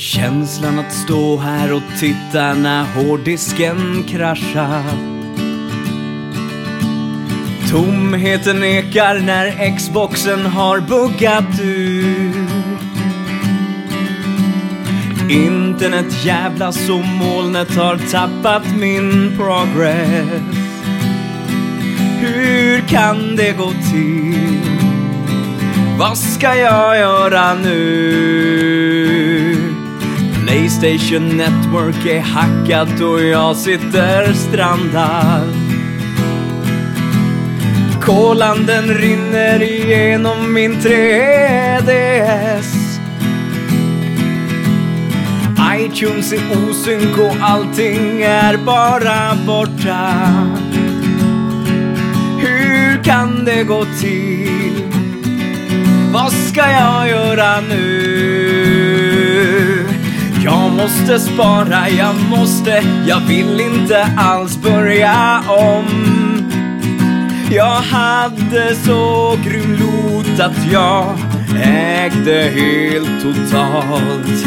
Känslan att stå här och titta när hårddisken kraschar. Tomheten ekar när Xboxen har buggat ur. Internet jävlas och molnet har tappat min progress. Hur kan det gå till? Vad ska jag göra nu? Playstation Network är hackat och jag sitter strandad. Kolan den rinner igenom min 3DS. iTunes är osynk och allting är bara borta. Hur kan det gå till? Vad ska jag göra nu? Jag måste spara, jag måste, jag vill inte alls börja om. Jag hade så grym lot att jag ägde helt totalt.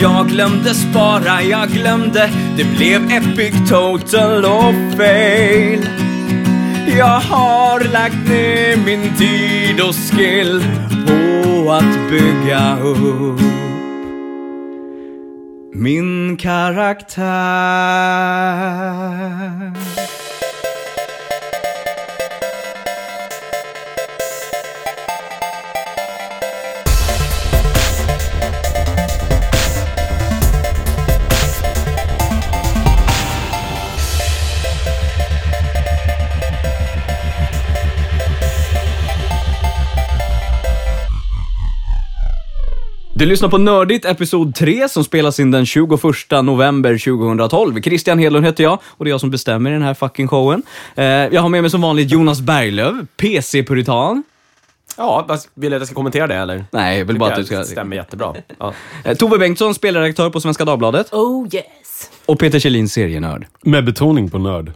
Jag glömde spara, jag glömde, det blev epic total och fail. Jag har lagt ner min tid och skill på att bygga upp min karaktär. Du lyssnar på Nördigt, episod 3, som spelas in den 21 november 2012. Christian Hedlund heter jag och det är jag som bestämmer i den här fucking showen. Eh, jag har med mig som vanligt Jonas Berglöf, PC-puritan. Ja, vill du att jag ska kommentera det eller? Nej, jag vill bara att du ska... stämmer jättebra. Ja. Eh, Tove Bengtsson, spelredaktör på Svenska Dagbladet. Oh yes. Och Peter Kjellin, serienörd. Med betoning på nörd.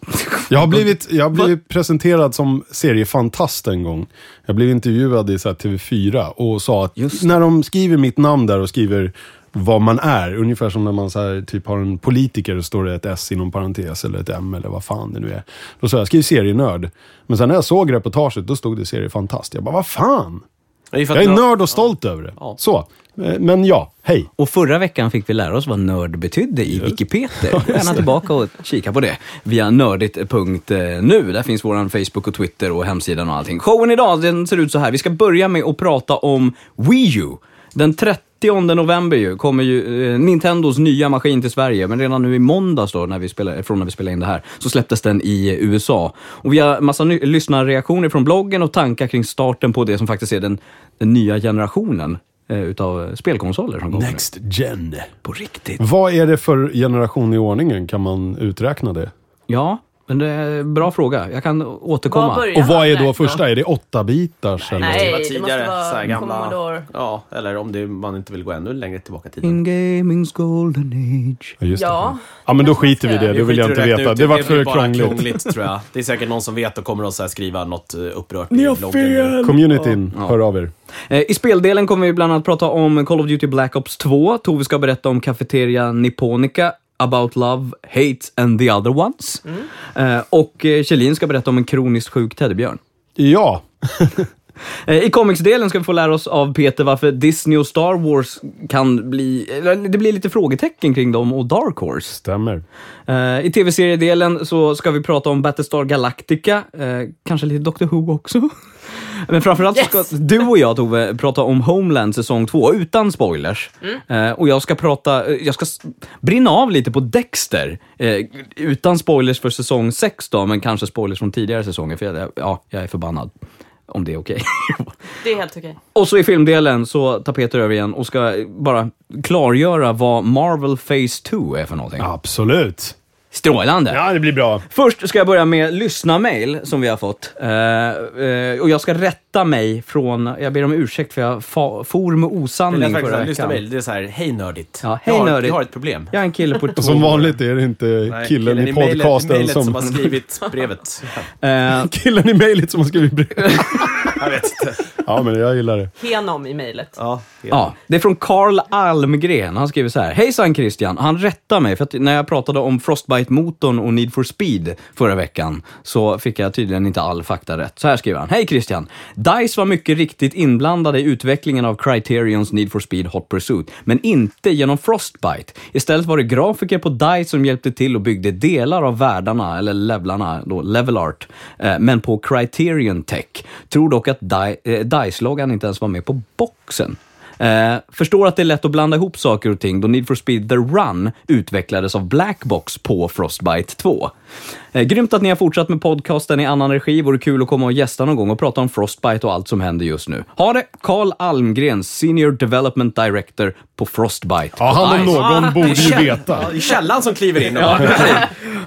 Jag har blivit, jag har blivit presenterad som seriefantast en gång. Jag blev intervjuad i så här TV4 och sa att Just. när de skriver mitt namn där och skriver vad man är, ungefär som när man så här, typ har en politiker och står det ett S inom parentes eller ett M eller vad fan det nu är. Då sa jag, skriv serienörd. Men sen när jag såg reportaget, då stod det seriefantast. Jag bara, vad fan? Det är för Jag är nörd- och stolt över det. Ja. Så. Eh, Men ja, hej. Och förra veckan fick vi lära oss vad nörd betydde i Wikipedia. Gå gärna tillbaka och kika på det via nördigt.nu. Där finns vår Facebook och Twitter och hemsidan och allting. Showen idag, den ser ut så här. Vi ska börja med att prata om Wii U. Den 30 november ju, kommer ju eh, Nintendos nya maskin till Sverige, men redan nu i måndags då, när vi spelar, från när vi spelade in det här, så släpptes den i USA. Och vi har massa lyssnarreaktioner från bloggen och tankar kring starten på det som faktiskt är den, den nya generationen eh, utav spelkonsoler som kommer. Next gen. På riktigt. Vad är det för generation i ordningen? Kan man uträkna det? Ja, men det är en bra fråga. Jag kan återkomma. Börjar Och vad är han då räkna? första? Är det 8-bitars? eller? Nej, det var det tidigare, måste vara så här gamla- Commodore. Ja, eller om det, man inte vill gå ännu längre tillbaka i tiden. In gamings golden age. Ja, just det. Ja. Ja, men då skiter vi i det. Det vill jag inte veta. Det var för bara krångligt. tror jag. Det är säkert någon som vet och kommer att så här skriva något eh, upprört Ni i har bloggen. fel! Communityn, hör av er. Eh, I speldelen kommer vi bland annat prata om Call of Duty Black Ops 2. Tove ska berätta om Cafeteria Nipponica, About Love, Hate and the Other Ones. Eh, och eh, Kjellin ska berätta om en kroniskt sjuk teddybjörn. Ja, Eh, I comicsdelen ska vi få lära oss av Peter varför Disney och Star Wars kan bli... Det blir lite frågetecken kring dem och Dark Horse. stämmer. I tv-seriedelen så ska vi prata om Battlestar Galactica, kanske lite Doctor Who också. Men framförallt så Yes! ska du och jag Tove prata om Homeland säsong 2 utan spoilers. Eh, och jag ska prata, eh, jag ska brinna av lite på Dexter. Eh, utan spoilers för säsong 6 då, men kanske spoilers från tidigare säsonger. För jag, ja, jag är förbannad. Om det är okej. Det är helt okej. och så i filmdelen så tar Peter över igen och ska bara klargöra vad Marvel Phase 2 är för någonting. Absolut. Strålande! Ja, det blir bra. Först ska jag börja med lyssnarmail som vi har fått. Eh, eh, och jag ska rätta rätta mig från, jag ber om ursäkt för jag fa, for med Det osanning förra som lyssna veckan. mejl. Det är så här, hej nördigt. Ja, hej jag, har, nördigt. jag har ett problem. Jag är en kille på Och som vanligt är det inte Nej, killen, i mejlet- podcasten mejlet som... som... har skrivit brevet. Eh, killen i mejlet som har skrivit brev. Jag vet inte. Ja, men jag gillar det. Henom i mejlet. Ja, det är- Ja, det är från Karl Almgren. Han skriver så här. Hejsan Christian. Han rättar mig för att när jag pratade om Frostbite-motorn och Need for Speed förra veckan så fick jag tydligen inte all fakta rätt. Så här skriver han. Hej Christian. DICE var mycket riktigt inblandade i utvecklingen av Criterions Need for Speed Hot Pursuit, men inte genom Frostbite. Istället var det grafiker på DICE som hjälpte till och byggde delar av världarna, eller levlarna, då, level art, eh, men på Criterion Tech. Tror dock att eh, DICE-loggan inte ens var med på boxen. Eh, förstår att det är lätt att blanda ihop saker och ting då Need for Speed The Run utvecklades av Blackbox på Frostbite 2. Eh, grymt att ni har fortsatt med podcasten i annan regi. Vore kul att komma och gästa någon gång och prata om Frostbite och allt som händer just nu. Ha det! Karl Almgren, Senior Development Director på Frostbite. Ja, han om någon borde ju veta. Ja, det är källan som kliver in och Ja,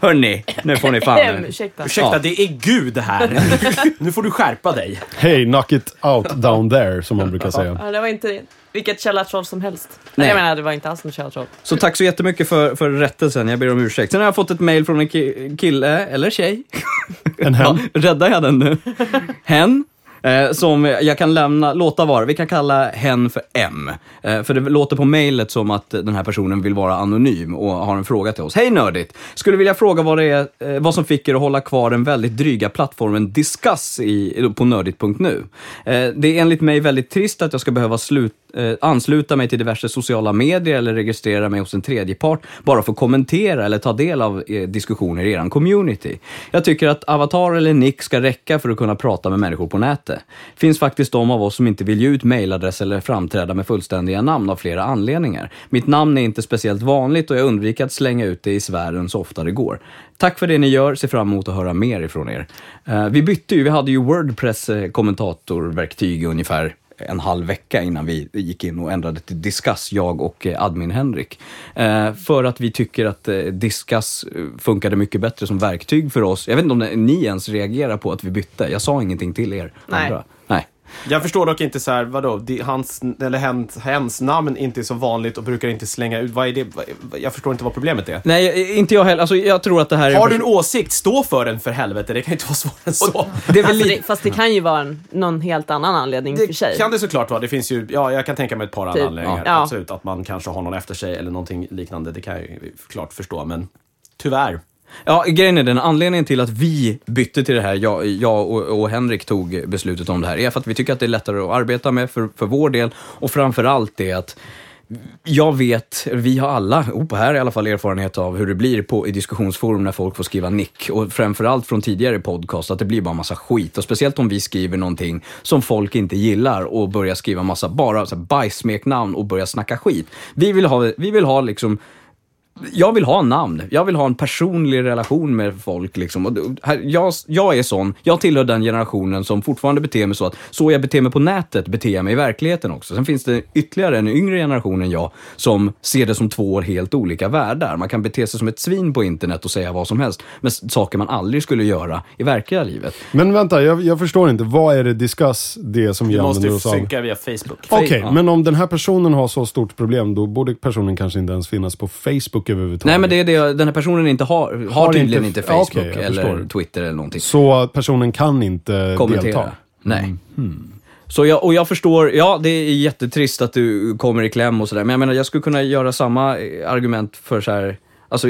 hörni, nu får ni fan... Ursäkta. ursäkta, Ja. det är Gud här. nu får du skärpa dig. Hey, knock it out down there, som man brukar säga. Ja, det var inte vilket källartroll som helst. Nej. Nej. Jag menar, det var inte alls något källartroll. Så tack så jättemycket för, för rättelsen, jag ber om ursäkt. Sen har jag fått ett mail från en ki- kille, eller tjej. En hen. Ja, räddar jag den nu? Hen. Eh, som jag kan lämna, låta vara. Vi kan kalla hen för M. Eh, för det låter på mejlet som att den här personen vill vara anonym och har en fråga till oss. Hej Nördigt! Skulle vilja fråga vad det är, eh, vad som fick er att hålla kvar den väldigt dryga plattformen Discuss i, på nördigt.nu. Eh, det är enligt mig väldigt trist att jag ska behöva sluta eh, ansluta mig till diverse sociala medier eller registrera mig hos en tredjepart bara för att kommentera eller ta del av eh, diskussioner i er community. Jag tycker att avatar eller nick ska räcka för att kunna prata med människor på nätet. Finns faktiskt de av oss som inte vill ge ut mejladress eller framträda med fullständiga namn av flera anledningar. Mitt namn är inte speciellt vanligt och jag undviker att slänga ut det i sfären så ofta det går. Tack för det ni gör, ser fram emot att höra mer ifrån er. Eh, vi bytte ju, vi hade ju Wordpress eh, kommentatorverktyg ungefär en halv vecka innan vi gick in och ändrade till Discuss, jag och eh, admin Henrik. Eh, för att vi tycker att eh, Discuss funkade mycket bättre som verktyg för oss. Jag vet inte om ni ens reagerar på att vi bytte. Jag sa ingenting till er Nej. andra. Jag förstår dock inte så här, vadå, det, hans, eller hens, hens namn inte är så vanligt och brukar inte slänga ut. Vad är det? Jag förstår inte vad problemet är. Nej, inte jag heller. Alltså, jag tror att det här är... Har du en åsikt, stå för den för helvete. Det kan inte vara svårare än så. Det är väl Alltså, det, fast det kan ju vara en, någon helt annan anledning för sig. Det kan det såklart vara. Det finns ju, ja, jag kan tänka mig ett par andra Typ. anledningar. Ja. Absolut. Att man kanske har någon efter sig eller någonting liknande. Det kan jag ju klart förstå, men tyvärr. Ja, grejen är den, anledningen till att vi bytte till det här, jag, jag och, och Henrik tog beslutet om det här, är för att vi tycker att det är lättare att arbeta med för, för vår del och framförallt det att jag vet, vi har alla, oh, här i alla fall erfarenhet av hur det blir på, i diskussionsforum när folk får skriva nick. Och framförallt från tidigare podcast, att det blir bara massa skit. Och speciellt om vi skriver någonting som folk inte gillar och börjar skriva massa bara så här, bajssmeknamn och börjar snacka skit. Vi vill ha, vi vill ha liksom jag vill ha namn. Jag vill ha en personlig relation med folk. Liksom. Och här, jag, jag är sån. Jag tillhör den generationen som fortfarande beter mig så att så jag beter mig på nätet beter jag mig i verkligheten också. Sen finns det ytterligare en yngre generation än jag som ser det som två helt olika världar. Man kan bete sig som ett svin på internet och säga vad som helst, men saker man aldrig skulle göra i verkliga livet. Men vänta, jag, jag förstår inte. Vad är det Discuss, det som vi Du måste använder oss av? synka via Facebook. Okej, Ja. men om den här personen har så stort problem, då borde personen kanske inte ens finnas på Facebook överhuvudtaget. Nej, men det är det den här personen inte har. Har, Har tydligen inte- inte Facebook jag eller förstår. Twitter eller någonting. Så personen kan inte kommentera. delta? Nej. Så jag, och jag förstår, ja det är jättetrist att du kommer i kläm och sådär, men jag menar jag skulle kunna göra samma eh, argument för så här Alltså,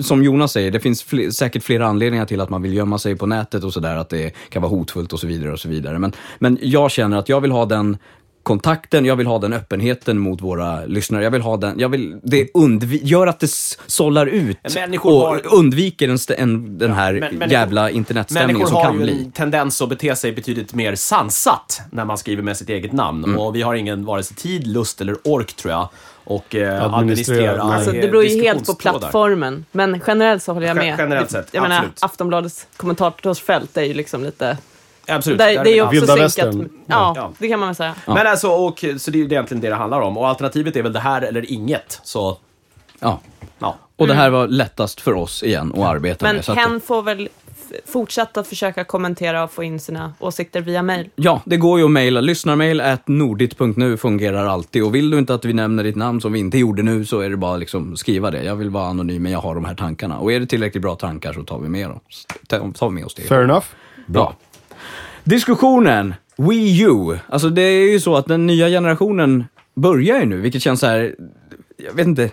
som Jonas säger, det finns fl- säkert flera anledningar till att man vill gömma sig på nätet och sådär, att det kan vara hotfullt och så vidare. och så vidare. Men, men jag känner att jag vill ha den kontakten, jag vill ha den öppenheten mot våra lyssnare. Jag vill ha den, jag vill, det undvi- gör att det sållar ut Människor och har- undviker en, en, den här men människor- jävla internetstämningen Människor som har kan ju bli. en tendens att bete sig betydligt mer sansat när man skriver med sitt eget namn. Mm. Och vi har ingen vare sig tid, lust eller ork tror jag. Och eh, Administrera. Alltså, det beror ju helt på plattformen. Men generellt så håller jag med. generellt sett, jag menar, absolut. Aftonbladets kommentatorsfält är ju liksom lite... Absolut. Där, där det är ju också Vilda synkat. västern. Ja, Ja. det kan man väl säga. Men alltså, och, så det är ju egentligen det det handlar om. Och alternativet är väl det här eller inget. Så, Ja. ja. Och det här var lättast för oss igen att arbeta Men med. Att, hen får väl fortsatt att försöka kommentera och få in sina åsikter via mail. Ja, det går ju att mejla. Lyssnarmail at nordit.nu fungerar alltid. Och vill du inte att vi nämner ditt namn som vi inte gjorde nu så är det bara liksom skriva det. Jag vill vara anonym men jag har de här tankarna. Och är det tillräckligt bra tankar så tar vi med dem. Ta- Tar vi med oss det. Fair enough. Bra. Diskussionen. Wii U. Alltså det är ju så att den nya generationen börjar ju nu, vilket känns så här, jag vet inte,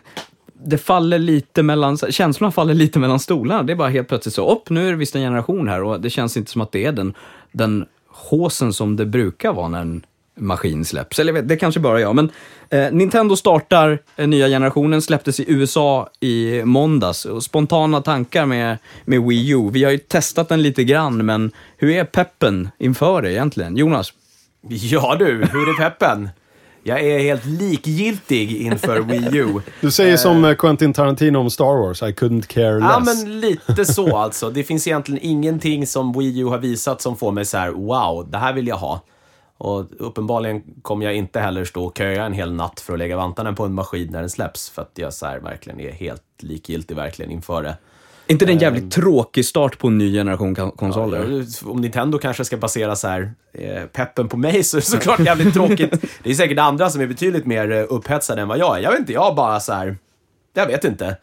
det faller lite mellan, känslorna faller lite mellan stolarna. Det är bara helt plötsligt så, upp, nu är det visst en generation här och det känns inte som att det är den, den håsen som det brukar vara när en maskin släpps. Eller vet, det kanske bara jag, men eh, Nintendo startar eh, nya generationen, släpptes i USA i måndags. Och spontana tankar med, med Wii U. Vi har ju testat den lite grann, men hur är peppen inför det egentligen? Jonas? Ja du, hur är peppen? Jag är helt likgiltig inför Wii U. Du säger som eh, Quentin Tarantino om Star Wars, I couldn't care less. Ja, men lite så alltså. Det finns egentligen ingenting som Wii U har visat som får mig så här: wow, det här vill jag ha. Och uppenbarligen kommer jag inte heller stå och köa en hel natt för att lägga vantarna på en maskin när den släpps. För att jag så här, verkligen är helt likgiltig verkligen inför det. inte det en jävligt tråkig start på en ny generation kon- konsoler? Ja, Om Nintendo kanske ska basera så här, eh, peppen på mig så är det såklart jävligt tråkigt. Det är säkert andra som är betydligt mer eh, upphetsade än vad jag är. Jag vet inte, jag bara så här, jag vet inte.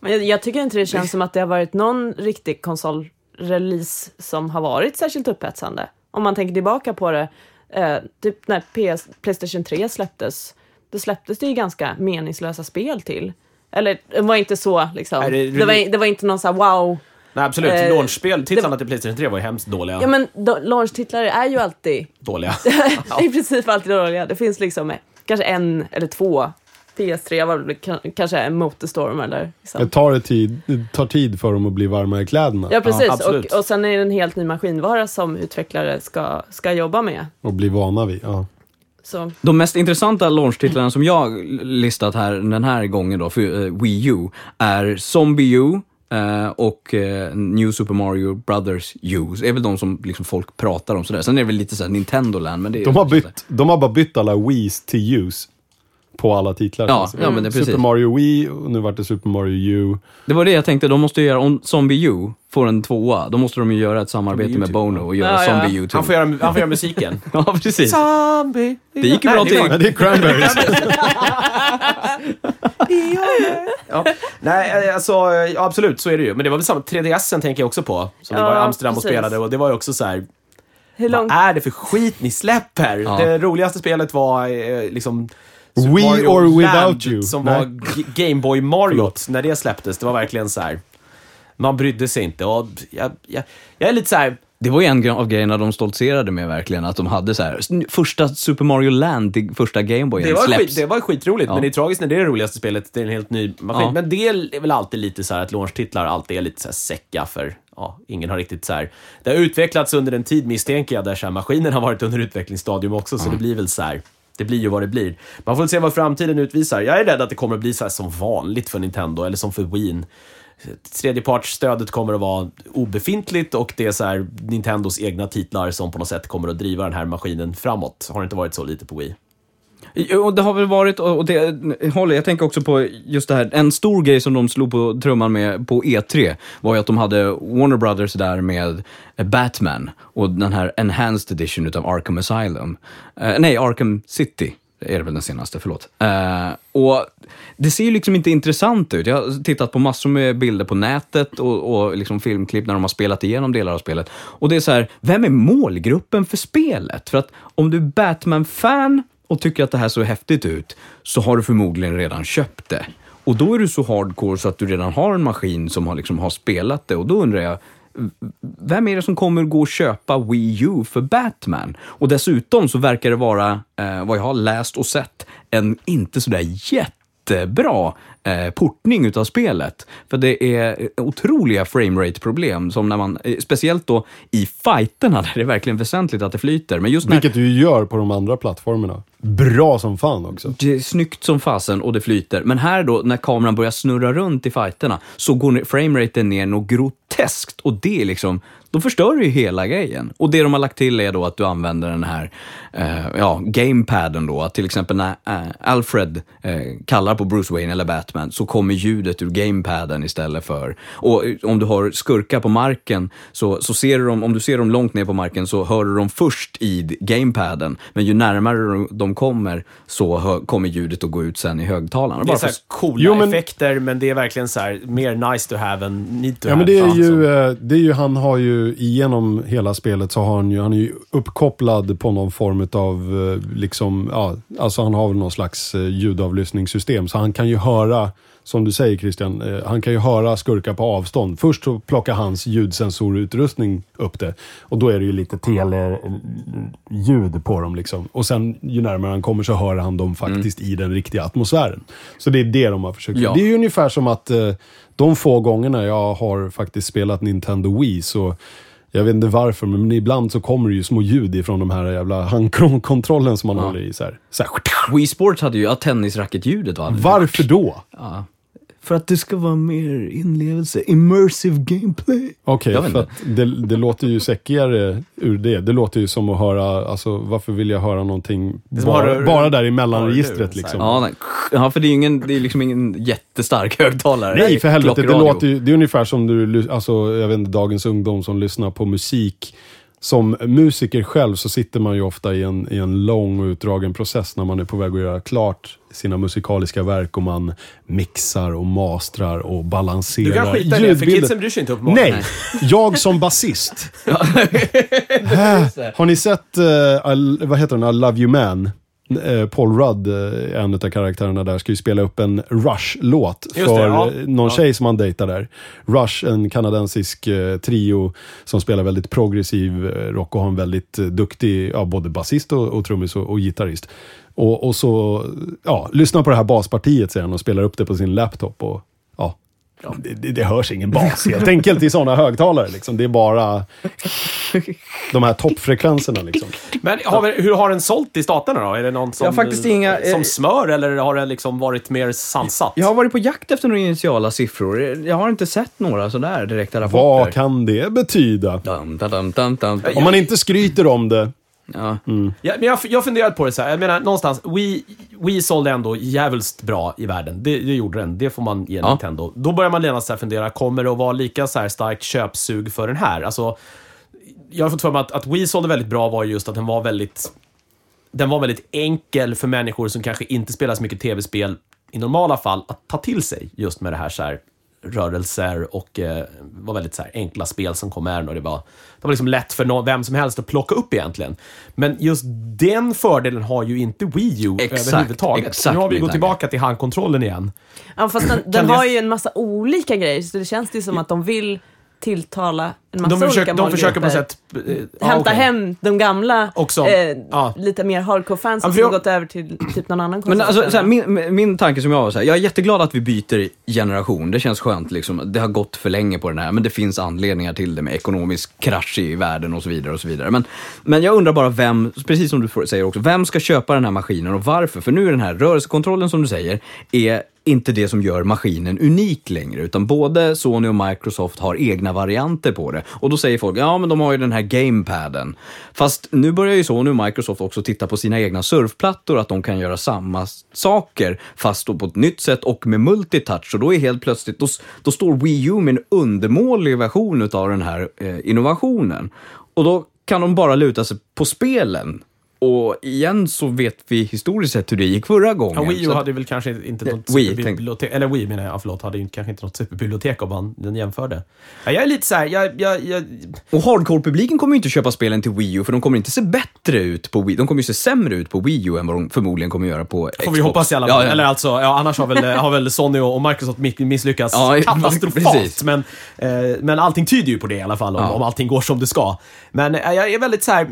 Men jag, jag tycker inte det känns som att det har varit någon riktig konsolrelease som har varit särskilt upphetsande. Om man tänker tillbaka på det, eh, typ när PS, Playstation 3 släpptes, då släpptes det ju ganska meningslösa spel till. Eller det var inte så liksom. Är det- det, var, det var inte någon så här wow. Nej, absolut. Eh, Launchspel, titlarna till Playstation 3 var ju hemskt dåliga. Ja men då- launchtitlar är ju alltid Dåliga. i princip alltid dåliga. Det finns liksom eh, kanske en eller två. PS3 var väl kanske en Motorstorm eller liksom. Det tar, tid, det tar tid för dem att bli varma i kläderna. Ja precis, absolut. och, och sen är det en helt ny maskinvara som utvecklare ska, ska jobba med. Och bli vana vid. Ja. Så De mest intressanta launchtitlarna som jag listat här den här gången då för eh, Wii U är Zombie U eh, och eh, New Super Mario Brothers U. Det är väl de som liksom folk pratar om sådär. Sen är det väl lite såhär Nintendo Land, men det är De, har bytt, de har bara bytt alla Wii's till U's på alla titlar. Ja, det. ja, men det är precis. Super Mario Wii och nu vart det Super Mario U. Det var det jag tänkte, de måste göra, om Zombie U får en tvåa, då måste de ju göra ett samarbete med typ, Bono och göra Ja, ja. Zombie U Han får göra, han får göra musiken. Ja, precis. Zombie. Det gick ju bra Nej, till. det är Cranberries. Ja. Nej, alltså ja, absolut, så är det ju. Men det var väl samma, 3DSen tänker jag också på. Som vi Ja, var i Amsterdam och precis. spelade och det var ju också så här. hur långt... Vad är det för skit ni släpper? Ja. Det roligaste spelet var eh, liksom Super We Mario or without Land, you. Som Nej. var G- Game Boy Mario när det släpptes. Det var verkligen så här. Man brydde sig inte och jag, jag, jag är lite så här. Det var ju en av grejerna de stoltserade med verkligen, att de hade så här, första Super Mario Land till första Gameboyen Det var, släpps. skit, det var skitroligt, Ja. men det är tragiskt när det är det roligaste spelet. Det är en helt ny maskin. Ja. Men det är väl alltid lite så här att launchtitlar alltid är lite så här säcka för ja, ingen har riktigt så här. Det har utvecklats under en tid misstänker jag där så här, maskinen har varit under utvecklingsstadium också, så det blir väl så här. Det blir ju vad det blir. Man får väl se vad framtiden utvisar. Jag är rädd att det kommer att bli så här som vanligt för Nintendo, eller som för Wien. Tredjepartsstödet kommer att vara obefintligt och det är så här Nintendos egna titlar som på något sätt kommer att driva den här maskinen framåt. Har det inte varit så lite på Wii? Jo, det har väl varit, och det håller, jag tänker också på just det här, en stor grej som de slog på trumman med på E3 var ju att de hade Warner Brothers där med Batman och den här Enhanced Edition utav Arkham Asylum. Eh, nej, Arkham City är det väl den senaste, förlåt. Eh, och det ser ju liksom inte intressant ut. Jag har tittat på massor med bilder på nätet och, och liksom filmklipp när de har spelat igenom delar av spelet. Och det är så här, vem är målgruppen för spelet? För att om du är Batman-fan och tycker att det här ser häftigt ut, så har du förmodligen redan köpt det. Och då är du så hardcore så att du redan har en maskin som har, liksom, har spelat det. Och då undrar jag, vem är det som kommer gå och köpa Wii U för Batman? Och dessutom så verkar det vara, eh, vad jag har läst och sett, en inte sådär jättebra eh, portning utav spelet. För det är otroliga framerate-problem, som när man, eh, speciellt då i fighterna, där det är verkligen väsentligt att det flyter. Men just när Vilket du gör på de andra plattformarna. Bra som fan också. det är snyggt som fasen och det flyter. Men här då, när kameran börjar snurra runt i fighterna, så går frameraten ner något groteskt. Och det liksom, då förstör det ju hela grejen. Och det de har lagt till är då att du använder den här, eh, ja, gamepaden då. Att till exempel när eh, Alfred eh, kallar på Bruce Wayne eller Batman, så kommer ljudet ur gamepaden istället för... Och om du har skurkar på marken så, så ser du dem, om du ser dem långt ner på marken så hör du dem först i gamepaden. Men ju närmare de- kommer så hör, kommer ljudet att gå ut sen i högtalarna. Det är Bara så för, här coola Jo, men- effekter, men det är verkligen så här mer nice to have än need to Ja, have. men det är ju, så. eh, det är ju, han har ju igenom hela spelet så har han ju, han är ju uppkopplad på någon form av liksom, ja, alltså han har väl någon slags eh, ljudavlyssningssystem. Så han kan ju höra, som du säger Christian, eh, han kan ju höra skurkar på avstånd. Först så plockar hans ljudsensorutrustning upp det. Och då är det ju lite tele-ljud på dem liksom. Och sen ju närmare han kommer så hör han dem faktiskt i den riktiga atmosfären. Så det är det de har försökt Ja. Det är ju ungefär som att eh, de få gångerna jag har faktiskt spelat Nintendo Wii så jag vet inte varför, men ibland så kommer det ju små ljud ifrån de här jävla handkontrollen som man håller i. Så här. Så här. Wii Sports hade ju ja, tennisracketljudet. Va? Varför då? För att det ska vara mer inlevelse, immersive gameplay. Okej, Jag vet för att det, det låter ju säckigare ur det. Det låter ju som att höra, alltså varför vill jag höra någonting bara, bara där i mellanregistret liksom? Ja, nej. ja, för det är ju ingen, det är liksom ingen jättestark högtalare. Nej, för helvete. Det, låter ju, det är ungefär som du, alltså, jag vet inte, dagens ungdom som lyssnar på musik. Som musiker själv så sitter man ju ofta i en, i en lång och utdragen process när man är på väg att göra klart sina musikaliska verk och man mixar och mastrar och balanserar Du kan skita i det, för kidsen bryr sig inte uppenbarligen. Nej, jag som basist. Har ni sett, eh, I- vad heter den, I Love You Man? Eh, Paul Rudd, eh, en av karaktärerna där, ska ju spela upp en Rush-låt för det, ja. eh, någon Ja. tjej som han dejtar där. Rush, en kanadensisk trio som spelar väldigt progressiv rock och har en väldigt duktig, ja, både basist och, och trummis och, och gitarrist. Och, och så, ja, lyssna på det här baspartiet säger han och spelar upp det på sin laptop och ja. Det, det, det hörs ingen bas helt enkelt i sådana högtalare. Liksom. Det är bara de här toppfrekvenserna. Liksom. Men har vi, hur har den sålt i staterna då? Är det någon som, faktiskt inga, eh, som smör eller har den liksom varit mer sansat? Jag har varit på jakt efter några initiala siffror. Jag har inte sett några sådär direkta rapporter. Vad kan det betyda? Dum, dum, dum. Om man inte skryter om det. Ja. Ja, men jag jag har funderat på det så här. Jag menar, någonstans, Wii, Wii sålde ändå jävligt bra i världen. Det, det gjorde den. Det får man ge Ja. Nintendo. Då börjar man genast så fundera, kommer det att vara lika så här starkt köpsug för den här? Alltså, jag har fått för mig att, att Wii sålde väldigt bra var just att den var väldigt den var väldigt enkel för människor som kanske inte spelar så mycket tv-spel i normala fall att ta till sig just med det här, så här rörelser och eh, var väldigt så här, enkla spel som kom med den och det var, det var liksom lätt för någon, vem som helst att plocka upp egentligen. Men just den fördelen har ju inte Wii U Exakt, överhuvudtaget. exakt nu har vi gått tillbaka till handkontrollen igen. Ja, fast den, den har jag- ju en massa olika grejer, så det känns ju som att de vill tilltala en massa De, försöker, olika de försöker på något sätt... ja, Hämta okej. hem de gamla, Också, eh, ja. lite mer hardcore-fans Ja, som jag- har gått över till typ någon annan Men konsol. alltså, så här, min, min tanke som jag har, så här, jag är jätteglad att vi byter generation. Det känns skönt liksom. Det har gått för länge på den här, men det finns anledningar till det med ekonomisk krasch i världen och så vidare. och så vidare. Men, men jag undrar bara vem, precis som du säger också, vem ska köpa den här maskinen och varför? För nu är den här rörelsekontrollen som du säger, är inte det som gör maskinen unik längre, utan både Sony och Microsoft har egna varianter på det. Och då säger folk, ja men de har ju den här gamepaden. Fast nu börjar ju Sony och Microsoft också titta på sina egna surfplattor, att de kan göra samma saker, fast då på ett nytt sätt och med multitouch. Och då är helt plötsligt, då, då står Wii U med en undermålig version av den här eh, innovationen. Och då kan de bara luta sig på spelen. Och igen så vet vi historiskt sett hur det gick förra gången. Ja, Wii U hade väl kanske inte något Wii, superbibliotek, eller Wii menar jag, förlåt, hade ju kanske inte något superbibliotek om man den jämförde. Ja, jag är lite så här, jag, jag, jag, Och hardcore-publiken kommer ju inte köpa spelen till Wii U, för de kommer inte se bättre ut på Wii. De kommer ju se sämre ut på Wii U än vad de förmodligen kommer göra på Xbox. får vi hoppas i alla fall. Ja, ja. Eller alltså, ja, annars har väl, har väl Sony och Microsoft mi- misslyckats Ja, katastrofalt. Men, eh, men allting tyder ju på det i alla fall, om, om allting går som det ska. Men eh, jag är väldigt så här.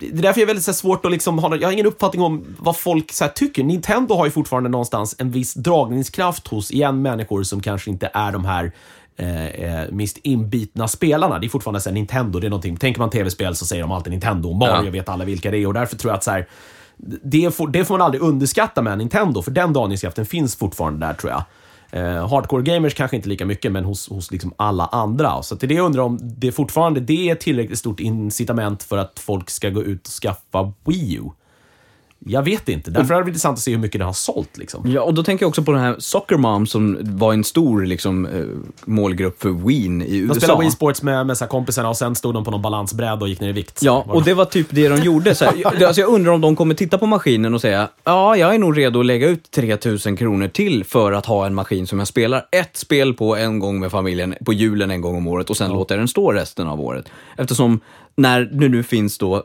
Det är därför jag är väldigt så här, svårt att liksom ha, jag har ingen uppfattning om vad folk så här, tycker. Nintendo har ju fortfarande någonstans en viss dragningskraft hos, igen, människor som kanske inte är de här eh, eh, mest inbitna spelarna. Det är fortfarande så här, Nintendo, det är någonting, tänker man tv-spel så säger de alltid Nintendo, Mario Ja. vet alla vilka det är och därför tror jag att så här, det får, det får man aldrig underskatta med Nintendo, för den dragningskraften finns fortfarande där tror jag. Eh, hardcore gamers kanske inte lika mycket, men hos, hos liksom alla andra. Så till det jag undrar om det fortfarande det är ett tillräckligt stort incitament för att folk ska gå ut och skaffa Wii U. Jag vet inte. Därför är det intressant att se hur mycket den har sålt. Liksom. Ja, och då tänker jag också på den här Soccer Mom som var en stor liksom, eh, målgrupp för Wien i USA. De spelade Wii Sports med, med så kompisarna och sen stod de på någon balansbräda och gick ner i vikt. Ja, och de- det var typ det de gjorde. Så här, jag, alltså jag undrar om de kommer titta på maskinen och säga ja, jag är nog redo att lägga ut 3000 kronor till för att ha en maskin som jag spelar ett spel på en gång med familjen på julen en gång om året och sen låter den stå resten av året. Eftersom när det nu finns då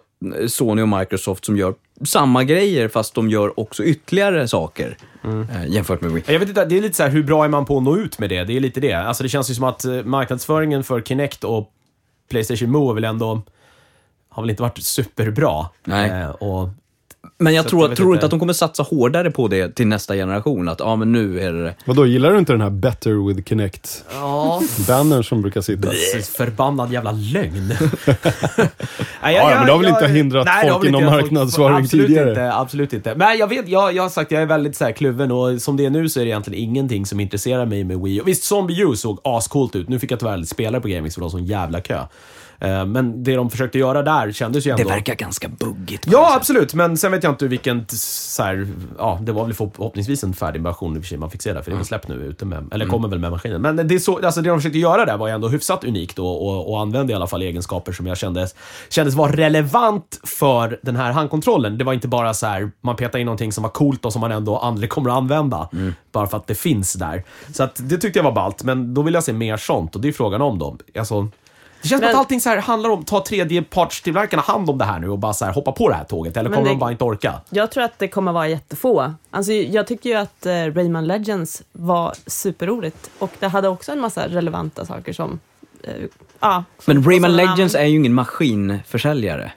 Sony och Microsoft som gör samma grejer fast de gör också ytterligare saker eh, jämfört med Wii. Jag vet inte, det är lite så här, hur bra är man på att nå ut med det? Det är lite det. Alltså det känns ju som att eh, marknadsföringen för Kinect och Playstation Move väl ändå, har väl inte varit superbra. Nej. Eh, och Men jag Så tror, jag tror inte. att de kommer satsa hårdare på det till nästa generation. Att ja, men nu är det... Vadå, gillar du inte den här Better with Kinect-bannern Ja, som brukar sitta? förbannad jävla lögn. Nej, Ja, ja, men det har väl inte hindrat har folk inom marknadsföring absolut tidigare? Inte, absolut inte. Men jag vet, jag, jag har sagt, jag är väldigt så här kluven och som det är nu så är det egentligen ingenting som intresserar mig med Wii. Och visst, Zombie U såg ascoolt ut. Nu fick jag tyvärr lite spelare på GameX för det var sån jävla kö. Eh, Men det de försökte göra där kändes ju ändå... Det verkar ganska buggigt. Ja, absolut. Men sen vet jag inte vilken, så här, ja, det var väl förhoppningsvis en färdig version i och för sig man fick se där, för det är väl släppt nu ute med, eller kommer väl med maskinen. Men det, så, alltså det de försökte göra där var ju ändå hyfsat unikt och, och, och använde i alla fall egenskaper som jag kände kändes var relevant för den här handkontrollen. Det var inte bara så här, man petar in någonting som var coolt och som man ändå aldrig kommer att använda, bara för att det finns där. Så att det tyckte jag var ballt, men då vill jag se mer sånt och det är frågan om då. Alltså, det känns som Men- att allting så här handlar om, ta tredjepartstillverkarna hand om det här nu och bara så här hoppa på det här tåget, eller kommer det- de bara inte orka? Jag tror att det kommer vara jättefå. Alltså, jag tycker ju att eh, Rayman Legends var superroligt och det hade också en massa relevanta saker som... Eh, ja, Men som- Rayman som Legends är ju ingen maskinförsäljare.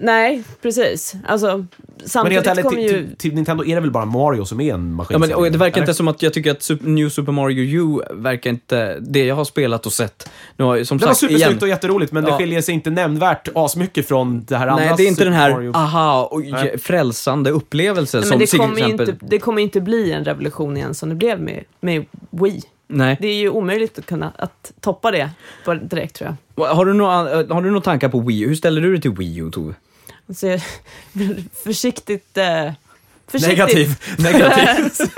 Nej, precis. Alltså, Men samtidigt helt ärligt, ju... till, till Nintendo är det väl bara Mario som är en maskin? Ja, men, och det verkar Eller? inte som att jag tycker att New Super Mario U verkar inte... Det jag har spelat och sett. Nu har, som Det var sagt, supersnyggt igen, och jätteroligt, men Ja. det skiljer sig inte nämnvärt asmycket från det här andra Nej, det är inte Super den här Mario. aha och Nej. frälsande upplevelsen Nej, som men det till exempel... inte, det kommer inte bli en revolution igen som det blev med, med Wii. Nej. Det är ju omöjligt att kunna att toppa det direkt tror jag. Har du några har du några tankar på Wii U? Hur ställer du dig till Wii U, Tove? Så jag, försiktigt... Eh, försiktigt Negativ. Negativ.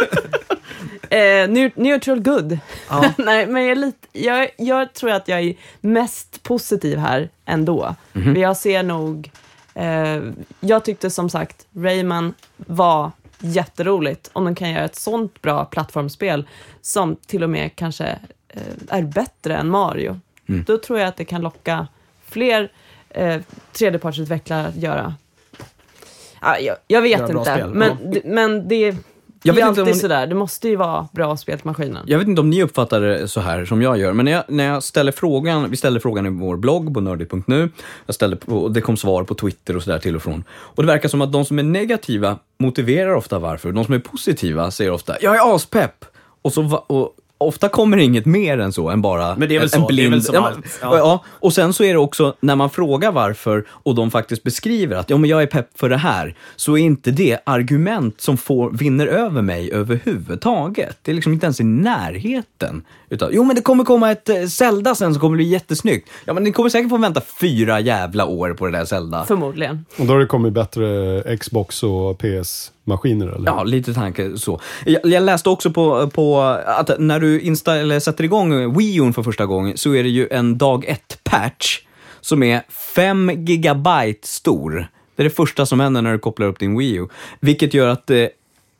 Eh, neu- neutral good. Ja. Nej, men jag, är lite, jag, jag tror att jag är mest positiv här ändå. För jag ser nog... Eh, jag tyckte som sagt Rayman var jätteroligt om de kan göra ett sånt bra plattformsspel som till och med kanske eh, är bättre än Mario. Då tror jag att det kan locka fler eh, tredjepartsutvecklare att göra... Ja, jag, jag vet inte, men, men det, Jag det är alltid om- sådär. Det måste ju vara bra spel till maskinen. Jag vet inte om ni uppfattar det så här som jag gör, men när jag, när jag ställer frågan, vi ställde frågan i vår blogg på nördigt.nu, jag ställde på, och det kom svar på Twitter och sådär till och från. Och det verkar som att de som är negativa motiverar ofta varför, de som är positiva säger ofta “jag är aspepp” och, så, och ofta kommer det inget mer än så, än bara Men det är väl en, så, en det är blind... väl som ja, allt, ja. ja, och sen så är det också, när man frågar varför och de faktiskt beskriver att ja, men jag är pepp för det här, så är inte det argument som får, vinner över mig överhuvudtaget. Det är liksom inte ens i närheten. Utan, jo men det kommer komma ett eh, Zelda sen som kommer bli jättesnyggt. Ja men ni kommer säkert få vänta fyra jävla år på det där Zelda. Förmodligen. Och då har det kommit bättre Xbox och maskiner? eller? Ja, lite tanke så. Jag, jag läste också på, på att när du insta, eller sätter igång Wii U för första gången så är det ju en dag ett-patch som är 5 gigabyte stor. Det är det första som händer när du kopplar upp din Wii U. Vilket gör att eh,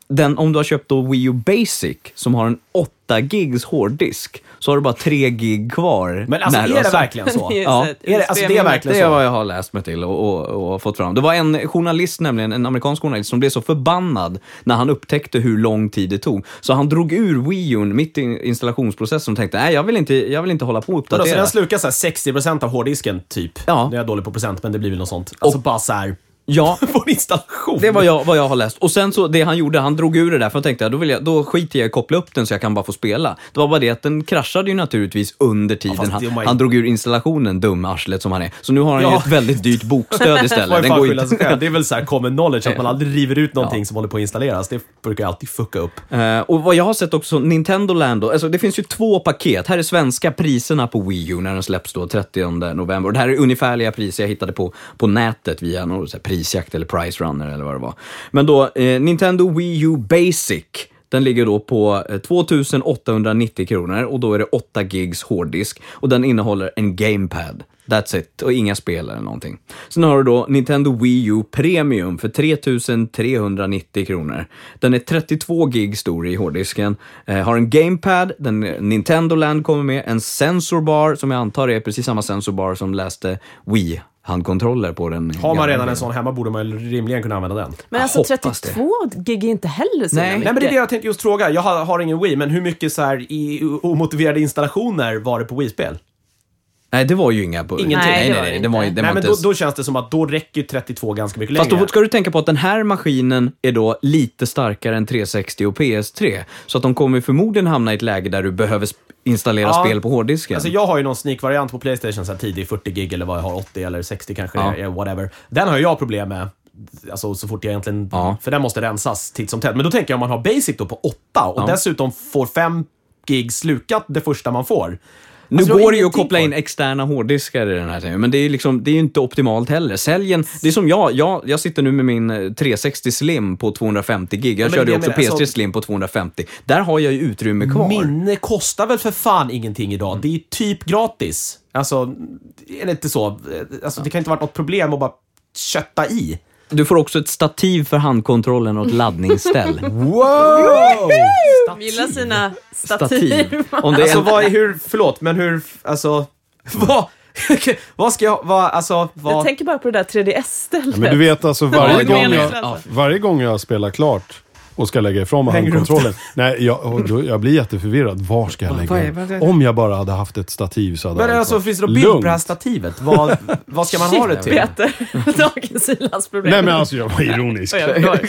den, om du har köpt då Wii U Basic som har en 8 gigs hårddisk så har du bara 3 gig kvar. Men alltså, när du är har det verkligen så? Ja. så Är det- alltså, det är verkligen Det är så. vad jag har läst mig till och, och, och fått fram. Det var en journalist, nämligen en amerikansk journalist, som blev så förbannad när han upptäckte hur lång tid det tog. Så han drog ur Wii U mitt i installationsprocessen och tänkte, nej jag vill inte, jag vill inte hålla på och Vadå, så uppdatera. den slukar så här 60% av hårddisken, typ? Ja. Nu är jag dålig på procent, men det blir väl något sånt. Alltså bara så här Ja, en installation. det var jag, vad jag har läst. Och sen så, det han gjorde, han drog ur det där, för jag tänkte, då, vill jag, då skiter jag i att koppla upp den så jag kan bara få spela. Det var bara det att den kraschade ju naturligtvis under tiden fast han, ju- han drog ur installationen, dum arslet som han är. Så nu har han ju Ja. ett väldigt dyrt bokstöd istället. ju Den går själv. Det är väl så här common knowledge att man aldrig river ut någonting som håller på att installeras. Det brukar alltid fucka upp. Eh, och vad jag har sett också, Nintendo Land, då, alltså det finns ju två paket. Här är svenska priserna på Wii U när den släpps då 30 november. Och det här är ungefärliga priser jag hittade på, på nätet via någon här prisjakt eller price runner eller vad det var. Men då, eh, Nintendo Wii U Basic. Den ligger då på eh, 2890 kronor och då är det 8 gigs hårddisk och den innehåller en gamepad. That's it. Och inga spel eller någonting. Sen har du då Nintendo Wii U Premium för 3390 kronor. Den är 32 gig stor i hårddisken. Eh, har en gamepad, den Nintendo Land kommer med, en sensorbar som jag antar är precis samma sensorbar som läste Wii handkontroller på den. Har man redan en sån hemma borde man ju rimligen kunna använda den. Men Jag alltså hoppas 32 gig är inte heller så Nej. Nej, men det är det jag tänkte just fråga. Jag har, har ingen Wii, men hur mycket så här i omotiverade installationer var det på Wii-spel? Nej, det var ju inga på... Ingenting. Nej, Nej, nej, det var det var, Nej men då, då känns det som att då räcker ju 32 ganska mycket Fast längre. då ska du tänka på att den här maskinen är då lite starkare än 360 och PS3. Så att de kommer förmodligen hamna i ett läge där du behöver installera Ja. spel på hårddisken. Alltså jag har ju någon sneak-variant på Playstation, så här tidig 40 gig eller vad jag har, 80 eller 60 kanske, Ja. är, whatever. Den har jag problem med. Alltså så fort jag egentligen, Ja. för den måste rensas titt som tätt. Men då tänker jag om man har Basic då på 8 och Ja. dessutom får 5 gig slukat det första man får. Nu Alltså, du har går det ju att koppla in externa hårddiskar i den här serien, men det är ju liksom, det är ju inte optimalt heller. Säljen, det är som jag, jag, jag sitter nu med min eh, 360 Slim på 250 gig. Jag men körde ju också menar, PS3 alltså- Slim på 250. Där har jag ju utrymme kvar. Minne kostar väl för fan ingenting idag? Mm. Det är typ gratis. Alltså, är det inte så? Alltså, det kan inte varit något problem att bara kötta i. Du får också ett stativ för handkontrollen och ett laddningsställ. Wow! Gillar sina stativ. Stativ. Om det är Alltså en, vad är, hur, förlåt, men hur, alltså, vad, vad ska jag, vad, alltså, Jag vad, tänker bara på det där 3DS-stället. Men du vet alltså Ja, varje, gång jag. varje gång jag spelar klart och ska lägga ifrån mig handkontrollen. Nej, jag, då, jag blir jätteförvirrad. Var ska jag lägga den? Om jag bara hade haft ett stativ så hade men allt alltså varit finns det någon bild på det här stativet? Vad, vad ska man ha det till? Peter, dagens Silas problem. Nej men alltså jag var ironisk. Jag. Jag,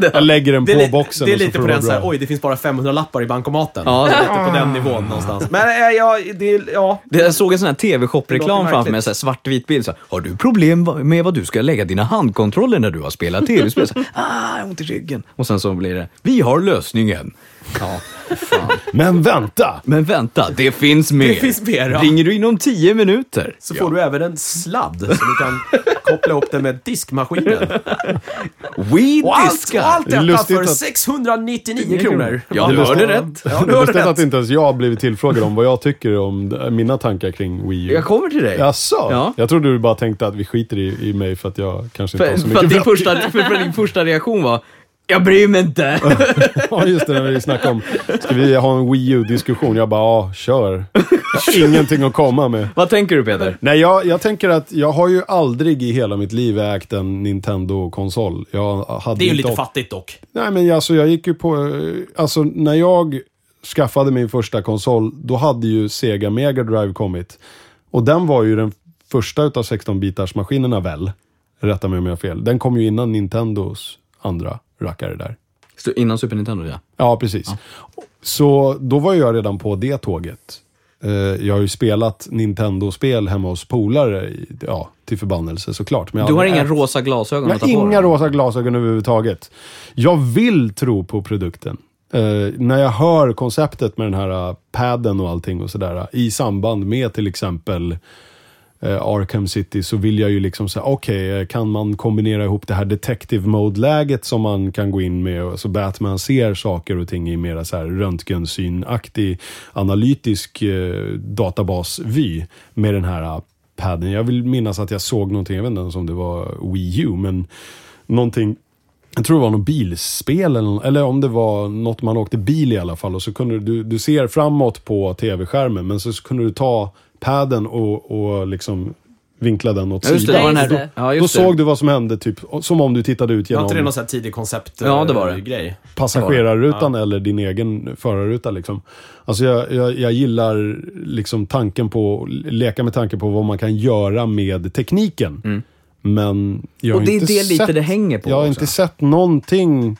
jag lägger den på boxen det är och så lite på den såhär, oj det finns bara 500 lappar i bankomaten. Ja, det är lite på den nivån någonstans. Men äh, ja, det, ja. Det- Jag såg en sån här TV-shop-reklam framför mig, märkligt. så här svartvit bild. Så här, har du problem med vad du ska lägga dina handkontroller när du har spelat tv-spel? Ah, jag har ont i ryggen. Och sen så blir det, vi har lösningen. Ja, fan. Men vänta! Men vänta, det finns mer. Det finns mer, ja. Ringer du inom 10 minuter? Så får du även en sladd så du kan koppla upp den med diskmaskinen. We Och allt, diskar. och allt Det är detta lustigt för att- 699 kronor. Ja, Det är du hörde rätt. Ja, du hörde lustigt att rätt. inte ens jag har blivit tillfrågad om vad jag tycker om mina tankar kring Wii U. Jag kommer till dig. Jaså? Ja. Jag trodde du bara tänkte att vi skiter i, i mig för att jag kanske inte För, har så för, att mycket din första, för, för din första reaktion var, jag bryr mig inte. Ja, just det. När vi snackade om, ska vi ha en Wii U-diskussion? Jag bara, ja, kör. Ingenting att komma med. Vad tänker du Peter? Nej, jag, jag tänker att jag har ju aldrig i hela mitt liv ägt en Nintendo-konsol. Jag hade Det är ju lite åt- fattigt dock. Nej, men alltså jag gick ju på... eh, Alltså när jag skaffade min första konsol, då hade ju Sega Mega Drive kommit. Och den var ju den första utav 16-bitars maskinerna väl? Rätta mig om jag har fel. Den kom ju innan Nintendos andra rackare där. Så innan Super Nintendo ja. Ja, precis. Så då var jag redan på det tåget. Eh, Jag har ju spelat Nintendo-spel hemma hos polare, ja, till förbannelse såklart. Men Du har inga ägt- rosa glasögon jag att ta på inga rosa glasögon överhuvudtaget. Jag vill tro på produkten. Eh, när jag hör konceptet med den här uh, padden och allting och sådär uh, i samband med till exempel eh, Arkham City så vill jag ju liksom säga, okej, okay, kan man kombinera ihop det här detective mode-läget som man kan gå in med, så Batman ser saker och ting i mera så här röntgensynaktig, analytisk eh, databasvy med den här eh, padden. Jag vill minnas att jag såg någonting, jag vet inte ens om det var Wii U, men någonting jag tror det var något bilspel eller, eller om det var något man åkte bil i alla fall. Och så kunde du, du ser framåt på tv-skärmen men så kunde du ta padden och, och liksom vinkla den åt Ja, just det, det sidan. var det. ja, Då just det. såg du vad som hände, typ, som om du tittade ut Var genom inte det någon sån här tidig koncept Ja, det var det. eh, grej? passagerarrutan eller din egen förarruta. Liksom. Alltså jag, jag, jag gillar liksom tanken på, leka med tanken på vad man kan göra med tekniken. Men jag har Och det är inte det lite sett, det hänger på Jag har också. inte sett någonting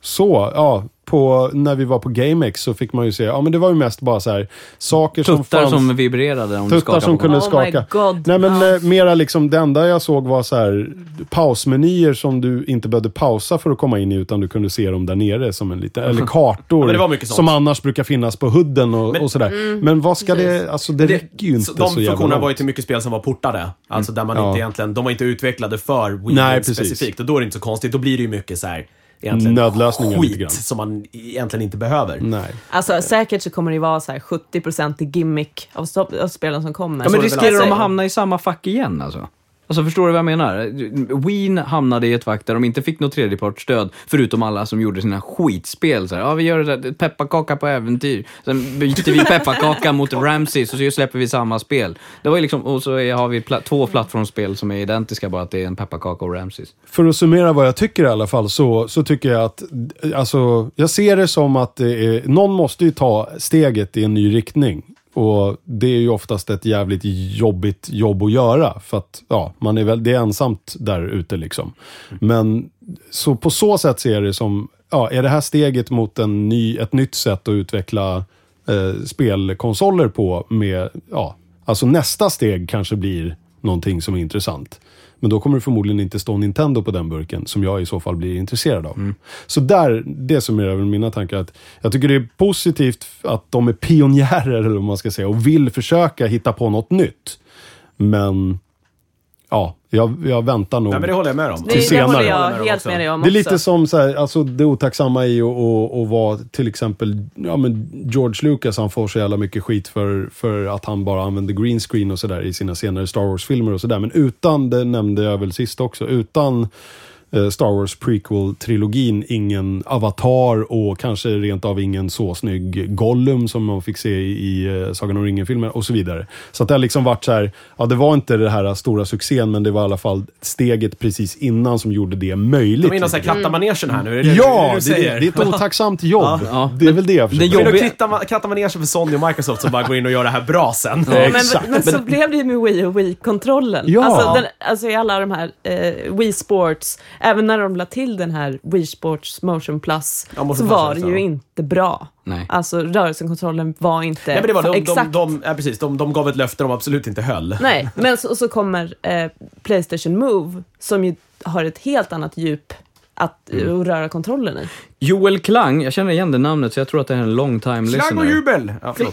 så, ja, på, när vi var på GameX så fick man ju se, ja men det var ju mest bara så här saker som Tuttar fanns. som vibrerade om du Tuttar skakade som på kunde Oh my skaka. God. Nej men Ja. eh, mera liksom, det enda jag såg var så här pausmenyer som du inte behövde pausa för att komma in i utan du kunde se dem där nere som en liten, eller kartor. det sånt. som annars brukar finnas på hudden och, Men- och sådär. Men vad ska det, alltså det, räcker ju inte så så, de jävla funktionerna var ju till mycket spel som var portade. Alltså där man Ja. inte egentligen, de var inte utvecklade för Wii precis. specifikt. Och då är det inte så konstigt. Då blir det ju mycket så här, egentligen Nödlösningar lite skit grann. som man egentligen inte behöver. Nej. Alltså säkert så kommer det vara så här 70% i gimmick av, stopp- av spelen som kommer. Ja, men riskerar de alltså. att hamna i samma fack igen alltså? Alltså förstår du vad jag menar? Wien hamnade i ett fack där de inte fick något tredjepartsstöd, förutom alla som gjorde sina skitspel. Så här, ja, vi gör det där, pepparkaka på äventyr. Sen byter vi pepparkaka mot Ramses och så släpper vi samma spel. Det var liksom, och så har vi pla- två plattformsspel som är identiska, bara att det är en pepparkaka och Ramses. För att summera vad jag tycker i alla fall, så, så tycker jag att, alltså, jag ser det som att eh, någon måste ju ta steget i en ny riktning. Och det är ju oftast ett jävligt jobbigt jobb att göra. För att, ja, man är väl, det är ensamt där ute liksom. Men, så på så sätt ser jag det som, ja, är det här steget mot en ny, ett nytt sätt att utveckla eh, spelkonsoler på med, ja, alltså nästa steg kanske blir någonting som är intressant. Men då kommer det förmodligen inte stå Nintendo på den burken, som jag i så fall blir intresserad av. Så där, det summerar väl mina tankar. Att jag tycker det är positivt att de är pionjärer, eller vad man ska säga, och vill försöka hitta på något nytt. Men, ja, jag, jag väntar nog. Nej, men det håller jag med om. det, till det senare. håller Håller jag helt med dig om Det är också. lite som så här, alltså det otacksamma i att att- att vara till exempel, ja men George Lucas han får så jävla mycket skit för, för att han bara använder green screen och sådär i sina senare Star Wars-filmer och sådär. Men utan, det nämnde jag väl sist också, utan Star Wars prequel-trilogin, ingen Avatar och kanske rent av ingen så snygg Gollum som man fick se i, eh, Sagan om ringen-filmer och så vidare. Så att det har liksom varit så här, ja det var inte det här stora succén men det var i alla fall steget precis innan som gjorde det möjligt. De är inne och kratta manegen här nu. Är det Ja, det, det, du säger? det är ett otacksamt jobb. Ja. Det är väl det jag försöker Det och Jobbiga- kratta, manegen för Sony och Microsoft som bara går in och gör det här bra sen. Men, Exakt. men så blev det ju med Wii och Wii-kontrollen. Ja. Alltså, den, alltså i alla de här eh, Wii Sports, även när de la till den här Wii Sports Motion Plus, Ja, så var det ju det. inte bra. Nej. Alltså rörelsekontrollen var inte Nej, men det var, de, exakt. de, de, ja, precis, de, de gav ett löfte de absolut inte höll. Nej, men så, så kommer eh, Playstation Move, som ju har ett helt annat djup att Mm. röra kontrollen i. Joel Klang, jag känner igen det namnet så jag tror att det är en long time Slag och listener. jubel! Ja.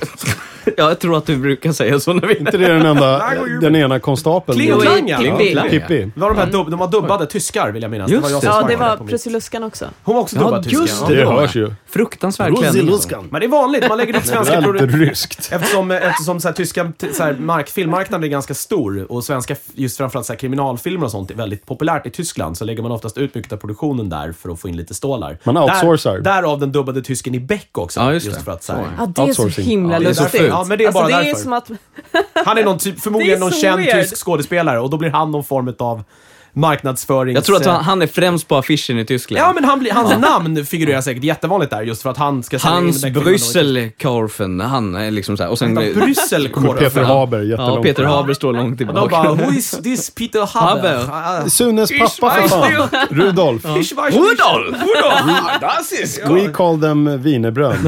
Ja, jag tror att du brukar säga så när vi... inte det är den enda, den ena konstapeln. Kling och klang, ja. Klang. Pippi. Det var de, här dub, de var dubbade tyskar, vill jag minnas. Just det var jag som Ja, det var. Prussiluskan också. Hon var också Ja, dubbad tyska. just ja. det. Det hörs ju. Fruktansvärd klänning. Men det är vanligt, man lägger ut svenska produkter. ryskt. Eftersom, eftersom så här, tyska så här, mark, filmmarknaden är ganska stor och svenska, just framförallt så här, kriminalfilmer och sånt, är väldigt populärt i Tyskland. Så lägger man oftast ut mycket av produktionen där för att få in lite stålar. Man outsourcar. Där, därav den dubbade tysken i Beck också. Ja, just det. för att, så här, Så, Ja, det är så himla Ja, det är lustigt. därför- ja, men det är bara alltså, det är därför. som att Han är någon typ, förmodligen Det är någon så känd weird. tysk skådespelare och då blir han någon form av marknadsförings... Jag tror att han, han är främst på affischen i Tyskland. Ja, men han blir, hans namn figurerar säkert jättevanligt där just för att han ska sälja Hans. Brysselkorfen, han är liksom så här. Och sen... Han Brysselkorv. Peter Haber, Ja, jättelångt. Peter Haber står långt Och de tillbaka. bara, who is this Peter Haber? Haber. Ah, Sunes pappa för fan. Rudolf. Rudolf! Das ist We call them wienerbröd.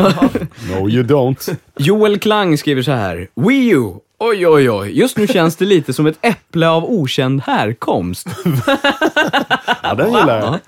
No you don't. Joel Klang skriver så här. Wii U. Oj, oj, oj. Just nu känns det lite som ett äpple av okänd härkomst. Ja, den gillar jag. Ja.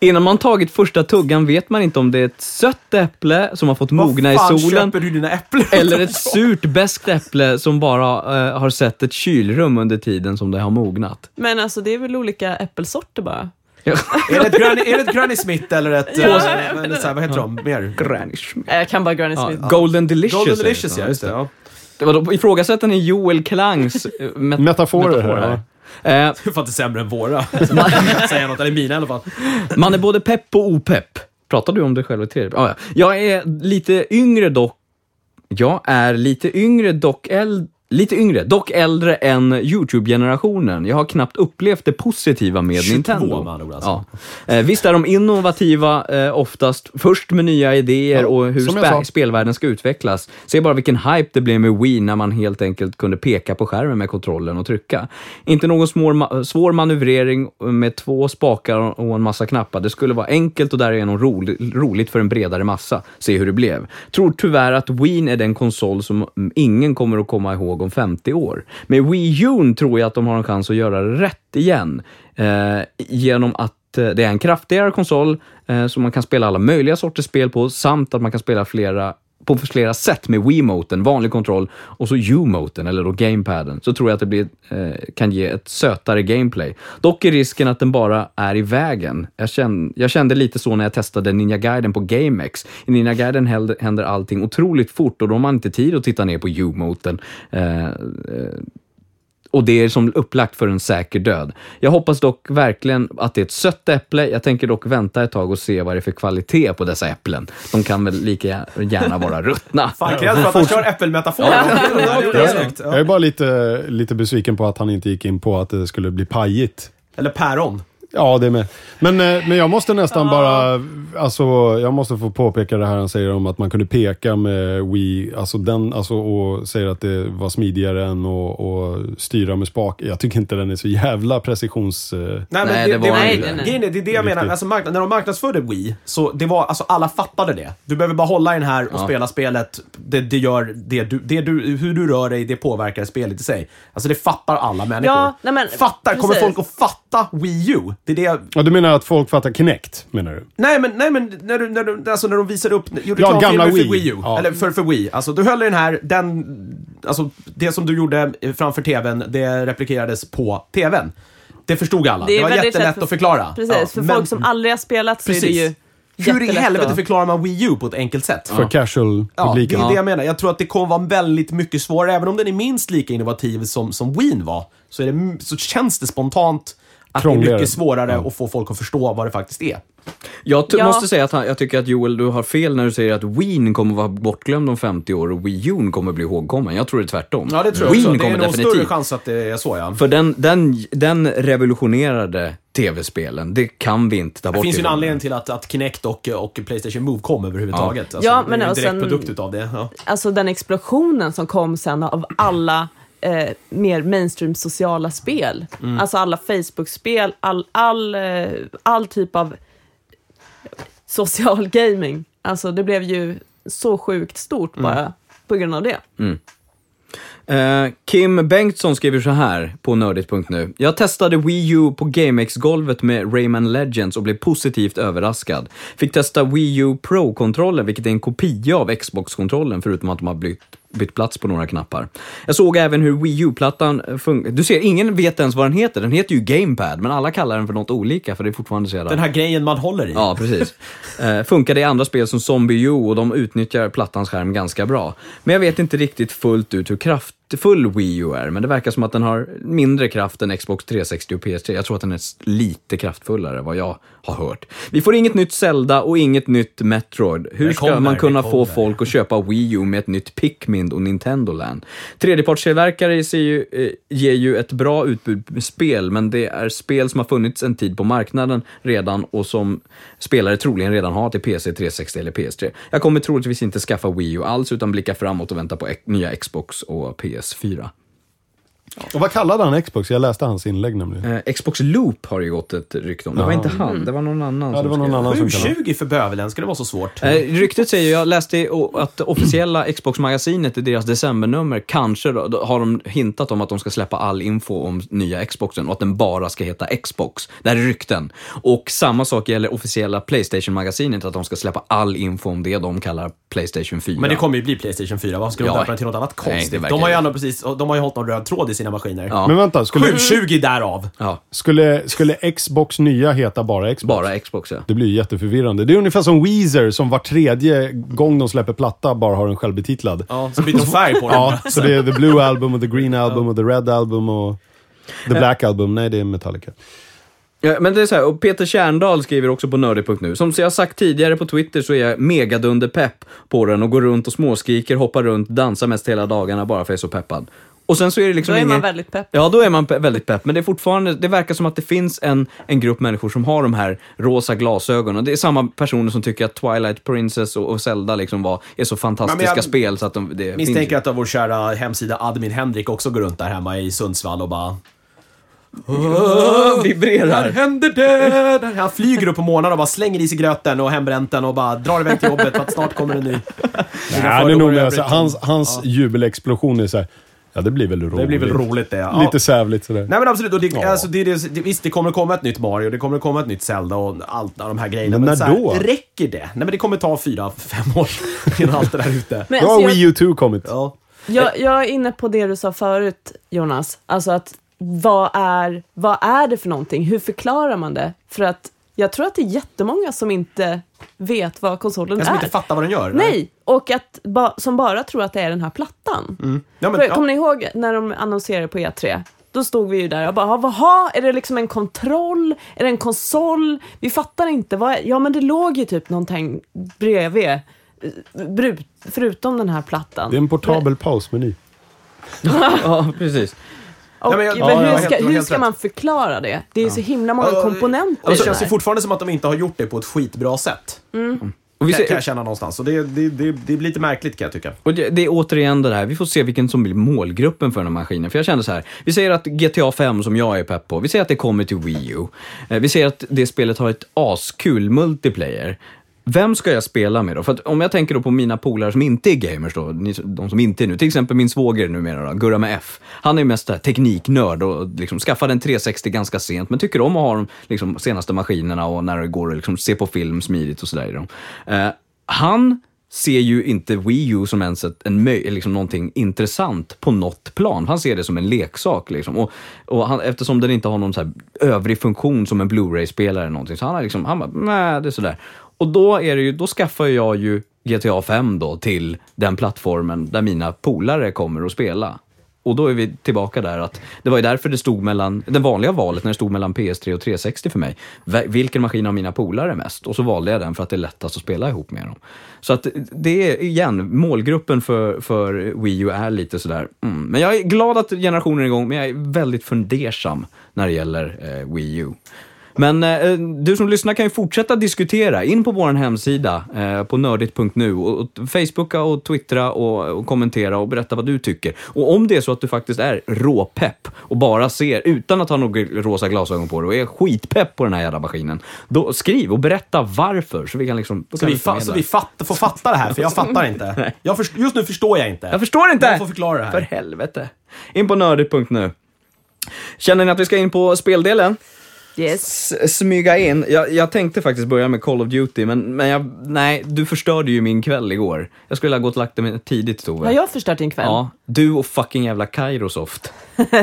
Innan man tagit första tuggan vet man inte om det är ett sött äpple som har fått mogna i Vad fan solen köper du dina äpplen? eller ett surt beskt äpple som bara eh, har sett ett kylrum under tiden som det har mognat. Men alltså det är väl olika äppelsorter bara. Är det ett Granny, är det ett Granny Smith eller ett... Ja, eh, jag eller så här, vad heter de? Mer? Granny Schmidt. Jag kan bara Granny Ja, Smith. Golden Delicious. Golden. Delicious, ja. Just det. Ja. Det var då ifrågasätter ni Joel Klangs eh, met- Metaforer här. metaforer? Ja. Eh, Det är fan inte sämre än våra. Säga något, eller mina i alla fall. man är både pepp och opepp. Pratar du om dig själv i tredje? Ah, ja. Jag är lite yngre dock. Jag är lite yngre dock äldre lite yngre, dock äldre än YouTube-generationen. Jag har knappt upplevt det positiva med 22 Nintendo. med andra ord alltså. Ja. Eh, visst är de innovativa eh, oftast, först med nya idéer Ja, och hur spe- spelvärlden ska utvecklas. Se bara vilken hype det blev med Wii när man helt enkelt kunde peka på skärmen med kontrollen och trycka. Inte någon svår, ma- svår manövrering med två spakar och en massa knappar. Det skulle vara enkelt och därigenom roligt, roligt för en bredare massa. Se hur det blev. Tror tyvärr att Wii är den konsol som ingen kommer att komma ihåg om 50 år. Med Wii U tror jag att de har en chans att göra det rätt igen. Eh, genom att eh, det är en kraftigare konsol eh, som man kan spela alla möjliga sorters spel på samt att man kan spela flera på flera sätt med Wiimoten, vanlig kontroll, och så U-moten, eller då gamepaden, så tror jag att det blir, eh, kan ge ett sötare gameplay. Dock är risken att den bara är i vägen. Jag kände, jag kände lite så när jag testade Ninja Gaiden på GameX. I Ninja Gaiden händer, allting otroligt fort och då har man inte tid att titta ner på U-moten. Eh, eh, och det är som upplagt för en säker död. Jag hoppas dock verkligen att det är ett sött äpple. Jag tänker dock vänta ett tag och se vad det är för kvalitet på dessa äpplen. De kan väl lika gärna vara ruttna. Fan, krävs för att han kör äppelmetafor. Jag är bara lite, lite besviken på att han inte gick in på att det skulle bli pajigt. Eller päron. Ja, det med. Men, eh, men jag måste nästan bara, alltså jag måste få påpeka det här han säger om att man kunde peka med Wii, alltså den, alltså och säger att det var smidigare än att att styra med spak. Jag tycker inte den är så jävla precisions... eh, Nej, men Nej, det, det det, var inte det. är, det är det jag menar. Alltså, marknad, när de marknadsförde Wii, så det var, alltså alla fattade det. Du behöver bara hålla i den här och spela spelet. Det, det gör det du, det du, hur du rör dig, det påverkar spelet i sig. Alltså det fattar alla människor. Ja, nej men, fattar, kommer precis. folk att fatta Wii U? Det är det jag, Ja, du menar att folk fattar Kinect, menar du? Nej men, nej, men när, du, när, du, alltså när de visade upp, gjorde Ja, gamla för Wii. Wii U. Ja. Eller för, för Wii. Alltså du höll i den här, den, alltså det som du gjorde framför TVn, det replikerades på TVn. Det förstod alla. Det, är var jättelätt lätt för- att förklara. Precis, Ja, för men- folk som aldrig har spelat så är det ju Hur i helvete att- förklarar man Wii U på ett enkelt sätt? För Ja, det casual-publiken. är det jag menar. Jag tror att det kommer vara väldigt mycket svårare. Även om den är minst lika innovativ som, som Wii var, så, är det, så känns det spontant att det är mycket svårare Ja. att få folk att förstå vad det faktiskt är. Jag Ja. måste säga att han, jag tycker att Joel, du har fel när du säger att Wien kommer vara bortglömd om 50 år och Wii U kommer bli ihågkommen. Jag tror det är tvärtom. Ja, det tror jag Wien också. Det är nog större chans att det är så, ja. För den, den, den revolutionerade tv-spelen. Det kan vi inte ta bort. Det finns ju en anledning till att, att Kinect och, och Playstation Move kom överhuvudtaget. Alltså, Ja, det men är ju en direkt sen- produkt utav det. Ja. Alltså den explosionen som kom sen av alla eh, mer mainstream sociala spel. Mm. Alltså alla Facebook-spel, all, all, eh, all typ av social gaming. Alltså det blev ju så sjukt stort Mm. bara på grund av det. Eh, Kim Bengtsson skriver så här på nördigt.nu. Jag testade Wii U på GameX-golvet med Rayman Legends och blev positivt överraskad. Fick testa Wii U Pro-kontrollen, vilket är en kopia av Xbox-kontrollen, förutom att de har bytt, bytt plats på några knappar. Jag såg även hur Wii U-plattan funkar. Du ser, ingen vet ens vad den heter. Den heter ju Gamepad, men alla kallar den för något olika, för det är fortfarande så jävla... Den här grejen man håller i. Ja, precis. Eh, funkar det i andra spel som Zombie U och de utnyttjar plattans skärm ganska bra. Men jag vet inte riktigt fullt ut hur kraftfull Wii U är, men det verkar som att den har mindre kraft än Xbox 360 och PS3. Jag tror att den är lite kraftfullare, vad jag har hört. Vi får inget nytt Zelda och inget nytt Metroid. Hur Det ska kommer, man kunna få kommer. folk att köpa Wii U med ett nytt Pikmin och Nintendo Land? Tredjepartstillverkare ju, eh, ger ju ett bra utbud med spel, men det är spel som har funnits en tid på marknaden redan och som spelare troligen redan har till PC, 360 eller PS3. Jag kommer troligtvis inte skaffa Wii U alls, utan blicka framåt och vänta på nya Xbox och PS4. Och vad kallade han Xbox? Jag läste hans inlägg nämligen. Eh, Xbox Loop har det gått ett rykte om. Det var inte han, det var någon annan. Ja, det var någon annan som kallade 720 för bövelen, ska det vara så svårt? Eh, ryktet säger, jag läste att officiella Xbox-magasinet i deras decembernummer, kanske då, då har de hintat om att de ska släppa all info om nya Xboxen och att den bara ska heta Xbox. Det här är rykten. Och samma sak gäller officiella Playstation-magasinet, att de ska släppa all info om det de kallar Playstation 4. Men det kommer ju bli Playstation 4, varför ska de Ja. döpa den till något annat Nej, konstigt? det verkar de har ju ändå precis, de har ju hållit någon röd tråd i sina maskiner. Ja. Men vänta, skulle, 720 därav! Ja, skulle, skulle Xbox nya heta bara Xbox? bara Xbox ja. Det blir ju jätteförvirrande. Det är ungefär som Weezer som var tredje gång de släpper platta bara har en självbetitlad. Ja, så byter de färg på den. Ja, så det är The Blue Album och The Green Album och The Red Album och The Black Album. Nej, det är Metallica. Ja, men det är så här, och Peter Kärndal skriver också på nördigt.nu. Som jag sagt tidigare på Twitter så är jag megadunder pepp på den och går runt och småskriker, hoppar runt, dansar mest hela dagarna bara för att jag är så peppad. Och sen så är det liksom Då är man ingen- väldigt pepp. Ja, då är man pe- väldigt pepp. Men det är fortfarande, det verkar som att det finns en, en grupp människor som har de här rosa glasögonen. Och det är samma personer som tycker att Twilight Princess och, och Zelda liksom var, är så fantastiska Men jag spel så att de, det Misstänker finns. att vår kära hemsida admin Henrik också går runt där hemma i Sundsvall och bara... Där Där vibrerar. händer det! Där. Han flyger upp på morgonen och bara slänger i sig gröten och hembränt den och bara drar iväg till jobbet för att snart kommer en ny. Nej, det är nog här, hans, hans jubelexplosion är så här, ja det blir väl roligt. Det blir väl roligt det. Ja. Lite sävligt sådär. Nej men absolut, och det, Ja. alltså, det, det, det, visst det kommer komma ett nytt Mario, det kommer komma ett nytt Zelda och allt av de här grejerna. Men när här, då? Räcker det? Nej men det kommer ta fyra, fem år innan allt det där är ute. Men Då alltså, har Wii U 2 kommit. Ja. jag, jag är inne på det du sa förut, Jonas. Alltså att vad är, vad är det för någonting? Hur förklarar man det? För att jag tror att det är jättemånga som inte vet vad konsolen Den som är. inte fattar vad den gör. Nej, och att, ba, som bara tror att det är den här plattan. Ja, men, För, ja. Kommer ni ihåg när de annonserade på E3? Då stod vi ju där och bara, jaha, är det liksom en kontroll? Är det en konsol? Vi fattar inte. Vad är, ja, men det låg ju typ någonting bredvid. Brut, förutom den här plattan. Det är en portabel pausmeny. Ja, precis. Och, Ja, men jag- men ja, ja, hur helt- ska, har hur helt ska man förklara det? Det är ju så himla många Ja, komponenter Det i känns ju fortfarande som att de inte har gjort det på ett skitbra sätt. Och, vi Kan, jag känna någonstans. Och det, det, det, det blir lite märkligt kan jag tycka. och det, det är återigen det här, vi får se vilken som blir målgruppen för den här maskinen. För jag kände så här, vi säger att GTA 5 som jag är pepp på, vi säger att det kommer till Wii U. Eh, Vi säger att det spelet har ett askul multiplayer. Vem ska jag spela med då? För att om jag tänker då på mina polare som inte är gamers då, de som inte är nu, till exempel min svåger numera då, Gurra med F. Han är mest tekniknörd och liksom skaffade en 360 ganska sent, men tycker om att ha de liksom, senaste maskinerna och när det går att liksom, se på film smidigt och sådär. Eh, han ser ju inte Wii U som ens ett, en liksom någonting intressant på något plan. Han ser det som en leksak. Liksom. Och, och han, eftersom den inte har någon så här övrig funktion som en Blu-ray-spelare eller någonting, så han har liksom, han bara, nej, det är sådär. Och då, är det ju, då skaffar jag ju GTA 5 då till den plattformen där mina polare kommer att spela. Och då är vi tillbaka där att det var ju därför det stod mellan, det vanliga valet när det stod mellan PS3 och 360 för mig. Vilken maskin av mina polare mest? Och så valde jag den för att det är lättast att spela ihop med dem. Så att det är igen, målgruppen för, för Wii U är lite sådär, mm. Men jag är glad att generationen är igång, men jag är väldigt fundersam när det gäller eh, Wii U. Men eh, du som lyssnar kan ju fortsätta diskutera. In på vår hemsida eh, på nördigt.nu och, och Facebooka och twittra och, och kommentera och berätta vad du tycker. Och om det är så att du faktiskt är råpepp och bara ser, utan att ha några rosa glasögon på dig och är skitpepp på den här jävla maskinen, då skriv och berätta varför så vi kan liksom... Så vi, fa- så vi fatt, får fatta det här, för jag fattar inte. Jag först, just nu förstår jag inte. Jag förstår inte! Någon får förklara det här. För helvete. In på nördigt.nu. Känner ni att vi ska in på speldelen? Yes. S- smyga in. Jag, jag tänkte faktiskt börja med Call of Duty, men, men jag, nej, du förstörde ju min kväll igår. Jag skulle ha gått och lagt mig tidigt, Tove. Har jag förstört din kväll? Ja, du och fucking jävla Kairosoft.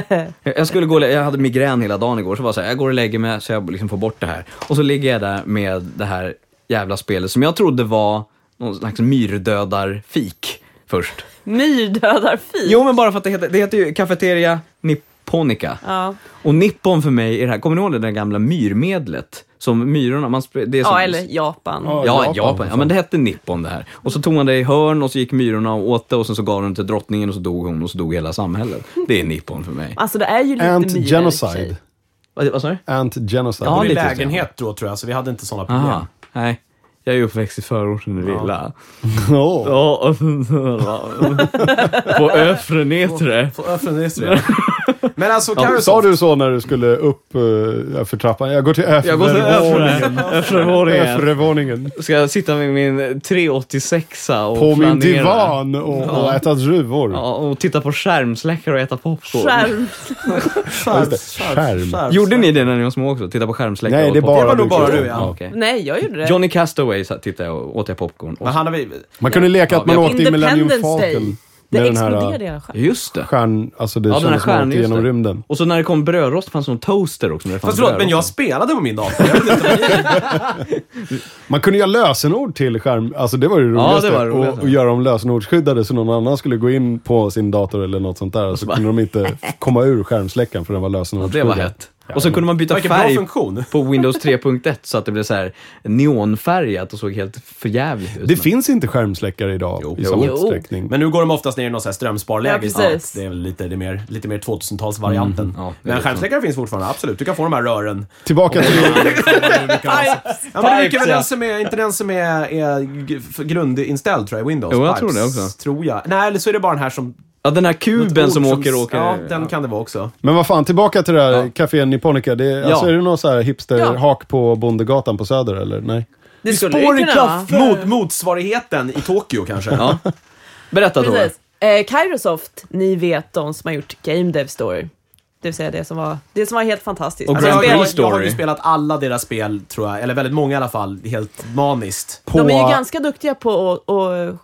jag, skulle gå jag hade migrän hela dagen igår, så var jag så här, jag går och lägger mig så jag liksom får bort det här. Och så ligger jag där med det här jävla spelet som jag trodde var någon slags myrdödarfik först. Myrdödarfik. Jo, men bara för att det heter, det heter ju Cafeteria Nipponica. Ja. Och Nippon för mig är det här, kommer ni ihåg det där gamla myrmedlet? Som myrorna, man det är som, ja, eller Japan. Ja. Ja, Japan, Japan. Ja, men det hette Nippon det här. Och så tog man det i hörn och så gick myrorna och åt det och sen så gav de till drottningen och så dog hon och så dog hela samhället. Det är Nippon för mig. Alltså det är ju lite Ant myror genocide. Vad, vad sa du? Ant genocide. Ja, Ja, i lägenhet då tror jag, så vi hade inte sådana problem. Aha, nej. Jag är uppväxt i förorten i villa. Ja, och På övre nedre. Öppna det så det. Men alltså, Ja, Kairosoft, sa du så när du skulle upp uh, för trappan? Jag går till Jag går till övervåningen. övre, övre våningen. Övervåningen. Ska jag sitta med min 386 och På min planera. divan och, och äta druvor. Ja, och titta på skärmsläckare och äta popcorn. Skärm. Ja, det. Skärm. Gjorde ni det när ni var små också? Titta på skärmsläckare Nej, och det bara Det var nog bara du, ja. Okej. Nej, jag gjorde det. Johnny Castaway tittade jag och åt jag popcorn. Och Men han har vi... Man kunde leka att man Ja, åkte i Millennium Independence Day. Det Med den här exploderade hela skärmen. Just det. stjärn... Alltså det Ja, den här kändes som att stjärnan, genom rymden. Och så när det kom brödrost fanns det någon toaster också. Fast förlåt, men jag spelade på min dator. Man kunde ha lösenord till skärm. Alltså det var ju det Ja, roligaste. det var det roligaste. och, och göra dem lösenordsskyddade så någon annan skulle gå in på sin dator eller något sånt där. Och så kunde de inte komma ur skärmsläckaren för den var Ja, det lösenordsskyddad. var hett. Och så kunde man byta Vilken bra färg funktion. på Windows 3.1 så att det blev så här neonfärgat och såg helt förjävligt ut. Det finns inte skärmsläckare idag Jo. i samma Jo. utsträckning. Men nu går de oftast ner i något så här strömsparläge. Ja, precis. det är väl lite, det mer, lite mer 2000-talsvarianten. Mm, ja, det är men det. skärmsläckare finns fortfarande, absolut. Du kan få de här rören. Tillbaka till... Ja, men det Pipes, väl ja. den som är, inte den som är, är g- grundinställd tror jag, i Windows. Jo, jag Pipes, tror det också. Tror jag. Nej, eller så är det bara den här som... Ja, den här kuben ord som åker åker. Ja, den kan det vara också. Men vad fan, tillbaka till det här Ja. Café Nipponica. Det, är- alltså, är det någon så här Ja. hipster-hak på Bondegatan på Söder, eller? Nej. Det skulle Spår i kaffe! Mot, motsvarigheten i Tokyo kanske. Ja. Berätta. Precis. Eh, Kairosoft, ni vet de som har gjort Game Dev Story. Det vill säga det som var, det som var helt fantastiskt. Och Alltså, Grand jag, Prix jag, jag har ju spelat alla deras spel, tror jag. Eller väldigt många i alla fall. Helt maniskt. På... De är ju ganska duktiga på att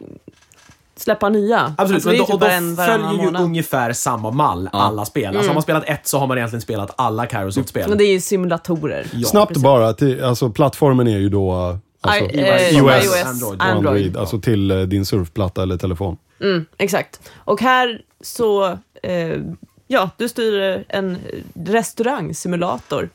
släppa nya. Absolut, Alltså, men då, typ och varannan följer ju månad. ungefär samma mall, alla spel. Alltså Mm. har man spelat ett så har man egentligen spelat alla Kairosoft-spel. Men det är ju simulatorer. Ja, Snabbt precis. bara, till, alltså plattformen är ju då... Alltså, I- eh, iOS, iOS, Android. Android. Android, alltså till eh, din surfplatta eller telefon. Mm, exakt. Och här så, eh, ja, du styr en restaurangsimulator.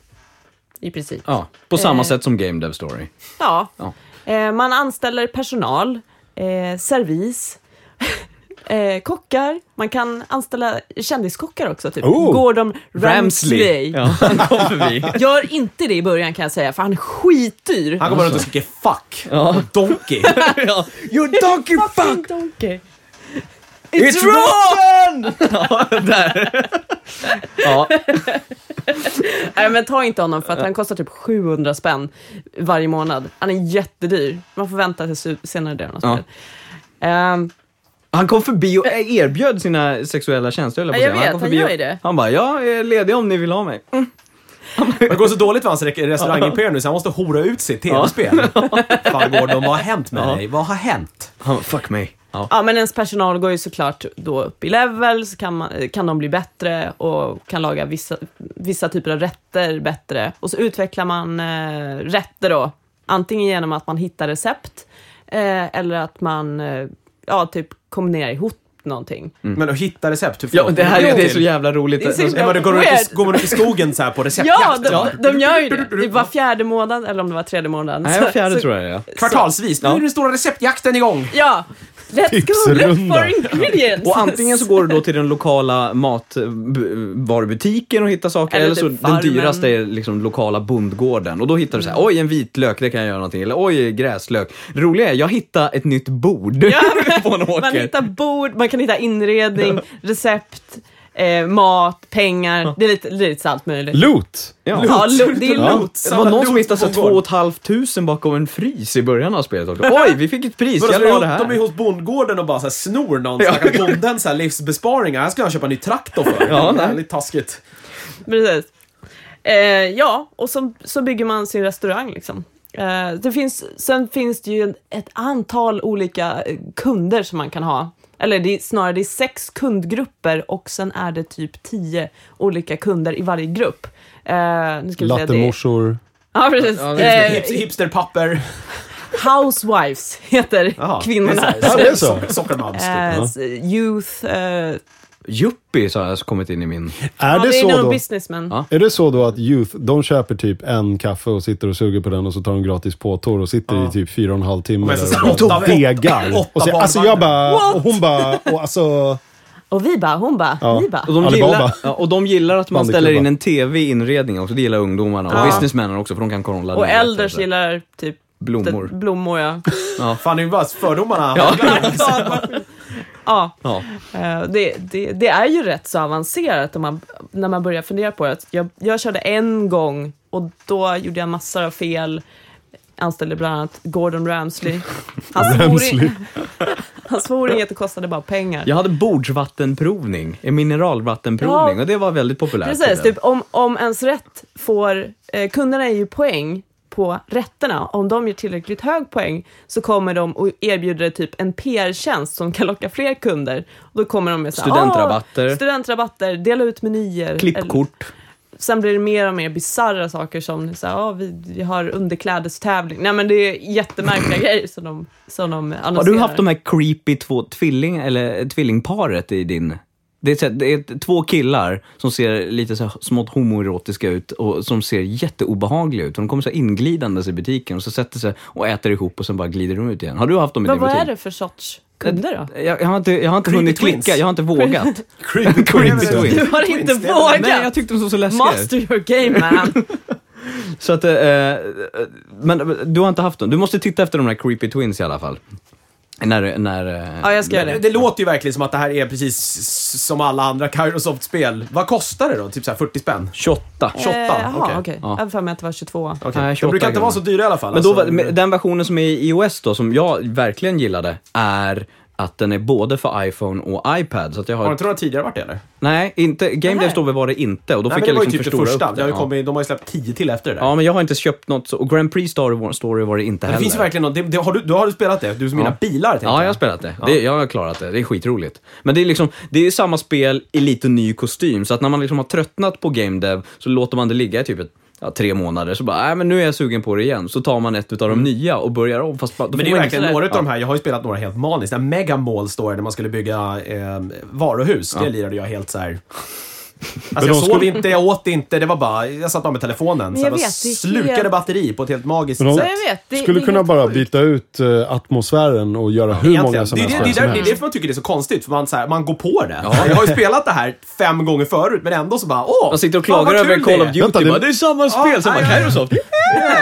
I princip. Ja, på samma Eh. sätt som Game Dev Story. Ja. Ja. Eh, man anställer personal, eh, servis, eh, kockar. Man kan anställa kändiskockar också, typ Oh! Gordon. Ja, han kom förbi. Gör inte det i början kan jag säga, för han är skitdyr. Han kommer runt och skriker 'fuck' Ja. 'donkey' ja. You donkey Fucking donkey. It's rotten! ja, där. ja, Nej men ta inte honom för att han kostar typ 700 spänn varje månad. Han är jättedyr. Man får vänta till senare delen av Ja. spelet. Han kom förbi och erbjöd sina sexuella tjänster, jag säga. vet, kom han förbi gör och- ju det. Han bara, jag är ledig om ni vill ha mig. Mm. Det går så dåligt för hans re- restaurangimperium nu så han måste hora ut sitt tv-spel. Fan Gordon, vad har hänt med Ja. dig? Vad har hänt? Han bara, fuck me. Ja. ja men ens personal går ju såklart då upp i level, så kan, man, kan de bli bättre och kan laga vissa, vissa typer av rätter bättre. Och så utvecklar man eh, rätter då, antingen genom att man hittar recept eh, eller att man eh, ja, typ kombinerar ihop någonting. Men att hitta recept, hur Ja, det här är, det är så jävla roligt. Det är så Ja, då går, man ut, går man ut i skogen så här på Ja, receptjakt? de, de gör ju det. Det var fjärde månad, eller om det var tredje månaden. Nej, Så- fjärde så- tror jag är. Kvartalsvis. Nu Ja. är den stora receptjakten igång. Ja, let's go for ingredients. Och antingen så går du då till den lokala matvarubutiken och hittar saker, Eller eller, så typ den farmen. dyraste är liksom lokala bondgården. Och då hittar du så här, oj en vitlök, det kan jag göra någonting. Eller oj, gräslök. Det roliga är, jag hittade ett nytt bord Ja, på en åker. Man hittar bord, man kan hitta inredning, recept, eh, mat, pengar. Det är lite, det är lite allt möjligt. Loot! Ja. Ja, lo- det är Ja. loot. Det var någon som hittade så här två och ett halvt tusen bakom en frys i början av spelet också. Oj, vi fick ett pris, jag de, det de är här. hos bondgården och bara så här snor någon Ja. stackars bonden så här livsbesparingar. Här ska han köpa en ny traktor för. Ja, det är lite taskigt. Precis. Eh, ja, och så, så bygger man sin restaurang liksom. Eh, det finns, sen finns det ju en- ett antal olika kunder som man kan ha. Eller det är, snarare det är sex kundgrupper och sen är det typ tio olika kunder i varje grupp. Eh, nu ska vi. Lattemorsor. Ja, precis. Ja, Eh, Hips, hipsterpapper. housewives heter Jaha, kvinnorna. det är så Sockermoms, typ. Eh, Youth... eh, Yuppies har alltså kommit in i min... Är ja, det så då? businessmen. Ja. Är det så då att Youth, de köper typ en kaffe och sitter och suger på den och så tar de gratis påtår och sitter Ja. i typ fyra och en halv timme Men så- där och åtta Och så, alltså jag bara, och hon bara, och alltså... Och vi bara, hon bara, Ja. vi bara. Och de, Alibaba. gillar, ja, och de gillar att man ställer in en TV i inredningen också. Det gillar ungdomarna. Och Ja. businessmännen också, för de kan kolla Och elders rätt, gillar typ Blommor. blommor ja. Fan, det är ju bara fördomarna. Ja. ja. Ja. eh, Det, det, det är ju rätt så avancerat om man, när man börjar fundera på det. Jag, jag körde en gång och då gjorde jag massor av fel. Anställde bland annat Gordon Ramsay. Han Ramsley. han svor inget, det kostade bara pengar. Jag hade bordsvattenprovning, en mineralvattenprovning Ja. och det var väldigt populärt. Precis, typ om, om ens rätt får, eh, kunderna är ju poäng på rätterna. Om de ger tillräckligt hög poäng så kommer de och erbjuder typ en PR-tjänst som kan locka fler kunder. Och då kommer de med så här, Studentrabatter. "Ah, studentrabatter, dela ut menyer. Eller, Klippkort. sen blir det mer och mer bisarra saker som så här, vi, vi har underklädestävling. Nej men det är jättemärkliga grejer som de, som de annonserar. Har du haft de här creepy två tvilling, eller tvillingparet i din Det är, så här, det är två killar som ser lite så här smått homoerotiska ut och som ser jätteobehagliga ut. Och de kommer så här inglidandes i butiken och så sätter sig och äter ihop och sen bara glider de ut igen. Har du haft dem i Vad, din vad butik? är det för sorts kunder då? Jag, jag har inte, jag har inte Creepy hunnit twins. klicka, jag har inte vågat. Creepy Creepy twins. Du har inte väl- vågat! Nej, jag tyckte de såg så läskiga ut. Master your game man! Så att, eh, men du har inte haft dem. Du måste titta efter de här creepy twins i alla fall. När, när, eh, Ja, jag ska göra Det, det. låter ju verkligen som att det här är precis som alla andra Kairosoft-spel. Vad kostar det då? Typ så här 40 spänn? 28. 28, Eh, Jaha, okej. okej. Ja. Jag hade för mig att det var 22. Okej. Nej, De 28 brukar inte vara så dyra i alla fall. Men då, alltså. med- den versionen som är i iOS då, som jag verkligen gillade, är att den är både för iPhone och iPad. Så att jag Har har... inte några tidigare varit det eller? Nej, inte, Game. Dev Store var det inte. Och då Nej, fick men det jag var ju liksom typ det förstora första. upp Det har ju Ja. kommit, de har ju släppt 10 till efter det där. Ja, men jag har inte köpt något så, och Grand Prix Story, Story var det inte Men det heller. finns ju verkligen något, det, det, har, du, då har du spelat det? Du som Ja. mina bilar Ja, jag har spelat det. det. Jag har klarat det. Det är skitroligt. Men det är liksom, det är samma spel i lite ny kostym. Så att när man liksom har tröttnat på Game Dev så låter man det ligga i typ ett, ja, tre månader. Så bara, nej men nu är jag sugen på det igen. Så tar man ett utav de nya och börjar om. Fast Mm. Men det är verkligen några av de här, jag har ju spelat några helt maniskt. Mega Mall Store där man skulle bygga eh, varuhus, det lirade jag helt så här. Alltså jag sov skulle- inte, jag åt inte, det var bara, jag satt bara med telefonen. Jag vet, det slukade helt- batteri på ett helt magiskt de- sätt. Jag vet, det, Skulle det kunna bara byta ut eh, atmosfären och göra hur många Egentligen. det, här är det, det, som det, det är helst. därför man tycker det är så konstigt, för man, så här, man går på det. Jag har ju spelat det här fem gånger förut, men ändå så bara, åh! Man sitter och klagar över Call det of är. Duty. Vänta, det- bara, det är samma spel. Sen ja, bara, ja.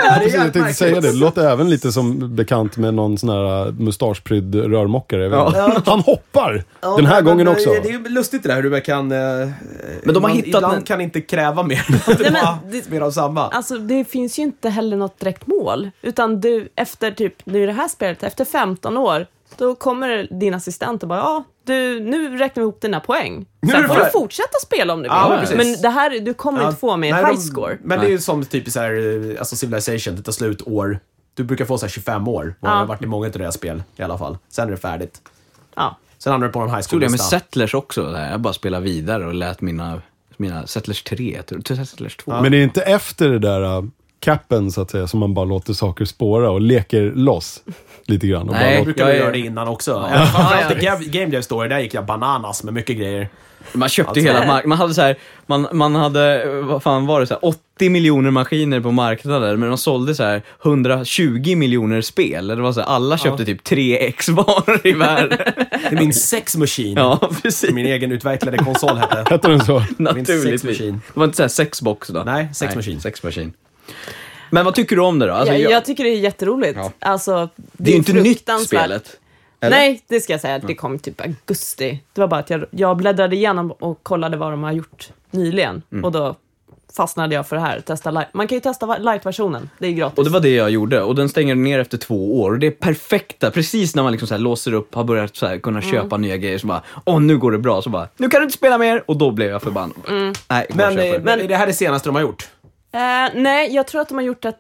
Ja, Precis, jag tänkte säga det. Det låter även lite som bekant med någon sån här uh, mustaschprydd rörmokare. Ja. Han hoppar! Ja, Den här men, gången också. Det är ju lustigt det där hur man kan... Men de har man hittat ibland en- kan inte kräva mer. det Nej, men bara det- mer av samma. Alltså det finns ju inte heller något direkt mål. Utan du, efter typ, nu i det här spelet, efter 15 år, då kommer din assistent och bara, ja, du, nu räknar vi ihop dina poäng. Sen får du fortsätta spela om du vill. Ja, men det här, du kommer inte få mer high score. Men det är ju som typ så här, eh, alltså Civilization, det tar slut år. Du brukar få så här 25 år, och det Ja. har varit i många av deras spel i alla fall. Sen är det färdigt. Ja. Sen hamnar du på en high Jag gjorde det med school-lista. Settlers också. Där. Jag bara spelade vidare och lät mina, mina Settlers 3, till Settlers 2. Men det är inte efter det där uh, capen så att säga som man bara låter saker spåra och leker loss lite grann. Och Nej. bara Jag låter- brukar Jag väl är- göra det innan också. Ja. Framförallt i Ga- Game Dev Story, där gick jag bananas med mycket grejer. Man köpte Alltså- ju hela marknaden. Man hade så här, man, man hade, vad fan var det, så här, 80 miljoner maskiner på marknaden, men de sålde så här 120 miljoner spel. Det var så här, alla köpte typ 3 X varor i världen. Det är min sex machine. ja, precis. Min egen utvecklade konsol hette. Hette den så? Naturligtvis. Det var inte så här sexbox då? Nej, Sex Machine. Sex Machine. Men vad tycker du om det då? Alltså, jag, jag- jag tycker det är jätteroligt. Ja. Alltså, det är ju inte nytt spelet. Eller? Nej, det ska jag säga. Det kom typ augusti. Det var bara att jag, jag bläddrade igenom och kollade vad de har gjort nyligen. Mm. Och då fastnade jag för det här. Testa light. Man kan ju testa light-versionen. Det är gratis. Och det var det jag gjorde och den stänger ner efter två år. Och det är perfekta, precis när man liksom så här låser upp, har börjat så här kunna Mm. köpa nya grejer, så bara åh nu går det bra, så bara nu kan du inte spela mer och då blev jag förbannad. Mm. Nej, Men, men, eh, men är det här det senaste de har gjort? Eh, nej, jag tror att de har gjort ett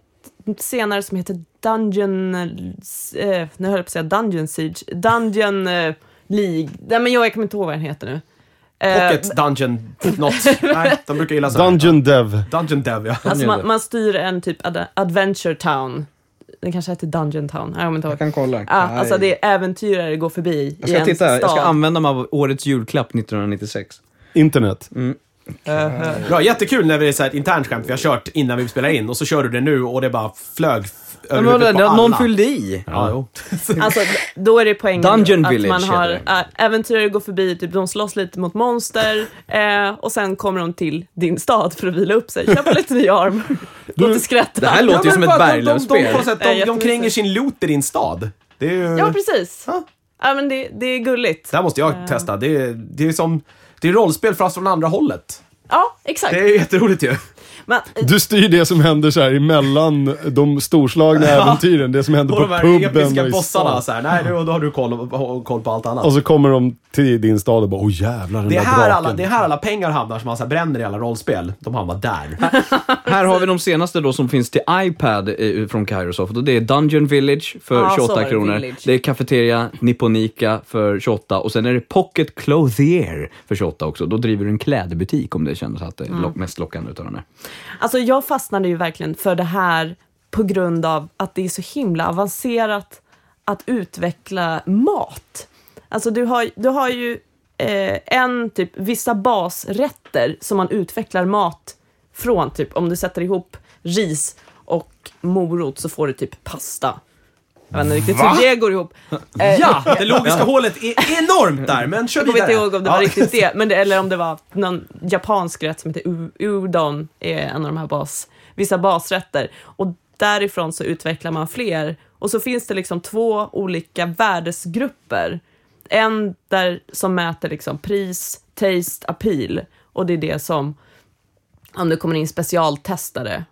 senare som heter Dungeon... Eh, nu höll jag på att säga Dungeon Siege. Dungeon eh, League. Nej, men jag, jag kommer inte ihåg vad den heter nu. Eh, Pocket Dungeon något. Nej, de brukar gilla så här. Dungeon Dev. Dungeon Dev, ja. Alltså man, man styr en typ ad Adventure Town. Den kanske heter Dungeon Town. Jag inte ihåg. kan kolla. Ja, alltså det är äventyrare går förbi jag i ska en titta, stad. jag ska använda mig av årets julklapp 1996. Internet. Bra, jättekul när det är så här ett internt skämt vi har kört innan vi spelar in och så kör du det nu och det bara flög över Men, huvudet på alla. någon fyllde i. Ja, jo. Alltså, då är det poängen Dungeon att Village man har äh, äventyrare går förbi, typ, de slåss lite mot monster eh, och sen kommer de till din stad för att vila upp sig. Köpa lite nya armor, gå till skrätta. Det här låter ju men som ett att de-. De, de, Eh, de, de jättemysigt. kränger sin loot i din stad. Det är ju... Ja, precis. Ja. Ja, men det, det är gulligt. Det här måste jag testa. Det det är som... Det är rollspel fast från andra hållet. Ja, exakt. Det är jätteroligt ju. Men, Du styr det som händer så här emellan de storslagna äventyren. Det som händer Och på de här puben episka och i bossarna så här, nej då, då har du koll, koll på allt annat. Och så kommer de till din stad och bara, åh jävlar den det, är där här draken. alla, det är här alla pengar hamnar som man så här bränner i alla rollspel. De hamnar där. Här har vi de senaste då som finns till iPad eh, från Kairosoft och det är Dungeon Village för Ja, så 28 var det, kronor. Village. Det är Cafeteria Nipponika för 28 och sen är det Pocket Clothier för 28 också. Då driver du en klädbutik om det kändes att det är Mm. mest lockande utav de här. Alltså jag fastnade ju verkligen för det här på grund av att det är så himla avancerat att utveckla mat. Alltså du har, du har ju eh, en typ vissa basrätter som man utvecklar mat från. Typ om du sätter ihop ris och morot så får du typ pasta. Jag vet inte riktigt hur det går ihop. Eh, Ja, det logiska hålet är enormt där, men kör Jag kommer vidare. inte ihåg om det var riktigt det, men det, eller om det var någon japansk rätt som heter udon, är en av de här bas, vissa basrätter. Och därifrån så utvecklar man fler. Och så finns det liksom två olika värdesgrupper. En där som mäter liksom pris, taste, appeal. Och det är det som, om det kommer in specialtestare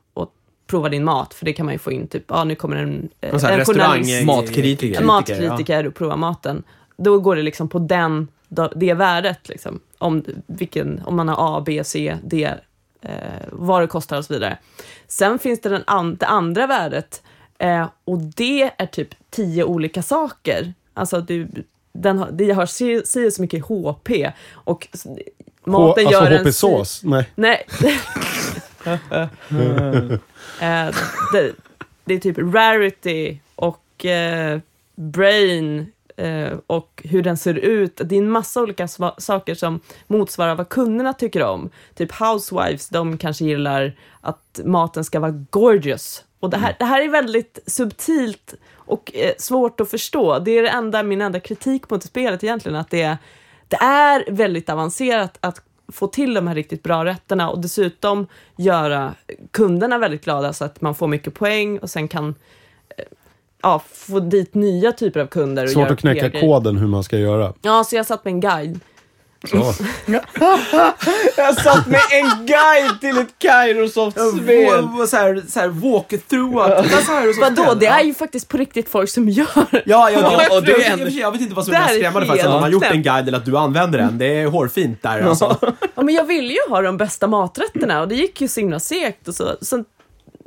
och provar din mat, för det kan man ju få in typ, ah, nu kommer en, eh, en restaurang... journalist Matkritiker. matkritiker och provar maten, då går det liksom på den, det värdet. Liksom. Om, vilken, om man har A, B, C, D, eh, vad det kostar och så vidare. Sen finns det den an, det andra värdet eh, och det är typ tio olika saker. Alltså du, den har, det har si si så mycket HP och maten H- gör alltså en si- HP-sås? Nej. Nej. Eh, det, det är typ rarity och eh, brain eh, och hur den ser ut. Det är en massa olika saker som motsvarar vad kunderna tycker om. Typ housewives, de kanske gillar att maten ska vara gorgeous. Och det här, det här är väldigt subtilt och eh, svårt att förstå. Det är det enda, min enda kritik mot spelet egentligen, att det, det är väldigt avancerat att få till de här riktigt bra rätterna och dessutom göra kunderna väldigt glada så att man får mycket poäng och sen kan eh, ja, få dit nya typer av kunder. Svårt att knäcka koden hur man ska göra. Ja, så jag satt med en guide. Så. Jag satt med en guide till ett Kairosoft-spel. Så här, så här walkthrough. Vadå, det är ju faktiskt på riktigt folk som gör Ja, ja, och det är ändå- jag, vet inte vad som är mest skrämmande faktiskt, att de har gjort en guide eller att du använder den. Det är hårfint där alltså. Ja, men jag ville ju ha de bästa maträtterna och det gick ju så himla segt och så. Sen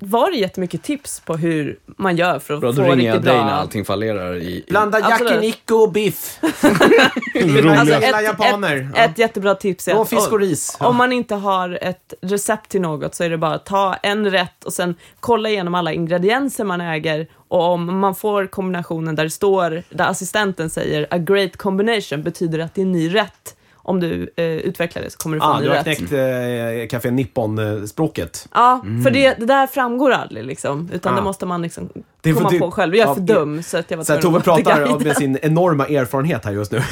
var det jättemycket tips på hur man gör för att Bra, då få ringer riktigt jag bra... dig när allting fallerar i... i Blanda yakiniku och biff. Roligt. Alltså, ett, japaner. ett, ett jättebra tips är att fisk och ris. om man inte har ett recept till något så är det bara att ta en rätt och sen kolla igenom alla ingredienser man äger och om man får kombinationen där det står, där assistenten säger a great combination betyder att det är en ny rätt. Om du eh, utvecklar det så kommer du få Ah, en ny du har rätt. knäckt eh, Café Nippon-språket. Ja, för det, det där framgår aldrig liksom, utan Ah. det måste man liksom komma du- på själv. Jag är ja, för det- dum så att jag var tvungen Tove att till pratar med sin enorma erfarenhet här just nu.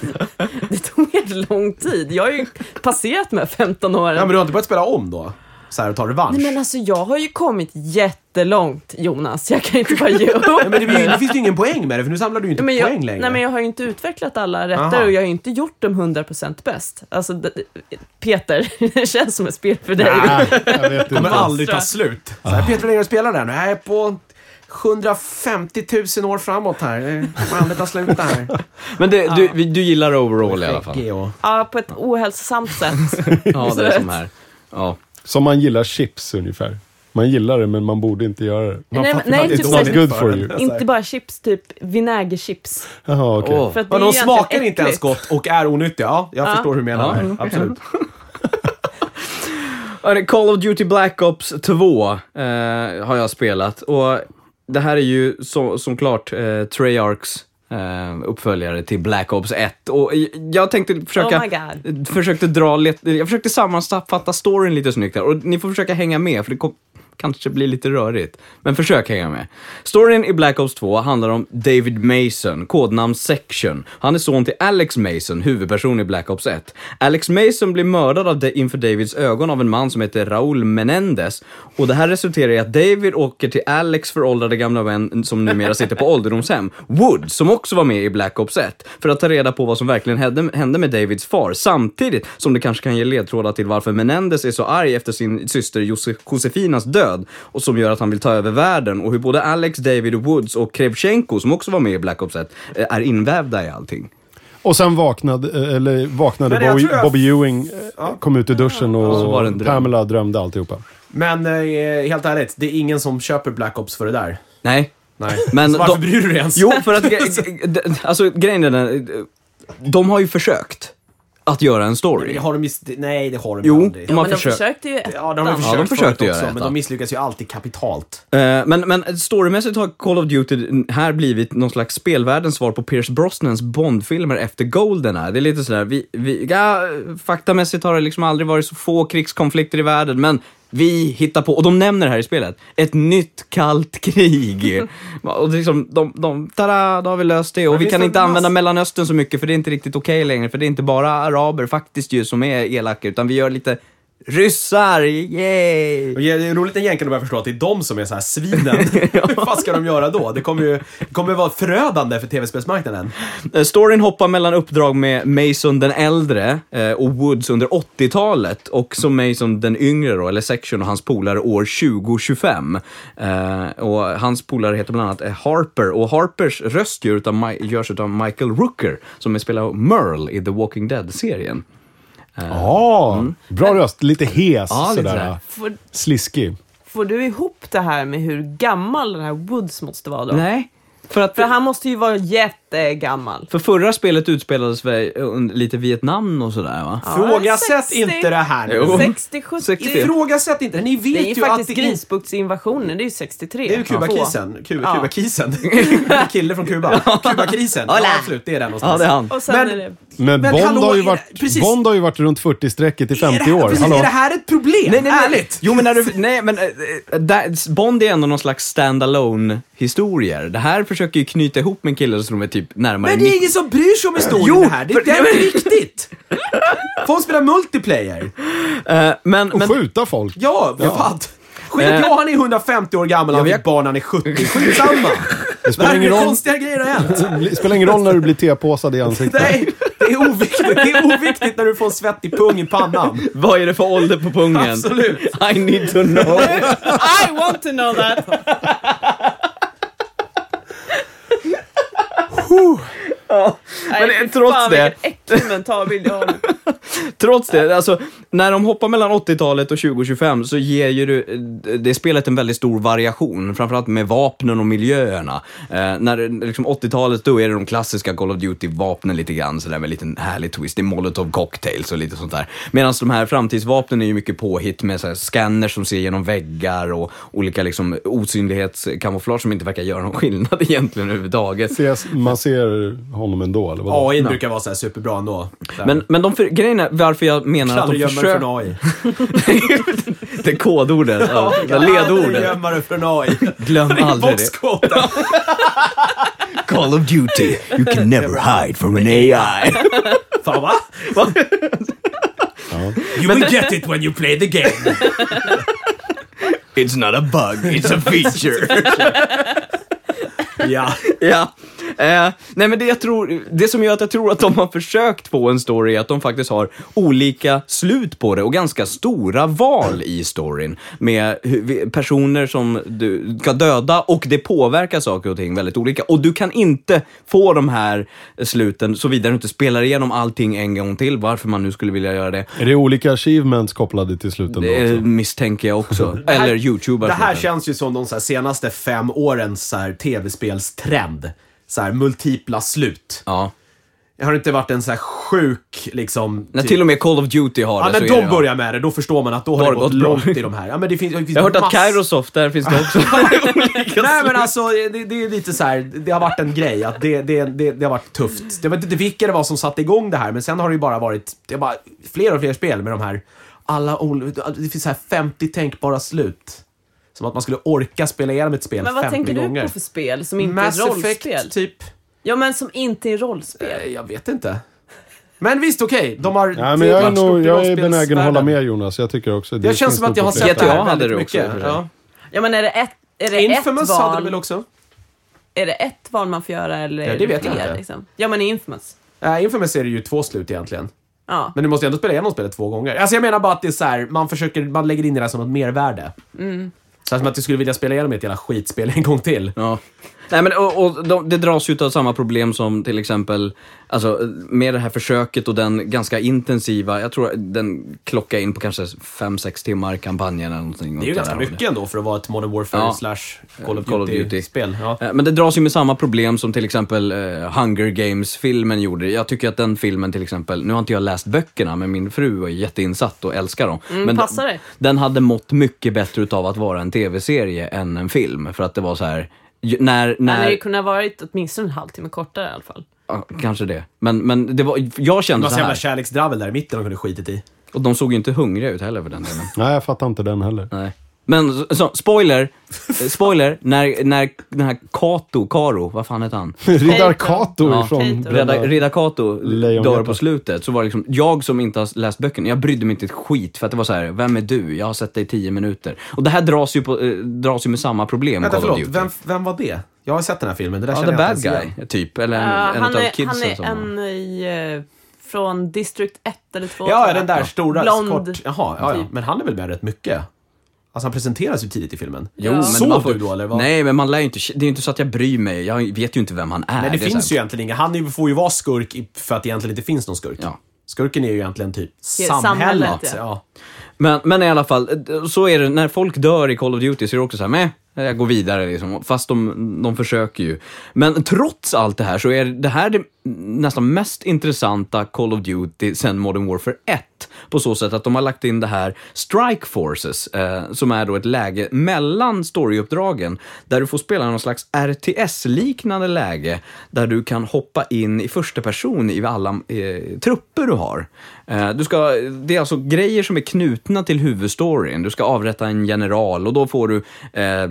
Det tog mer lång tid. Jag har ju passerat med 15 år. Ja, men du har inte börjat spela om då? Så här och ta revansch? Nej men alltså jag har ju kommit jättelångt Jonas, jag kan inte bara ge upp. Nej, men det, blir det finns ju ingen poäng med det, för nu samlar du ju inte Nej, men poäng jag, längre. nej men jag har ju inte utvecklat alla rätter Aha. och jag har ju inte gjort dem 100% bäst. Alltså Peter, det känns som ett spel för dig. Nej, jag vet kommer aldrig ta slut. Så här, Peter, hur länge spelar den? Är på 750 000 år framåt här. Det kommer aldrig ta slut det här. Men det, du, vi- du gillar overall i alla fall? Ja, på ett ohälsosamt sätt. Ja, det är som här. Ja. Som man gillar chips ungefär. Man gillar det men man borde inte göra det. Man Nej, fattar nej, att det är typ dåligt Not good for you. Inte bara chips, typ vinägerchips. Jaha, okej. Att det Men de smakar inte ens gott och är onyttiga. Ja, jag Ja. förstår hur du menar. Ja. Absolut. Hörni, Call of Duty Black Ops 2 eh, har jag spelat och det här är ju så, som klart eh, Treyarchs eh, uppföljare till Black Ops 1 och jag tänkte försöka Oh försökte dra jag försökte sammanfatta storyn lite snyggt här. Och ni får försöka hänga med för det kom, kanske blir lite rörigt. Men försök hänga med. Storyn i Black Ops 2 handlar om David Mason, kodnamn Section. Han är son till Alex Mason, huvudperson i Black Ops 1. Alex Mason blir mördad av, inför Davids ögon av en man som heter Raúl Menendez. Och det här resulterar i att David åker till Alex föråldrade gamla vän som numera sitter på ålderdomshem, Wood, som också var med i Black Ops 1, för att ta reda på vad som verkligen hände, med Davids far, samtidigt som det kanske kan ge ledtrådar till varför Menendez är så arg efter sin syster Jose- Josefinas död och som gör att han vill ta över världen och hur både Alex, David och Woods och Krevchenko, som också var med i Black Ops 1, eh, är invävda i allting. Och sen vaknade, eller vaknade jag Bobby, jag- Bobby Ewing, eh, kom ut ur duschen och en dröm. Pamela drömde alltihopa. Men eh, helt ärligt, det är ingen som köper Black Ops för det där. Nej. Nej. Men Så varför de- bryr du dig ens? Jo, för att, alltså grejen är den, de har ju försökt. Att göra en story. Det har de mis- nej, det har de Jo, aldrig. de Ja, har men de försökt. försökte ju Ja, de har försökt, Ja, de försökte göra också, men de misslyckas ju alltid kapitalt. Eh, men, men storymässigt har Call of Duty här blivit någon slags spelvärldens svar på Pierce Brosnans Bond-filmer efter Goldeneye. Det är lite sådär, vi, vi, ja, faktamässigt har det liksom aldrig varit så få krigskonflikter i världen, men vi hittar på, och de nämner det här i spelet, ett nytt kallt krig. och liksom, de, de, tada, då har vi löst det. Och Men vi kan inte använda Mellanöstern så mycket, för det är inte riktigt okej längre, för det är inte bara araber faktiskt ju som är elaka, utan vi gör lite ryssar, yay! Och Det är roligt när jänkarna börjar förstå att det är de som är så här svinen. Hur fan ska de göra då? Det kommer ju det kommer vara förödande för tv-spelsmarknaden. Eh, Storyn hoppar mellan uppdrag med Mason den äldre eh, och Woods under 80-talet och som Mason den yngre då, eller Section och hans polare år 2025. Eh, och hans polare heter bland annat Harper och Harpers röst görs av Michael Rooker som är spelar Merle i The Walking Dead-serien. Ja, bra röst. Lite hes Ja, lite sådär. Får, Sliskig. får du ihop det här med hur gammal den här Woods måste vara då? Nej, för att För han måste ju vara jättegammal. för förra spelet utspelades väl under lite Vietnam och sådär va? Ja, Frågasätt 60. inte det här nu. Jo. 60, 70. 60. Ifrågasätt inte. Ni vet Det är ju ju faktiskt att det Grisbuktsinvasionen, det är ju 63. Det är ju. Kuba-krisen. Kuba, Ja. Kuba-krisen. En kille från Kuba. Kuba-krisen. Ja, absolut. Det är den någonstans. Ja, det är han. Och sen Men- är det... Men, Men Bond, hallå, har ju är varit, precis. Bond har ju varit runt 40-strecket i Är 50 det här, år. precis, Hallå? är det här ett problem? Nej, nej, nej. Ärligt? Jo, men när du, nej, men äh, där, Bond är ändå någon slags standalone historier. Det här försöker ju knyta ihop med en kille som är typ närmare Men det är 90. ingen som bryr sig om historien Jo, det här. Det, för- det är inte viktigt. Folk spelar multiplayer. Eh, men, Och men, skjuta folk. Ja, vad? Skit Eh. ja, han är 150 år gammal och har- barn han är 70. Skitsamma. Det spelar ingen roll, konstiga grejer har hänt. det spelar ingen roll när du blir tepåsad i ansiktet. Nej, det är oviktigt. Det är oviktigt när du får en svettig pung i pannan. vad är det för ålder på pungen? Absolut. I need to know. I want to know that! Whew. Men Nej, fy trots fan, det- vilken äcklig mentalbild jag har nu. Trots det, alltså, när de hoppar mellan 80-talet och 2025 så ger ju det, det spelet en väldigt stor variation, framförallt med vapnen och miljöerna. Eh, när liksom 80-talet, då är det de klassiska Call of Duty-vapnen lite grann, sådär med en liten härlig twist. Det är Molotov cocktails och lite sånt där. Medan de här framtidsvapnen är ju mycket påhitt med så scanners som ser genom väggar och olika liksom, osynlighetskamouflage som inte verkar göra någon skillnad egentligen överhuvudtaget. Ses, man ser honom ändå, eller vadå? AI brukar vara så här superbra ändå. Här. Men, men de för, grejen är varför jag menar att de försöker... från AI. det är kodordet, ja, Aldrig ledordet. gömma dig från AI. Glöm aldrig det. Call of Duty, you can never hide from an AI. Fan va? You will get it when you play the game. It's not a bug, it's a feature. Ja. ja. Eh, nej men det jag tror, det som gör att jag tror att de har försökt få en story är att de faktiskt har olika slut på det och ganska stora val i storyn. Med personer som du ska döda och det påverkar saker och ting väldigt olika. Och du kan inte få de här sluten såvida du inte spelar igenom allting en gång till, varför man nu skulle vilja göra det. Är det olika achievements kopplade till sluten då Det också? misstänker jag också. här- Eller YouTubers. Det här också. känns ju som de så här senaste fem årens så här tv-spelstrend. Så här multipla slut. Ja. Det har inte varit en så här sjuk liksom... När typ- till och med Call of Duty har Ja, det när så de det, ja. börjar med det, då förstår man att då har det har gått det gått bra. långt i de här. Ja, men det finns, det finns Jag har hört att mass- Kairosoft, där finns det också Nej men alltså, det, det är lite så här, det har varit en grej att det, det, det, det har varit tufft. Jag vet inte vilka det var som satte igång det här, men sen har det ju bara varit, det bara fler och fler spel med de här, alla, det finns så här 50 tänkbara slut. Som att man skulle orka spela igenom ett spel Men vad 50 tänker du gånger. på för spel som inte Mass är rollspel? Effect, typ. Ja, men som inte är rollspel. Eh, Jag vet inte. Men visst, okej. De har... Ja, men jag är, nog, jag är benägen att hålla med Jonas. Jag tycker också Det känns finns som att jag har sett det här väldigt mycket. Ja. Ja, men är det ett, är det Infamous ett val? hade det väl också? Är det ett val man får göra eller Ja, det vet jag fler, inte. Liksom? Ja, men i Infamous. Äh, Infamous är det ju två slut egentligen. Ja. Men du måste ju ändå spela igenom spelet två gånger. Alltså jag menar bara att det är så här, man försöker, man lägger in det där som något mervärde. Så här som att du skulle vilja spela igenom ett jävla skitspel en gång till. Ja. Nej, men och, och de, det dras ju av samma problem som till exempel, alltså med det här försöket och den ganska intensiva, jag tror den klockar in på kanske 5-6 timmar kampanjen eller någonting. Det är ju ganska där mycket ändå för att vara ett Modern Warfare Ja. slash Call of Call of Duty. Duty-spel. Ja. Eh, Men det dras ju med samma problem som till exempel eh, Hunger Games-filmen gjorde. Jag tycker att den filmen till exempel, nu har inte jag läst böckerna, men min fru är jätteinsatt och älskar dem. men Mm, passar den, den hade mått mycket bättre utav att vara en tv-serie än en film. För att det var så här, när... När hade ju kunnat varit åtminstone en halvtimme kortare i alla fall. ja, kanske det. Men, men det var, jag Det kände var så så jävla här, kärleksdravel där i mitten de kunde skitit i. och de såg ju inte hungriga ut heller för den delen. Nej, jag fattar inte den heller. Nej. Men så, spoiler, eh, spoiler, när, när den här Kato, Karo, vad fan heter han? Riddar Kato Ja. ifrån... Riddar Kato dör på slutet, så var det liksom, jag som inte har läst böckerna, jag brydde mig inte ett skit för att det var så här, vem är du? Jag har sett dig i tio minuter. Och det här dras ju, på, eh, dras ju med samma problem Vänta, förlåt. Vem, vem var det? Jag har sett den här filmen. Det där Ja, känner the jag bad guy, igen. typ. Eller en, Ja, en han, är, kidsen han är som... en i, eh, från District 1 eller 2. Ja, den där stora, Blond. kort. Jaha, ja, ja. typ. Men han är väl med rätt mycket? Alltså han presenteras ju tidigt i filmen. Jo, Ja. men Såg man får, du då, eller vad? Nej, men man lär ju inte, det är inte så att jag bryr mig. Jag vet ju inte vem han är. Men det, är finns ju egentligen ingen. Han får ju vara skurk för att det egentligen inte finns någon skurk. Ja. Skurken är ju egentligen typ samhället, samhället. ja. ja. Men, men i alla fall, så är det när folk dör i Call of Duty så är det också så här, med jag går vidare liksom. Fast de, de försöker ju. Men trots allt det här så är det här det nästan mest intressanta Call of Duty sen Modern Warfare 1. På så sätt att de har lagt in det här Strike Forces, eh, som är då ett läge mellan storyuppdragen, där du får spela någon slags RTS-liknande läge, där du kan hoppa in i första person i alla eh, trupper du har. Eh, du ska, det är alltså grejer som är knutna till huvudstoryn. Du ska avrätta en general och då får du eh,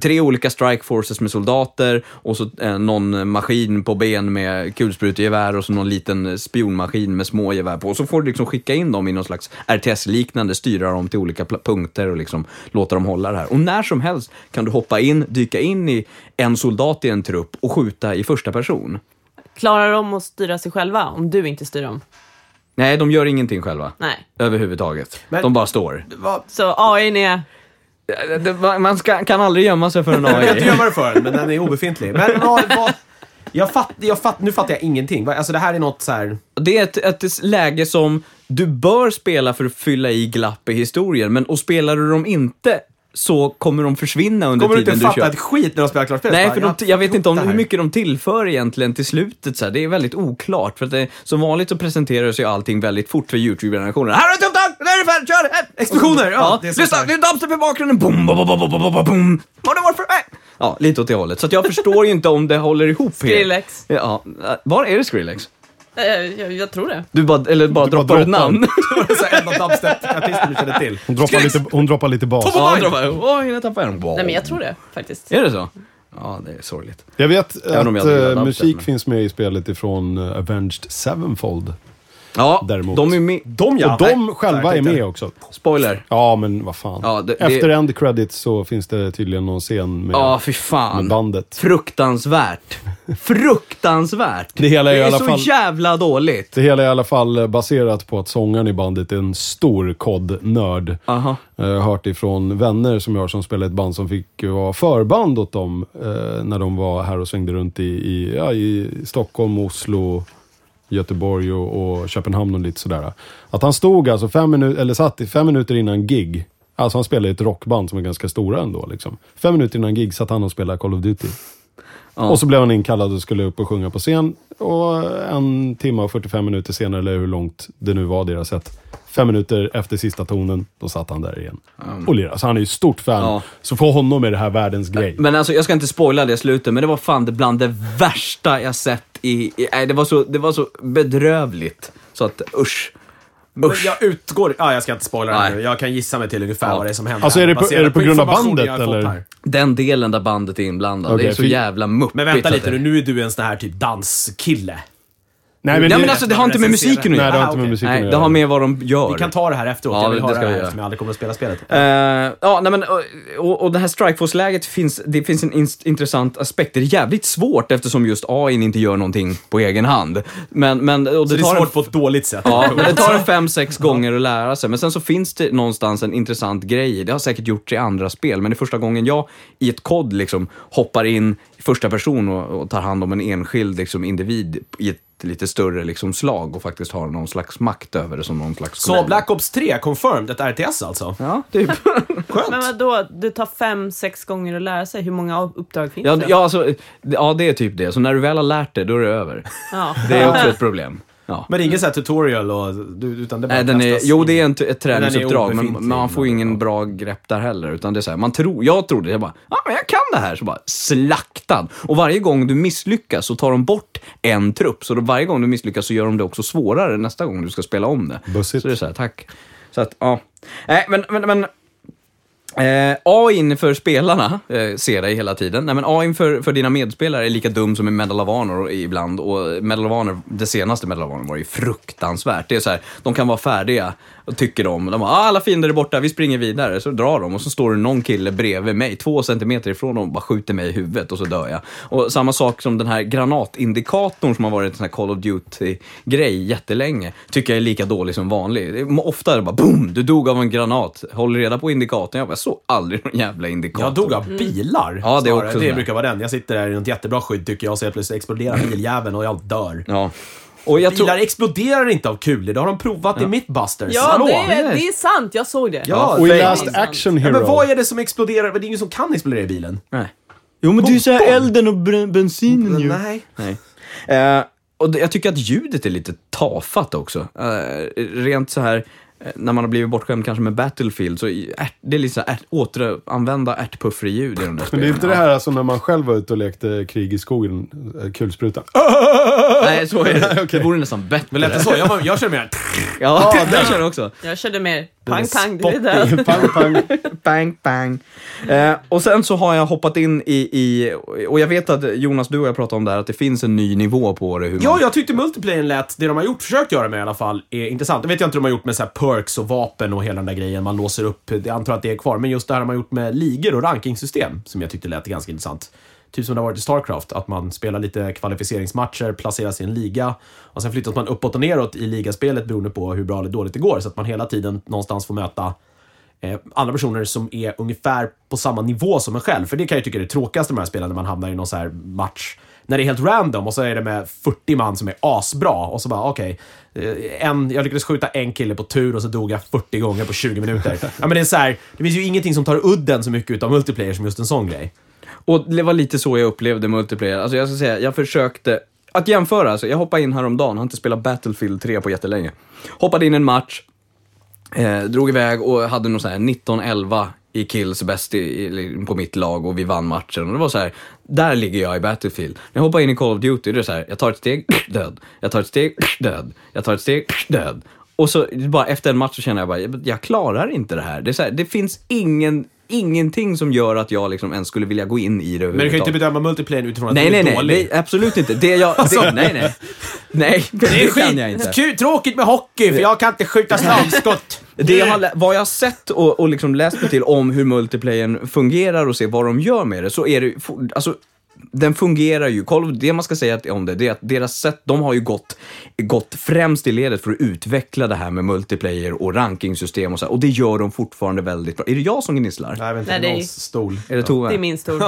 tre olika strike forces med soldater och så eh, någon maskin på ben med kulsprutegevär och så någon liten spionmaskin med små gevär på. Och så får du liksom skicka in dem i någon slags RTS-liknande, styra dem till olika punkter och liksom låta dem hålla det här. Och när som helst kan du hoppa in, dyka in i en soldat i en trupp och skjuta i första person. Klarar de att styra sig själva om du inte styr dem? Nej, de gör ingenting själva. Nej. Överhuvudtaget. Men- de bara står. Vad? Så AI är... Det- man- ska, kan aldrig gömma sig för en Jag vet inte AI. gömma det för den, men den är obefintlig. Men vad... vad jag fatt, jag fatt, nu fattar jag ingenting. Alltså det här är något så här... Det är ett, ett läge som du bör spela för att fylla i glapp i historien, men och spelar du dem inte så kommer de försvinna under Kommer du inte tiden du fatta kör. ett skit när de spelar klart spelet? Nej, för de, jag vet inte om det hur mycket de tillför egentligen till slutet. Så här. Det är väldigt oklart. För att det, som vanligt så presenteras ju allting väldigt fort för YouTube-generationen. Här har du uppdrag! Där är det färdigt! Kör! Explosioner, ja, Ja, det lyssna! Det är dubstep i bakgrunden! Boom, boom, boom, boom, boom, boom, boom! Modern Warfare! äh! Ja, lite åt det hållet. Så jag förstår ju inte om det håller ihop. Skrillex. Ja, var är det Skrillex? Eh, jag, jag tror det. Du bara, eller bara Du bara droppar ett droppar. namn. Så här, en av dubstep-artister du känner till. Hon droppar lite, hon droppar lite bas. Ja, han droppar. Åh, jag tappade en. Wow. Nej, men jag tror det faktiskt. Är det så? Ja, det är sorgligt. Jag vet Även att jag eh, musik men- finns med i spelet ifrån uh, Avenged Sevenfold. Ja, Däremot. de är med. De ja. och de Nej, själva är med också. Spoiler. Ja, men vad fan. Ja, det- det- Efter end credits så finns det tydligen någon scen med, Ja, fy med fan. bandet. Fruktansvärt. Fruktansvärt. Det hela är i är alla så fall- jävla dåligt. Det hela är i alla fall eh, baserat på att sångaren i bandet är en stor kod-nörd. Aha. Jag har hört ifrån vänner som jag har som spelar ett band som fick vara förband åt dem eh, när de var här och svängde runt i, i, ja, i Stockholm, Oslo, Göteborg och, och Köpenhamn och lite sådär. Att han stod alltså fem minuter, eller satt i fem minuter innan gig. Alltså han spelade i ett rockband som är ganska stora ändå. Liksom. Fem minuter innan gig satt han och spelade Call of Duty. Ja. Och så blev han inkallad och skulle upp och sjunga på scen. Och en timme och 45 minuter senare, eller hur långt det nu var deras sätt. Fem minuter efter sista tonen, då satt han där igen. Och lirade. Så han är ju stort fan. Ja. Så för honom är det här världens grej. Men alltså, jag ska inte spoila det slutet, men det var fan det bland det värsta jag sett i... i nej, det, var så, det var så bedrövligt. Så att, usch. Usch. jag utgår... Ja, jag ska inte spoila det nu. Jag kan gissa mig till ungefär Ja. vad det är som händer. Alltså, är det på- är det på grund av bandet, eller? Den delen där bandet är inblandad, det Okej, är så för- jävla muppigt. Men vänta lite nu, det- nu är du en sån här typ danskille. Nej, Nej det- men alltså det har inte med musiken att Nej, göra. det har Ah, inte med musiken Nej, att det göra. har med vad de gör. Vi kan ta det här efteråt. Ja, jag vill det höra ska det vi här göra. eftersom jag aldrig kommer att spela spelet. Eh, ja, nej, men, och, och, och det här Strikeforce-läget finns, det finns en ins- intressant aspekt. Det är jävligt svårt eftersom just AI inte gör någonting på egen hand. Men, men, och Så det är tar en- svårt på ett dåligt sätt. Ja, men det tar en fem, sex gånger att lära sig. Men sen så finns det någonstans en intressant grej i. Det har säkert gjorts i andra spel, men det är första gången jag i ett kod liksom hoppar in i första person och, och tar hand om en enskild liksom, individ i ett lite större liksom, slag och faktiskt har någon slags makt över det som någon slags Så kollega. Black Ops 3, confirmed, ett RTS alltså? Ja, typ. Skönt. Men vadå, det tar fem, sex gånger att lära sig. Hur många uppdrag finns Ja, det? ja, alltså, ja, det är typ det. Så när du väl har lärt dig, då är det över. Ja. Det är också ett problem. Ja. Men det är ingen sån här tutorial och, utan det bara Nej, den är, jo, det är en, ett träningsuppdrag, men, man får ingen bra grepp där heller. Utan det är så här, man tror, jag trodde, jag bara, ja men jag kan det här, så bara slaktad. Och varje gång du misslyckas så tar de bort en trupp, så då varje gång du misslyckas så gör de det också svårare nästa gång du ska spela om det. Bussigt. Så det är så här, tack. Så att, ja. Nej, men, men, men Eh, AIn för spelarna eh, ser dig hela tiden. Nej, men AIn för, för dina medspelare är lika dum som i Medal of Honor ibland. Och Medal of Honor, det senaste Medal of Honor var ju fruktansvärt. Det är så här, de kan vara färdiga och tycker de. De bara, ah, alla fiender är borta, vi springer vidare. Så drar de och så står det någon kille bredvid mig, två centimeter ifrån dem och bara skjuter mig i huvudet och så dör jag. Och samma sak som den här granatindikatorn som har varit en sån här Call of Duty-grej jättelänge, tycker jag är lika dålig som vanlig. Ofta är det bara boom, du dog av en granat. Håll reda på indikatorn. Jag bara, jag såg aldrig någon jävla indikator. Jag dog av bilar. Ja, det är också Det brukar vara den. Jag sitter där i något jättebra skydd tycker jag, så helt plötsligt exploderar biljäveln och jag dör. Ja. Och jag tror... Bilar exploderar inte av kulor, det har de provat i Mythbusters. Ja, Hallå? det är, det är sant. Jag såg det. Ja, Och i. Last Action Ja, Hero. men vad är det som exploderar? Det är ingen som kan explodera i bilen. Nej. Jo, men det är ju såhär elden och bensinen ju. Nej. Nej. Eh, och jag tycker att ljudet är lite tafatt också. Eh, rent så här, när man har blivit bortskämd kanske med Battlefield, så i ärt, det är lite så här, ärt, återanvända ärtpuffrig-ljud i de där Men det spelen. är inte det här alltså när man själv var ute och lekte krig i skogen, eh, kulsprutan. Nej, så är det. Det vore nästan bättre. Men lät det så? Jag, var- jag kör mer... Ja, kör jag också. Jag körde mer pang, pang, du är död. pang, pang. Bang, bang. Eh, och sen så har jag hoppat in i, i, och jag vet att Jonas, du och jag pratade om det här, att det finns en ny nivå på det. Hur Ja, man, jag tyckte multiplayern lät, det de har gjort, försökt göra med i alla fall, är intressant. Det vet jag inte hur de har gjort med så här perks och vapen och hela den där grejen. Man låser upp, jag antar att det är kvar. Men just det här de har gjort med ligor och rankingsystem, som jag tyckte lät ganska intressant. Typ som det har varit i Starcraft, att man spelar lite kvalificeringsmatcher, placeras i en liga och sen flyttas man uppåt och neråt i ligaspelet beroende på hur bra eller dåligt det går. Så att man hela tiden någonstans får möta eh, andra personer som är ungefär på samma nivå som en själv. För det kan jag tycka är det tråkigaste med de här spelen, när man hamnar i någon så här match när det är helt random och så är det med 40 man som är asbra och så bara okej, okay, en, jag lyckades skjuta en kille på tur och så dog jag 40 gånger på 20 minuter. ja, men det är så här, det finns ju ingenting som tar udden så mycket utav multiplayer som just en sån grej. Och det var lite så jag upplevde multiplayer. Alltså jag ska säga, jag försökte, att jämföra, alltså, jag hoppade in häromdagen, har inte spelat Battlefield 3 på jättelänge. Hoppade in en match, eh, drog iväg och hade nog sån här 19-11 i kills bäst på mitt lag och vi vann matchen. Och det var så här, där ligger jag i Battlefield. När jag hoppar in i Call of Duty, det är så här, jag tar ett steg, död. Jag tar ett steg, död. Jag tar ett steg, död. Och så bara efter en match så känner jag bara, jag, jag klarar inte det här. Det, är så här, det finns ingen, ingenting som gör att jag liksom ens skulle vilja gå in i det Men du kan ju inte bedöma multiplayer utifrån att Nej, nej, är nej, dålig. det, absolut inte. Det jag, det, nej, nej. Nej, det, Det är kan jag inte. skit, kul, tråkigt med hockey för jag kan inte skjuta slagskott. Det jag har, vad jag har sett och, och liksom läst mig till om hur multiplayern fungerar och se vad de gör med det, så är det alltså, den fungerar ju. Det man ska säga om det, det är att deras sätt, de har ju gått, gått främst i ledet för att utveckla det här med multiplayer och rankingsystem och så här, och det gör de fortfarande väldigt bra. Är det jag som gnisslar? Nej, inte, Nej, det är- någons stol. Är det Tove? Det är min stol.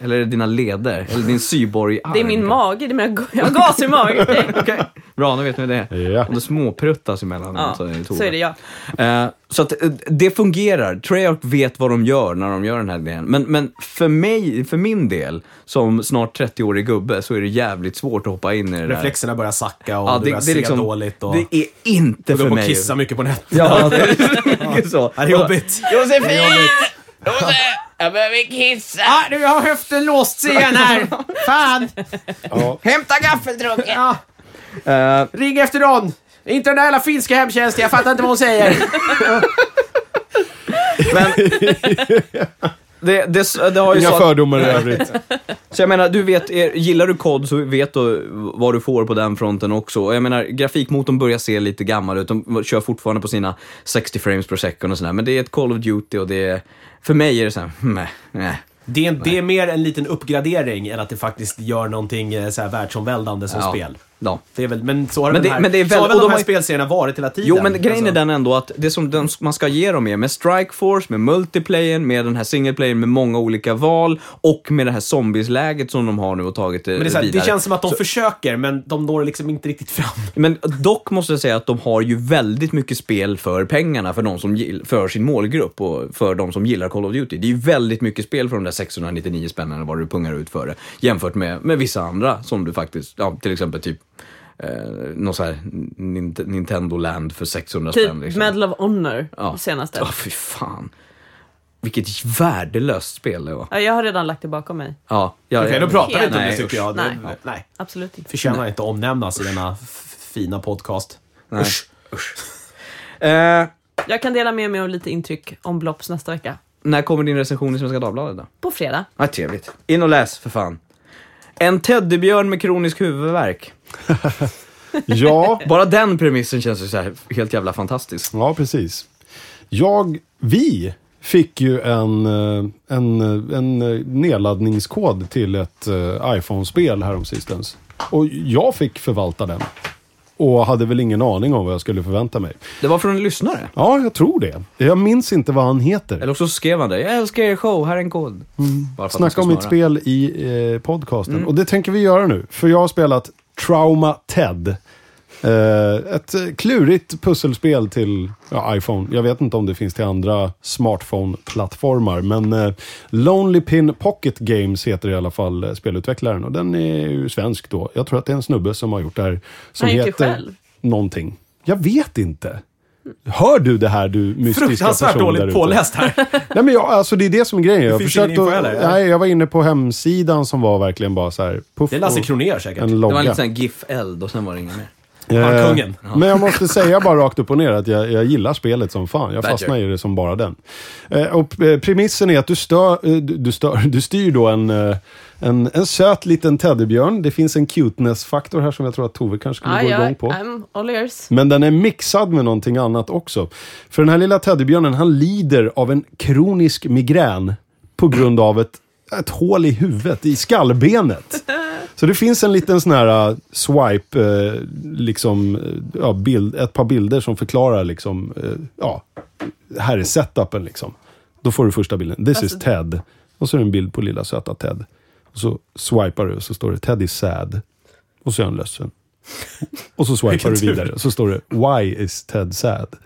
Eller är det dina leder? Eller din syborg Det är min mage. Det är mina, jag har gas i magen. Okej, bra, nu vet ni det. Ja. Om det småpruttas emellan Ja, så är det Tove. så är det jag. Eh, så att eh, det fungerar. Treyarch vet vad de gör när de gör den här grejen. Men, men för mig, för min del, som snart 30-årig gubbe, så är det jävligt svårt att hoppa in i det där. Reflexerna börjar sacka och Ja, du det, börjar det, är se liksom, dåligt. Och det är inte du för går upp och mig. kissa mycket på nätet. Ja, det är mycket så. Det är jobbigt. Josefin! Jag behöver kissa. Ah, nu har höften låst sig igen här. Fan! Hämta gaffeltrucken. Ja, Eh, ring efter Ron. Inte den där jävla finska hemtjänsten, jag fattar inte vad hon säger. men, det, det, det har ju Inga så att- fördomar i övrigt. Så jag menar, du vet, gillar du kod så vet du vad du får på den fronten också. Och jag menar, grafikmotorn börjar se lite gammal ut. De kör fortfarande på sina 60 frames per second och sådär. Men det är ett Call of Duty och det är, för mig är det såhär, nej, nej. Det är, det är mer en liten uppgradering än att det faktiskt gör någonting eh, så här världsomvälvande som Ja. spel. Ja. Det är väl, men så har Men det- här, men det är så väl- har väl de de här har- spelserierna varit hela tiden. Jo, men grejen Alltså, är den ändå att det som de, man ska ge dem är med Strike Force, med multiplayer, med den här single player med många olika val och med det här zombies-läget som de har nu och tagit det Men det, är så här, vidare. det känns som att de försöker, men de når liksom inte riktigt fram. Men dock måste jag säga att de har ju väldigt mycket spel för pengarna för, de som, för sin målgrupp och för de som gillar Call of Duty. Det är ju väldigt mycket spel för de där 699 spännen eller vad du pungar ut för det. Jämfört med, med vissa andra som du faktiskt, ja, till exempel typ eh, någon sån här Nint- Nintendo Land för 600 Typ spänn. Liksom. Medal of Honor, Ja. senaste. Ja, fy fan. Vilket värdelöst spel det var. Ja, jag har redan lagt det bakom mig. Ja, jag, Okej, då pratar vi inte om det nej, tycker usch. jag. Nej. Nej. nej. Absolut inte. Förtjänar inte omnämnas i denna fina podcast. Nej. Usch. Eh, Jag kan dela med mig av lite intryck om Blops nästa vecka. när kommer din recension i Svenska Dagbladet då? På fredag. Ja, trevligt. In och läs för fan. En teddybjörn med kronisk huvudvärk. Ja, Bara den premissen känns ju så här helt jävla fantastisk. ja precis. Jag, vi fick ju en, eh, en, eh, en eh, nedladdningskod till ett iPhone-spel häromsistens. Och jag fick förvalta den. Och hade väl ingen aning om vad jag skulle förvänta mig. Det var från en lyssnare. Ja, jag tror det. Jag minns inte vad han heter. Eller också skrev han det. Jag älskar er show, här är en kod. Han Snacka om mitt spel i eh, podcasten. Och det tänker vi göra nu. För jag har spelat Trauma Ted. Eh, ett klurigt pusselspel till ja, iPhone. Jag vet inte om det finns till andra smartphone-plattformar. Men eh, Lonely Pin Pocket Games heter i alla fall eh, spelutvecklaren. Och den är ju svensk då. Jag tror att det är en snubbe som har gjort det här. Som Han heter själv. någonting. Jag vet inte. Hör du det här du mystiska Fruktansvärt dåligt påläst här. Nej men jag, alltså det är det som är grejen. Jag, info att, nej, jag var inne på hemsidan som var verkligen bara så här. Puff Det är Lasse Kronér säkert. en Det var en logga. liten sån här GIF-eld och sen var det inget mer. Han Eh, kungen. Men jag måste säga bara rakt upp och ner att jag, jag gillar spelet som fan. Jag Badger. fastnar i det som bara den. Eh, och eh, premissen är att du, stör, eh, du, du, stör, du styr då en, eh, en, en söt liten teddybjörn. Det finns en cuteness-faktor här som jag tror att Tove kanske skulle Ja, gå ja, igång på. I'm all ears. Men den är mixad med någonting annat också. För den här lilla teddybjörnen, han lider av en kronisk migrän på grund av ett, ett hål i huvudet, i skallbenet. Så det finns en liten sån här uh, swipe, uh, liksom, uh, ja, bild, ett par bilder som förklarar liksom, ja, här är setupen liksom. Då får du första bilden. This is Ted. Och så är det en bild på lilla söta Ted. Och så swipar du och så står det Ted is sad. Och så är han ledsen. Och så swipar du vidare. Och så står det Why is Ted sad?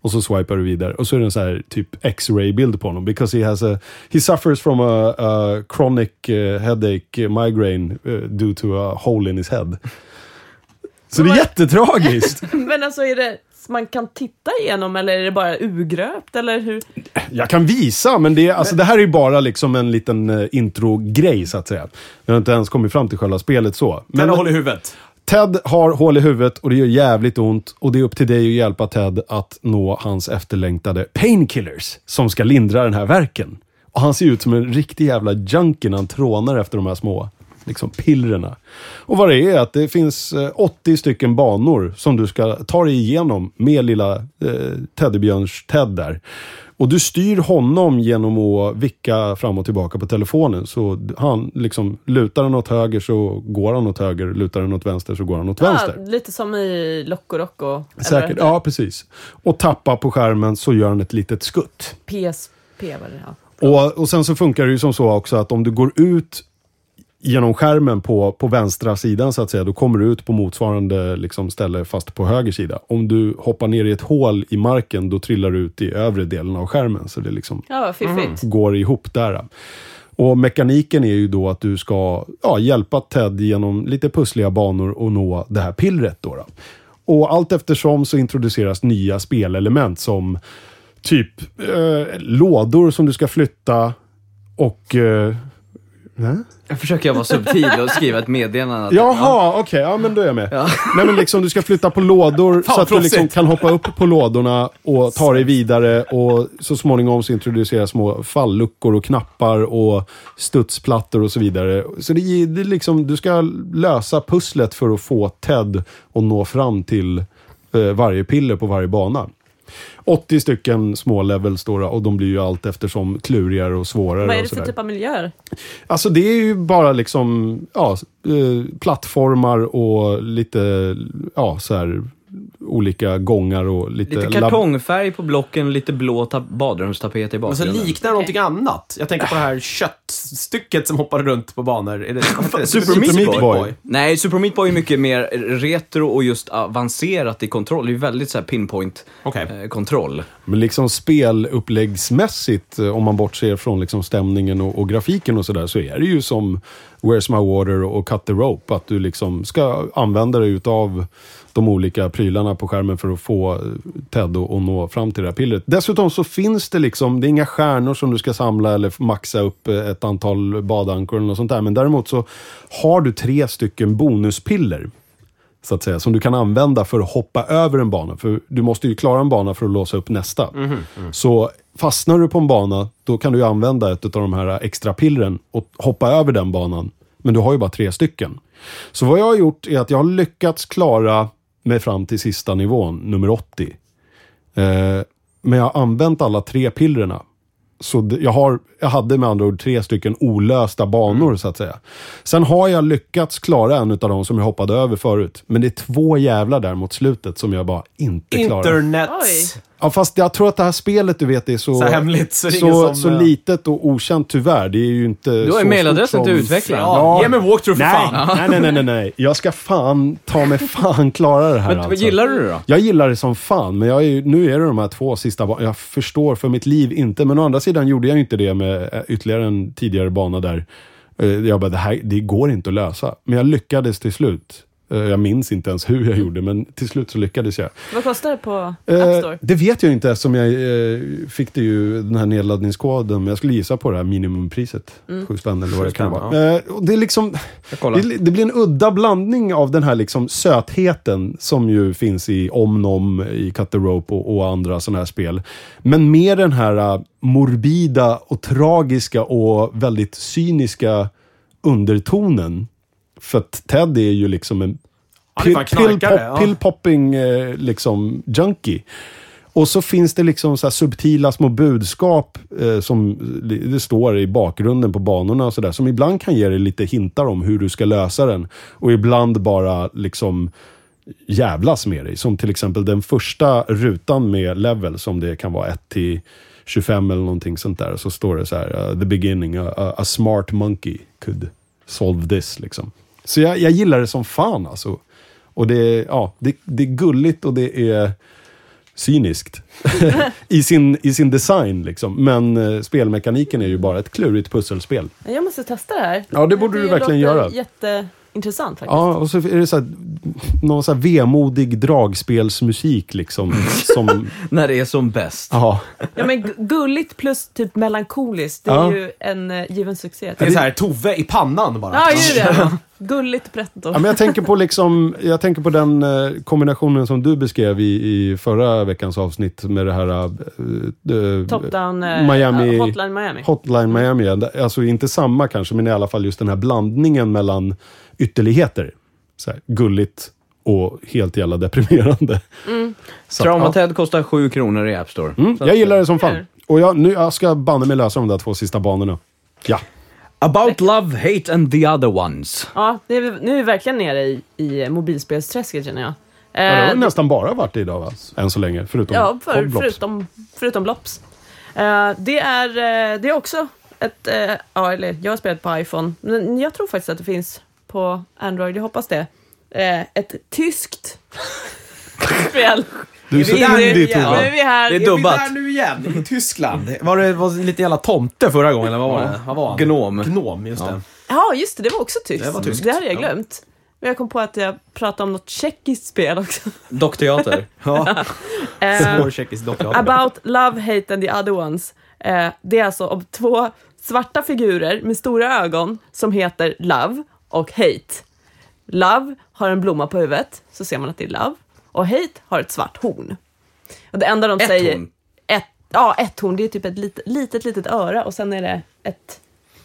Och så swipar du vidare. Och så är det en så här typ X-ray-bild på honom. Because he has a... He suffers from a, a chronic uh, headache migraine uh, due to a hole in his head. Så det är jättetragiskt. Men alltså är det man kan titta igenom eller är det bara urgröpt eller hur? Jag kan visa, men det, är- alltså, det här är ju bara liksom en liten uh, intro-grej så att säga. Jag har inte ens kommit fram till själva spelet så. Men Men håll i huvudet. Ted har hål i huvudet och det gör jävligt ont. Och det är upp till dig att hjälpa Ted att nå hans efterlängtade painkillers som ska lindra den här verken. Och han ser ut som en riktig jävla junkie när han trånar efter de här små liksom, pillerna. Och vad det är att det finns eh, 80 stycken banor som du ska ta dig igenom med lilla eh, Teddybjörns-Ted där. Och du styr honom genom att vicka fram och tillbaka på telefonen. Så han liksom, lutar han åt höger så går han åt höger, lutar han åt vänster så går han åt Ja, vänster. lite som i Loco Roco. Säkert, ja precis. Och tappa på skärmen så gör han ett litet skutt. PSP var det ja. Och, och sen så funkar det ju som så också att om du går ut genom skärmen på, på vänstra sidan så att säga, då kommer du ut på motsvarande liksom, ställe fast på höger sida. Om du hoppar ner i ett hål i marken, då trillar du ut i övre delen av skärmen. Så det liksom Ja, fiffigt. går ihop där. Och mekaniken är ju då att du ska ja, hjälpa Ted genom lite pussliga banor och nå det här pillret. Då, då. Och allt eftersom så introduceras nya spelelement som typ eh, lådor som du ska flytta och eh, Nej? Jag försöker vara subtil och skriva ett meddelande. Jaha, okej. ja, men då är jag med. Nej, men liksom du ska flytta på lådor så att du liksom kan hoppa upp på lådorna och ta dig vidare. Och så småningom så introduceras små falluckor och knappar och studsplattor och så vidare. Så det, det liksom, du ska lösa pusslet för att få Ted att nå fram till eh, varje piller på varje bana. 80 stycken små levels då, och de blir ju allt eftersom klurigare och svårare. Vad är det för typ av miljöer? Alltså det är ju bara liksom, ja, eh, plattformar och lite, ja, så här olika gångar och lite... Lite kartongfärg på blocken och lite blå ta- badrumstapet i Men så bakgrunden. liknar det någonting annat. Jag tänker på det här köttstycket som hoppar runt på banor. Är det, det? Super Meat Meat Boy. Boy. Nej, Super Meat Boy är mycket mer retro och just avancerat i kontroll. Det är ju väldigt så här pinpoint Okej. eh, kontroll. Men liksom speluppläggsmässigt, eh, om man bortser från liksom stämningen och, och grafiken och sådär, så är det ju som Where's My Water och Cut the Rope. Att du liksom ska använda dig utav de olika prylarna på skärmen för att få eh, Ted att nå fram till det här pillret. Dessutom så finns det liksom, det är inga stjärnor som du ska samla eller maxa upp eh, ett antal badankor eller något sånt där. Men däremot så har du tre stycken bonuspiller så att säga, som du kan använda för att hoppa över en bana. För du måste ju klara en bana för att låsa upp nästa. Så fastnar du på en bana, då kan du ju använda ett av de här extra pillren och hoppa över den banan. Men du har ju bara tre stycken. Så vad jag har gjort är att jag har lyckats klara mig fram till sista nivån, nummer 80. Eh, men jag har använt alla tre pillerna. Så jag, har, jag hade med andra ord tre stycken olösta banor så att säga. Sen har jag lyckats klara en av dem som jag hoppade över förut. Men det är två jävlar där mot slutet som jag bara inte klarar. Internet. Oj. Ja, fast jag tror att det här spelet, du vet, är så, Så hemligt, så det så, som, så eh, litet och okänt tyvärr. Det är ju inte Du har så ju mailadressen stort till som- utvecklaren. Ja, ge mig walkthrough för Nej, fan. nej, nej, nej, nej, nej. Jag ska fan ta mig fan klara det här Men vad alltså. gillar du då? Jag gillar det som fan, men jag är, ju- nu är det de här två sista Jag förstår för mitt liv inte, men å andra sidan gjorde jag ju inte det med eh, ytterligare en tidigare bana där. Eh, Jag bara, det här det går inte att lösa. Men jag lyckades till slut. Eh, Jag minns inte ens hur jag gjorde, men till slut så lyckades jag. Vad kostar det på App Eh, Store? det vet jag inte eftersom jag eh, fick det ju, den här nedladdningskoden. Men jag skulle gissa på det här minimumpriset. Sju spänn eller vad det kan vara. Eh, och det är liksom... Det, det blir en udda blandning av den här liksom sötheten som ju finns i Omnom, i Cut the Rope och, och andra sådana här spel. Men med den här eh, morbida och tragiska och väldigt cyniska undertonen. För att Ted är ju liksom en är fan knarkare, ja. pill-popping eh, liksom junkie. Och så finns det liksom så här subtila små budskap eh, som det står i bakgrunden på banorna och sådär. Som ibland kan ge dig lite hintar om hur du ska lösa den. Och ibland bara liksom jävlas med dig. Som till exempel den första rutan med level som det kan vara 1 till 25 eller någonting sånt där. Så står det så här, uh, the beginning, a, a smart monkey could solve this liksom. Så jag, jag gillar det som fan alltså. Och det, är- ja, det, det är gulligt och det är cyniskt i, sin, i sin design. Liksom. Men eh, spelmekaniken är ju bara ett klurigt pusselspel. Jag måste testa det här. Ja, det borde du verkligen göra. jätteintressant faktiskt. Ja, och så är det så här, någon så här vemodig dragspelsmusik liksom. Som, När det är som bäst. ja. Ja, men gu- gulligt plus typ melankoliskt, det är Ja. ju en uh, given succé. Det är så här Tove i pannan bara. Ja, ju det. Gulligt pretto. Ja, men jag, tänker på liksom, jag tänker på den eh, kombinationen som du beskrev i, i förra veckans avsnitt med det här... eh, Top-down eh, Miami- ja, Hotline Miami. Hotline Miami. ja. Alltså inte samma kanske, men i alla fall just den här blandningen mellan ytterligheter. Så här, gulligt och helt jävla deprimerande. Så att, Trauma ja. Kostar 7 kronor i App Store. Mm, jag gillar det som fan. Och jag, nu, jag ska banne mig lösa de där två sista banorna. Ja. About Love, Hate and the Other Ones. Ja, det är, vi- nu är vi verkligen nere i, i mobilspelsträsket känner jag. ja det har Eh, nästan bara varit det idag va? Än så länge. Förutom Ja, för, Hoblops. förutom, förutom Blops. Eh, det, är, eh, det är också ett, eh, ja, eller jag har spelat på iPhone, men jag tror faktiskt att det finns på Android, jag hoppas det. Eh, ett tyskt spel. Du är så är indie igen. Nu Tova. är vi här. Det är Är dubbat. vi där nu igen? I Tyskland? Var det var lite jävla tomte förra gången, eller vad var det? Vad var han? Gnom. Gnom, just det. Ja, just det, det var också tyskt. Det var tyskt, Det hade jag ja. glömt. Men jag kom på att jag pratade om något tjeckiskt spel också. Dockteater. Ja, Eh, svår tjeckisk dockteater. About Love, Hate and the Other Ones. Eh, det är alltså om två svarta figurer med stora ögon som heter Love och Hate. Love har en blomma på huvudet, så ser man att det är Love. Och Hate har ett svart horn. Och det enda de Ett säger... horn? Ett, ja, ett horn. Det är typ ett litet, litet, litet öra och sen är det ett,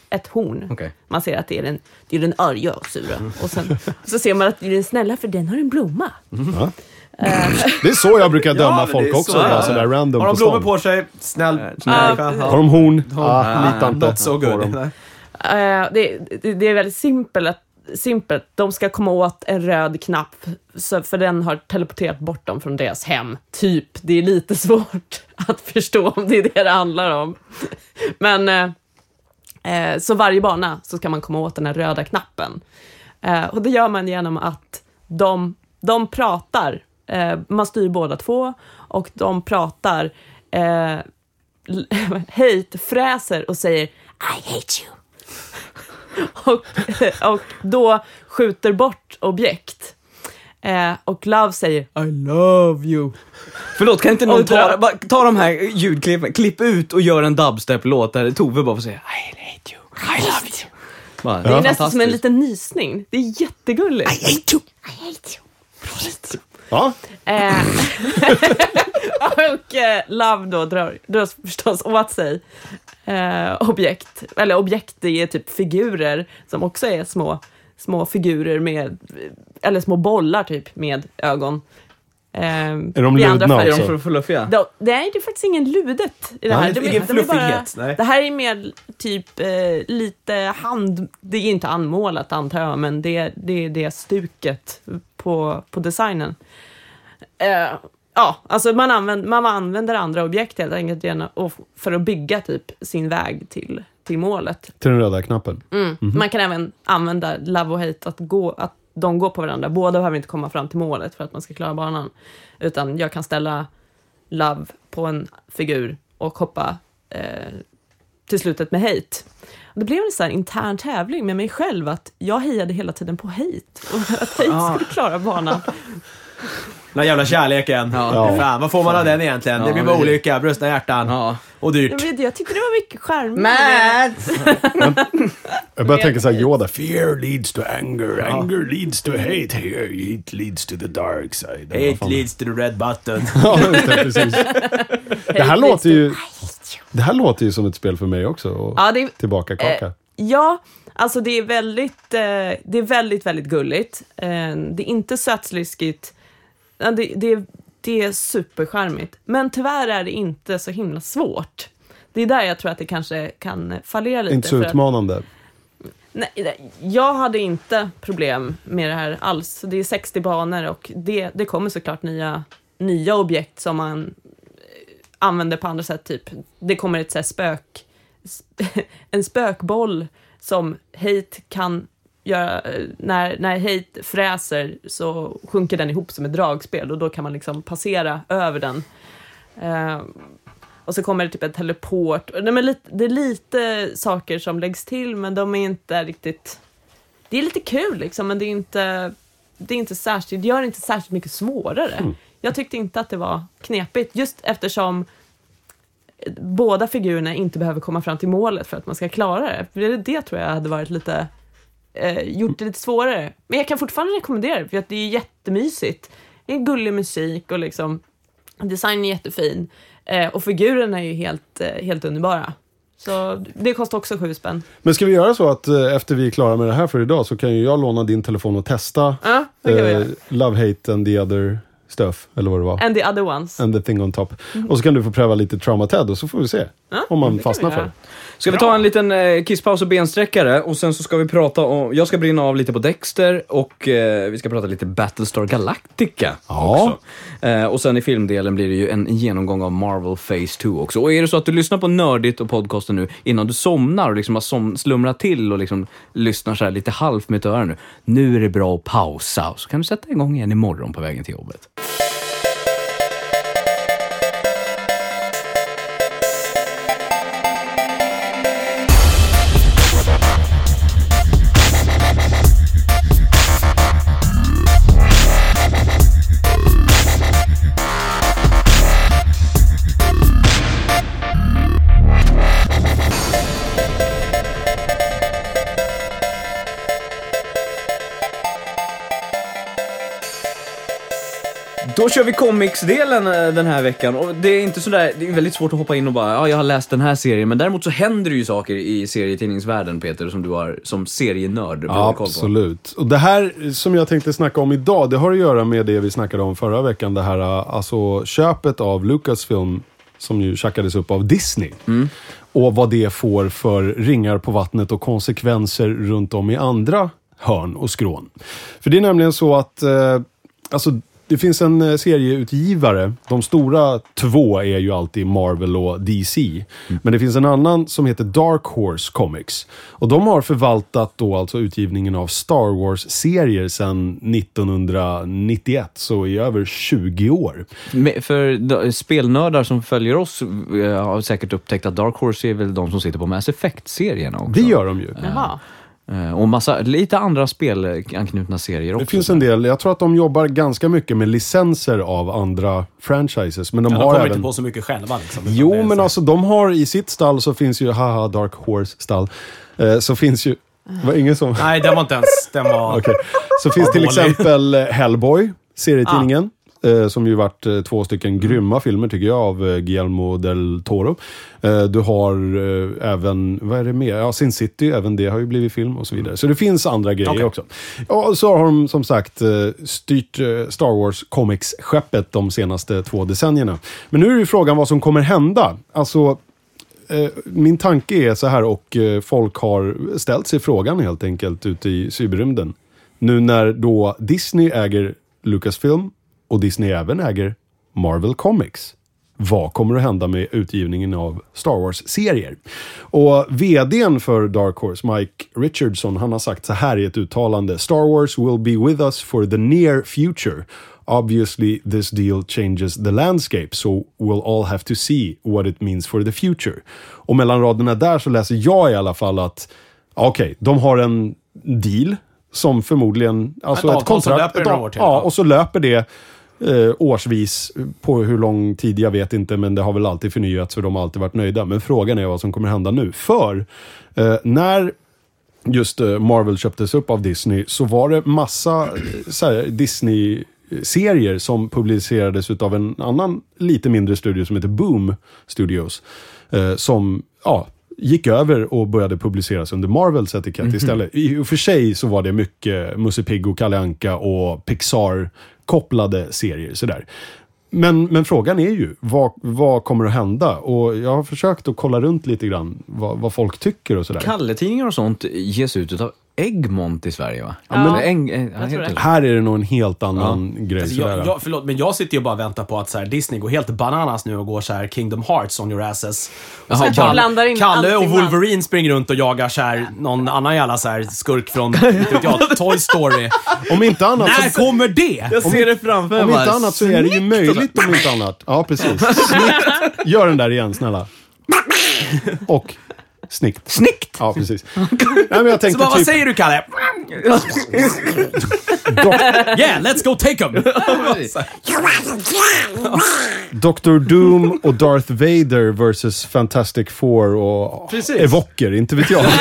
ett horn. Okej. Man ser att det är den, det är den arga och sura. Och sen så ser man att det är den snälla för den har en blomma. Det är så jag brukar döma det folk också. så, bara ja. sådär random Har de blommor på sig, snäll Ja, människa. Har de horn? Ah, litar inte Not so på good. dem. Eh, det, det, det är väldigt simpelt. Att, simpelt. De ska komma åt en röd knapp, för den har teleporterat bort dem från deras hem. Typ. Det är lite svårt att förstå om det är det det handlar om. Men eh, eh, så varje bana så ska man komma åt den här röda knappen. Eh, och det gör man genom att de, de pratar. Eh, man styr båda två och de pratar. Eh, hate fräser och säger I hate you. och, och då skjuter bort objekt. Eh, och Love säger I love you. Förlåt, kan inte någon ta, bara, ta de här ljudklippen, klipp ut och gör en dubstep-låt där Tove bara får säga I hate you, I love you. Bara, Det är nästan som en liten nysning. Det är jättegulligt. I hate you. I hate you. Ja, Eh, och eh, Love då drar, drar förstås åt sig eh, objekt. Eller objekt, det är typ figurer som också är små, små figurer med, eller små bollar typ med ögon. Eh, är de ludna Är också? de för fluffiga? Då, det är ju faktiskt ingen ludet i det här. Nej, De är- ingen de är bara- fluffighet, nej. Det här är mer typ eh, lite hand... Det är inte anmålat antar jag, men det, det är det stuket på, på designen. Eh, ja, alltså man använder, man använder andra objekt helt enkelt för att bygga typ sin väg till, till målet. till den röda knappen. Mm. Man kan även använda love och hate, att, gå, att de går på varandra. Båda behöver inte komma fram till målet för att man ska klara banan. Utan jag kan ställa love på en figur och hoppa eh, till slutet med hate. Det blev en sån här intern tävling med mig själv att jag hejade hela tiden på hate. Och att hate skulle klara banan. Den här jävla kärleken. Ja. Fan, vad får man av den egentligen? Ja, det blir bara olycka, brustna hjärtan Ja. och Jag, dyrt. vet, jag tyckte det var mycket charmigt. Matt! Jag börjar tänka såhär, Yoda. Fear leads to anger, anger leads to hate, hate leads to the dark side. Hate leads to the red button. Ja, just det, precis. Det här låter ju... Det här låter ju som ett spel för mig också. Och Ja, det är, Tillbaka kaka. Eh, ja, alltså det är väldigt, eh, det är väldigt, väldigt gulligt. Eh, det är inte sötsliskigt. Ja, det, det, det är supercharmigt. Men tyvärr är det inte så himla svårt. Det är där jag tror att det kanske kan fallera lite. Inte så att- utmanande. Nej, jag hade inte problem med det här alls. Det är 60 banor och det, det kommer såklart nya, nya objekt som man eh, använder på andra sätt. Typ. Det kommer ett så spök, sp- en spökboll som Hate kan göra. När, när Hate fräser så sjunker den ihop som ett dragspel och då kan man liksom passera över den. Eh, och så kommer det typ en teleport. Det är, lite, det är lite saker som läggs till, men de är inte riktigt... Det är lite kul liksom, men det är inte, det är inte särskilt, det gör det inte särskilt mycket svårare. Jag tyckte inte att det var knepigt, just eftersom båda figurerna inte behöver komma fram till målet för att man ska klara det. Det, det tror jag hade varit lite, eh, gjort det lite svårare. Men jag kan fortfarande rekommendera det, för att det är jättemysigt. Det är gullig musik och liksom designen är jättefin. Eh, och figurerna är ju helt, eh, helt underbara. Så det kostar också sju spänn. Men ska vi göra så att eh, efter vi är klara med det här för idag så kan ju jag låna din telefon och testa Ja, eh. Love, Hate and the other stuff, eller vad det var. And the other ones. And the thing on top. Och så kan du få pröva lite Trauma Ted och så får vi se Ja, om man fastnar vi för det. Ska vi ta en liten eh, kisspaus och bensträckare och sen så ska vi prata om, jag ska brinna av lite på Dexter och eh, vi ska prata lite Battlestar Galactica Ja. också. Eh, och sen i filmdelen blir det ju en genomgång av Marvel Phase 2 också. Och är det så att du lyssnar på Nördigt och podcasten nu innan du somnar och liksom har som, slumrat till och liksom lyssnar så här lite halvt med ett öra nu. Nu är det bra att pausa så kan du sätta igång igen imorgon på vägen till jobbet. Då kör vi comics-delen eh, den här veckan. Och det är inte sådär, det är väldigt svårt att hoppa in och bara, ja, jag har läst den här serien. Men däremot så händer det ju saker i serietidningsvärlden, Peter, som du har som serienörd på. Absolut. Och det här som jag tänkte snacka om idag, det har att göra med det vi snackade om förra veckan. Det här alltså köpet av Lucasfilm, som ju tjackades upp av Disney. Och vad det får för ringar på vattnet och konsekvenser runt om i andra hörn och skrån. För det är nämligen så att, eh, alltså det finns en eh, serieutgivare. De stora två är ju alltid Marvel och DC. Men det finns en annan som heter Dark Horse Comics. Och de har förvaltat då alltså utgivningen av Star Wars-serier sedan 1991. Så i över 20 år. Men För spelnördar som följer oss eh, har säkert upptäckt att Dark Horse är väl de som sitter på Mass Effect-serierna också. Det gör de ju. Jaha. Eh, Och massa, lite andra spelanknutna serier också. Det finns en del. Jag tror att de jobbar ganska mycket med licenser av andra franchises. Men de Ja, de har kommer även... inte på så mycket själva liksom. Jo, men så- alltså de har i sitt stall så finns ju, haha, Dark Horse stall. Eh, så finns ju, det var ingen som... Nej, den var inte ens... Den var... Okej. Så finns till exempel Hellboy, serietidningen. Eh, Som ju varit eh, två stycken grymma filmer tycker jag av eh, Guillermo del Toro. Du har även, vad är det mer? Ja, Sin City, även det har ju blivit film och så vidare. Så det finns andra grejer Okej. också. Ja, och så har de som sagt styrt Star Wars Comics-skeppet de senaste två decennierna. Men nu är ju frågan vad som kommer hända. Alltså, min tanke är så här och folk har ställt sig frågan helt enkelt ute i cyberrymden. Nu när då Disney äger Lucasfilm och Disney även äger Marvel Comics. Vad kommer att hända med utgivningen av Star Wars-serier? Och vdn för Dark Horse, Mike Richardson, han har sagt så här i ett uttalande. Star Wars will be with us for the near future. Obviously this deal changes the landscape, so we'll all have to see what it means for the future. Och mellan raderna där så läser jag i alla fall att, okej, de har en deal som förmodligen... Alltså Ett ett till, Ja, ja. och så löper det eh, årsvis. På hur lång tid jag vet inte, men det har väl alltid förnyats och de har alltid varit nöjda. Men frågan är vad som kommer hända nu. För eh, när just eh, Marvel köptes upp av Disney så var det massa eh, så här, Disney-serier som publicerades av en annan lite mindre studio som heter Boom Studios. Eh, som ja, gick över och började publiceras under Marvels etikett istället. I och för sig så var det mycket Musse Pigg och Kalle Anka och kopplade serier. Sådär. Men, men frågan är ju, vad, vad kommer att hända? Och jag har försökt att kolla runt lite grann vad, vad folk tycker och sådär. Kalletidningar och sånt ges ut av Egmont i Sverige va? Ja, men- äh, jag tror det. Här är det nog en helt annan grej. Alltså, jag, jag, förlåt, men jag sitter ju bara och väntar på att så här, Disney går helt bananas nu och går så här Kingdom Hearts on your asses. Och Jaha, sen bara- blandar in Kalle och Wolverine springer runt och jagar så här, någon annan jävla så här, skurk från jag, Toy Story. Om inte annat När så... kommer det? Jag ser det framför mig. Om bara, inte annat så är det ju möjligt om inte annat. Ja, precis. Snyggt. Gör den där igen, snälla. Och snyggt. Snyggt! Ja, precis. Nej, men jag Så tänkte bara, vad typ... säger du Kalle? Yeah, let's go take them! Dr. Doom och Darth Vader versus Fantastic Four och Precis. Evoker, inte vet jag.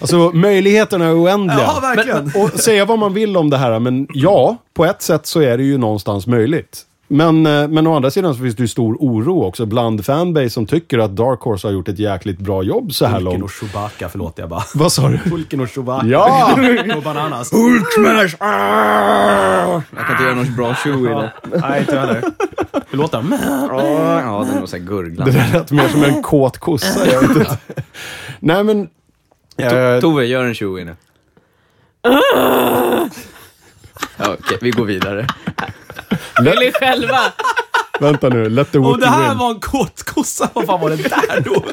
Alltså, möjligheterna är oändliga. Ja, verkligen. Och säga vad man vill om det här, men ja, på ett sätt så är det ju någonstans möjligt. Men, eh, men å andra sidan så finns det ju stor oro också bland fanbase som tycker att Dark Horse har gjort ett jäkligt bra jobb så här Hulken långt. och Chewbacca, förlåt jag bara. Vad sa du? Hulken och Chewbacca. Ja! och bananas. Jag kan inte göra något bra show i det. Nej, inte jag heller. Hur låter den? Ja, den såhär Det gurglande. där lät mer som en kåt kossa, jag vet inte. Nej men... Eh, Tove, gör en show nu. Ja, Okej, vi går vidare. Vill ni själva? vänta nu, let the Wookiee det här win. var en kåtkossa, vad fan var det där då?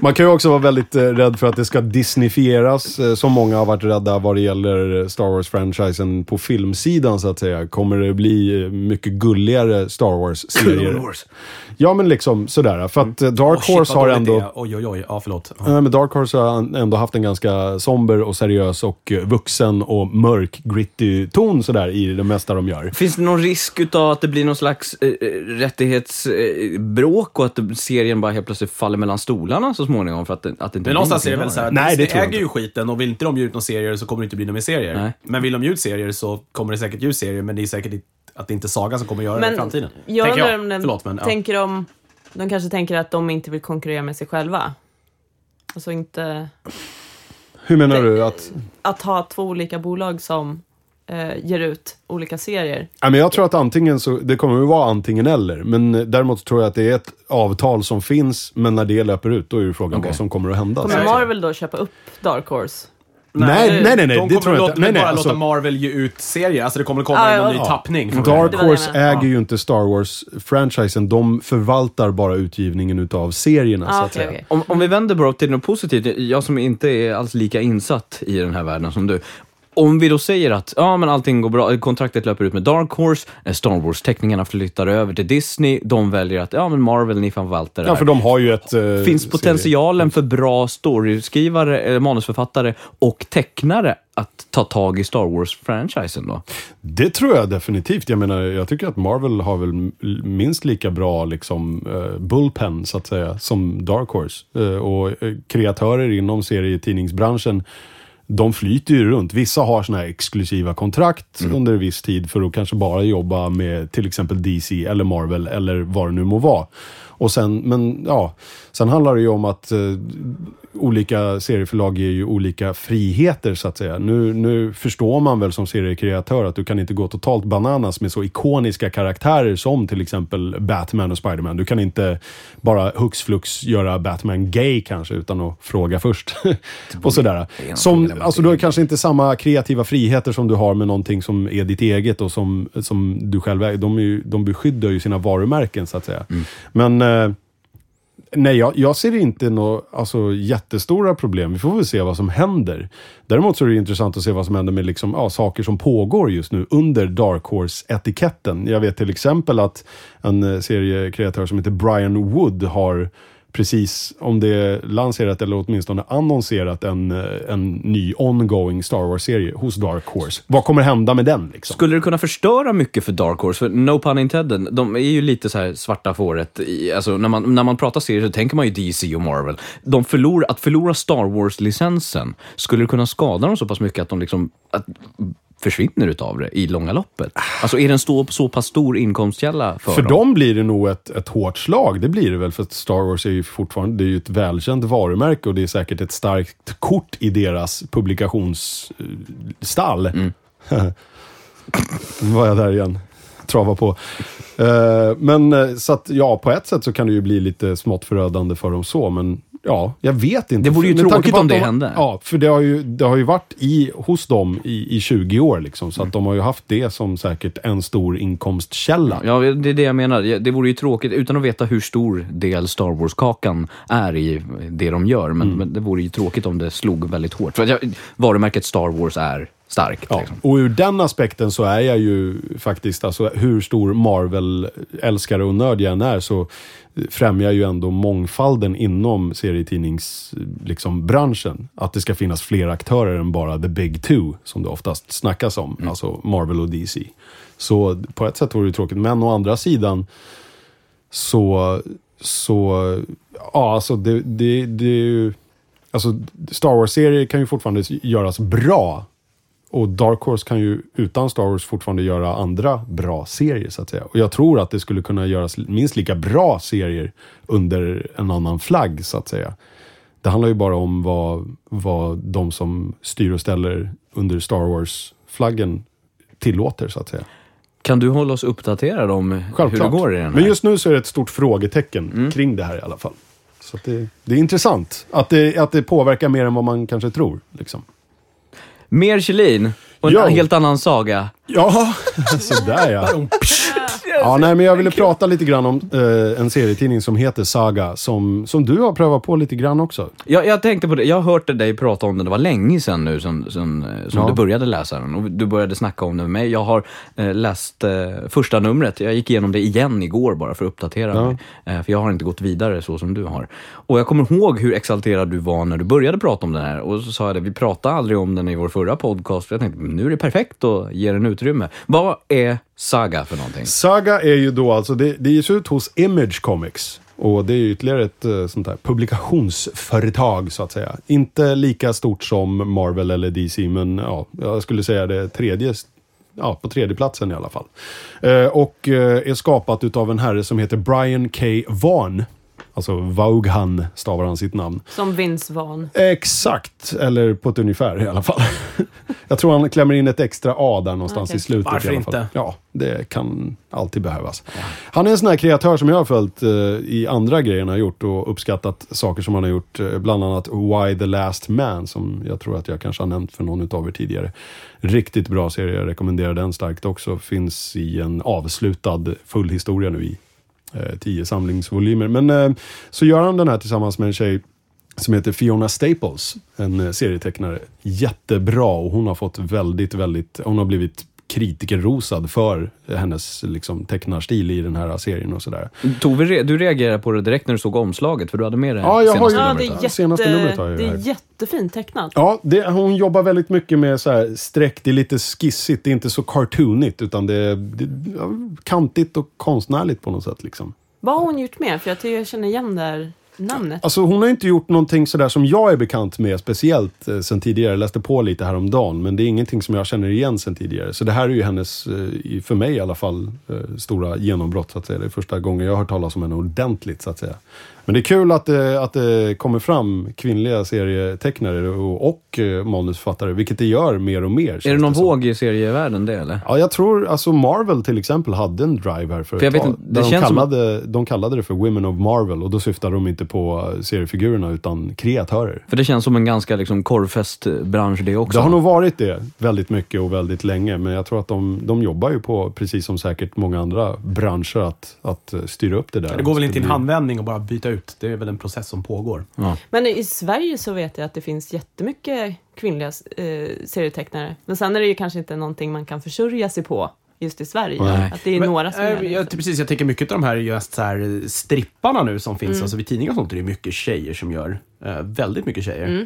Man kan ju också vara väldigt eh, rädd för att det ska disneyfieras, eh, som många har varit rädda vad det gäller Star Wars-franchisen på filmsidan så att säga. Kommer det bli eh, mycket gulligare Star Wars-serier? Ja, men liksom sådär. För att eh, Dark Oh, shit, Horse har ändå... Oj, oj, oj. Ja, förlåt. Ja. Men Dark Horse har ändå haft en ganska somber och seriös och eh, vuxen och mörk, gritty ton sådär i det mesta de gör. Finns det någon risk utav att det blir någon slags eh, rättighetsbråk och att serien bara helt plötsligt faller mellan stolarna så småningom för att, det- att det inte Men någonstans är det väl så här, av Nej, det äger ju skiten och vill inte de ge ut några serier så kommer det inte bli några mer serier. Nej. Men vill de ge ut serier så kommer det säkert ge ut serier, men det är säkert att det inte är Saga som kommer göra det i Men framtiden. jag Tänker om de Förlåt, men ja. tänker om, de kanske tänker att de inte vill konkurrera med sig själva. Alltså inte Hur menar du? att... att ha två olika bolag som eh, ger ut olika serier. Ja, men jag tror att antingen så, det kommer att vara antingen eller. Men däremot tror jag att det är ett avtal som finns, men när det löper ut, då är ju frågan Okej. vad som kommer att hända. Kommer. Marvel då köpa upp Dark Horse? Nej, nej, nej, nej, de det kommer tror jag inte. Nej, nej, bara alltså, låta Marvel ge ut serier. Alltså det kommer komma Ja, någon ja, ny ja. tappning. Dark Horse äger ju inte Star Wars-franchisen. De förvaltar bara utgivningen utav serierna, så Ah, att okej, säga. okej. Om, om vi vänder bara till något positivt, jag som inte är alls lika insatt i den här världen som du. Om vi då säger att ja, men allting går bra, kontraktet löper ut med Dark Horse, eh, Star Wars-teckningarna flyttar över till Disney, de väljer att ja, men Marvel, ni förvaltar det Ja, här. för de har ju ett... eh, Finns serie. potentialen för bra storyskrivare, eh, manusförfattare och tecknare att ta tag i Star Wars-franchisen då? Det tror jag definitivt. Jag menar, jag tycker att Marvel har väl minst lika bra liksom, eh, bullpen, så att säga, som Dark Horse. Eh, och eh, kreatörer inom serietidningsbranschen, de flyter ju runt. Vissa har såna här exklusiva kontrakt under viss tid för att kanske bara jobba med till exempel DC eller Marvel eller vad det nu må vara. Och sen, men ja, sen handlar det ju om att eh, olika serieförlag ger ju olika friheter så att säga. Nu, nu förstår man väl som seriekreatör att du kan inte gå totalt bananas med så ikoniska karaktärer som till exempel Batman och Spiderman. Du kan inte bara hux flux göra Batman gay kanske utan att fråga först. och sådär. Som, alltså du har kanske inte samma kreativa friheter som du har med någonting som är ditt eget och som, som du själv är. De, är ju, de beskyddar ju sina varumärken så att säga. Men eh, Nej, jag, jag ser inte några alltså, jättestora problem. Vi får väl se vad som händer. Däremot så är det intressant att se vad som händer med liksom, ja, saker som pågår just nu under Dark Horse-etiketten. Jag vet till exempel att en eh, seriekreatör som heter Brian Wood har precis, om det är lanserat eller åtminstone annonserat en, eh, en ny ongoing Star Wars-serie hos Dark Horse. Vad kommer hända med den? Liksom? Skulle det kunna förstöra mycket för Dark Horse? För no pun intended, de är ju lite så här svarta fåret. I, alltså när man, när man pratar serier så tänker man ju DC och Marvel. De förlor, att förlora Star Wars-licensen, skulle det kunna skada dem så pass mycket att de liksom att, försvinner utav det i långa loppet? Alltså är det en så, så pass stor inkomstkälla för, För dem? dem blir det nog ett, ett hårt slag. Det blir det väl, för Star Wars är ju fortfarande det är ju ett välkänt varumärke och det är säkert ett starkt kort i deras publikationsstall. Mm. Var jag där igen. Trava på. Eh, men eh, så att ja, på ett sätt så kan det ju bli lite smått förödande för dem så, men ja, jag vet inte. Det vore ju tråkigt om det de, hände. Ja, för det har ju, det har ju varit i, hos dem i, i 20 år liksom, så att de har ju haft det som säkert en stor inkomstkälla. Ja, det är det jag menar. Det vore ju tråkigt, utan att veta hur stor del Star Wars-kakan är i det de gör, Mm. men, men det vore ju tråkigt om det slog väldigt hårt. För jag, varumärket Star Wars är starkt. Ja, Liksom. och ur den aspekten så är jag ju faktiskt, alltså hur stor Marvel-älskare och nörd jag än är, så främjar ju ändå mångfalden inom serietidningsbranschen. Liksom, branschen. att det ska finnas fler aktörer än bara the big two, som det oftast snackas om. Alltså Marvel och DC. Så på ett sätt vore det tråkigt, men å andra sidan så, så ja, alltså det, det, det är ju, alltså Star Wars-serier kan ju fortfarande göras bra. Och Dark Horse kan ju utan Star Wars fortfarande göra andra bra serier så att säga. Och jag tror att det skulle kunna göras minst lika bra serier under en annan flagg så att säga. Det handlar ju bara om vad, vad de som styr och ställer under Star Wars-flaggen tillåter så att säga. Kan du hålla oss uppdaterade om hur Självklart. det går i den här? Mm. Men just nu så är det ett stort frågetecken kring det här i alla fall. Så det, det är intressant att det, att det påverkar mer än vad man kanske tror. Liksom. Mer Kjellin och en Jo. helt annan saga. Ja, sådär ja. Ja, nej, men jag ville prata lite grann om eh, en serietidning som heter Saga, som, som du har prövat på lite grann också. Jag, jag tänkte på det, jag hört dig prata om den, det var länge sedan nu som, som, eh, som Ja. du började läsa den. Och du började snacka om den med mig. Jag har eh, läst eh, första numret, jag gick igenom det igen igår bara för att uppdatera Ja. mig. Eh, för jag har inte gått vidare så som du har. Och jag kommer ihåg hur exalterad du var när du började prata om den här. Och så sa jag det, vi pratade aldrig om den i vår förra podcast. För jag tänkte, nu är det perfekt att ge den utrymme. Vad är Saga för någonting? Saga är ju då alltså, det, det ges ut hos Image Comics. Och det är ytterligare ett eh, sånt där publikationsföretag så att säga. Inte lika stort som Marvel eller DC, men ja, jag skulle säga det tredje ja, på tredjeplatsen i alla fall. Eh, och eh, är skapat utav en herre som heter Brian K. Vaughan. Alltså Vaughan stavar han sitt namn. Som Vince Vaughn. Exakt, eller på ett ungefär i alla fall. Jag tror han klämmer in ett extra A där någonstans Okej. i slutet Varför i alla fall. inte? Ja, det kan alltid behövas. Han är en sån här kreatör som jag har följt eh, i andra grejer han har gjort och uppskattat saker som han har gjort. Eh, bland annat Why the Last Man, som jag tror att jag kanske har nämnt för någon utav er tidigare. Riktigt bra serie, jag rekommenderar den starkt också. Finns i en avslutad full historia nu i Eh, tio samlingsvolymer. Men eh, så gör han den här tillsammans med en tjej som heter Fiona Staples, en eh, serietecknare. Jättebra och hon har fått väldigt, väldigt, hon har blivit kritikerrosad för hennes liksom, tecknarstil i den här serien och sådär. Tove, du reagerade på det direkt när du såg omslaget, för du hade med det Ja, jag har senaste ju- Ja, numret, det är, jätte, Senaste numret har jag det här. är jättefint tecknat. Ja, det, hon jobbar väldigt mycket med så här streck. Det är lite skissigt, det är inte så cartoonigt utan det är, det är ja, kantigt och konstnärligt på något sätt. Liksom. Vad har hon gjort mer? För jag tycker jag känner igen det här namnet. Alltså hon har inte gjort någonting sådär som jag är bekant med speciellt eh, sen tidigare. Jag läste på lite häromdagen, men det är ingenting som jag känner igen sen tidigare. Så det här är ju hennes, eh, för mig i alla fall, eh, stora genombrott så att säga. Det är första gången jag har hört talas om henne ordentligt så att säga. Men det är kul att det, att det kommer fram kvinnliga serietecknare och, och eh, manusförfattare, vilket det gör mer och mer. Är det någon som. våg i serievärlden det, eller? Ja, jag tror, alltså Marvel till exempel hade en drive här för, För jag ett vet tag. inte, det de, känns som kallade, de kallade det för Women of Marvel och då syftade de inte på eh, seriefigurerna utan kreatörer. För det känns som en ganska liksom, korvfäst bransch det också. Det har nog varit det väldigt mycket och väldigt länge, men jag tror att de, de jobbar ju på, precis som säkert många andra branscher, att, att eh, styra upp det där. Det går väl inte i en handvändning och bara byta ut. Det är väl en process som pågår. Ja. Men i Sverige så vet jag att det finns jättemycket kvinnliga eh, serietecknare. Men sen är det ju kanske inte någonting man kan försörja sig på just i Sverige. Nej. Att det är Men, några som eh, gör det. jag, precis, jag tänker mycket av de här just så här eh, stripparna nu som finns Mm. alltså vid tidningar och sånt. Det är mycket tjejer som gör. Eh, väldigt mycket tjejer. Mm.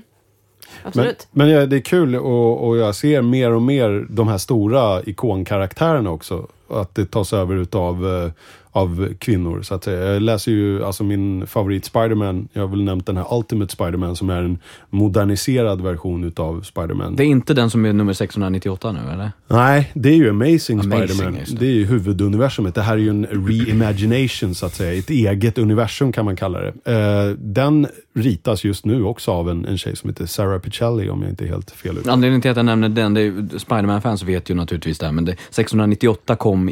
Men, Absolut. men ja, det är kul och, och jag ser mer och mer de här stora ikonkaraktärerna också. Att det tas över utav eh, av kvinnor så att säga. Jag läser ju, alltså min favorit Spiderman, jag har väl nämnt den här Ultimate Spiderman som är en moderniserad version utav Spiderman. Det är inte den som är nummer 698 nu, eller? Nej, det är ju Amazing, Amazing, Spiderman. det. Det. är ju huvuduniversumet. Det här är ju en reimagination så att säga. Ett eget universum kan man kalla det. Eh, den ritas just nu också av en, en tjej som heter Sarah Pichelli om jag inte är helt fel ute. Anledningen till att jag nämner den, det är Spiderman-fans vet ju naturligtvis det, här, men det, 698 kom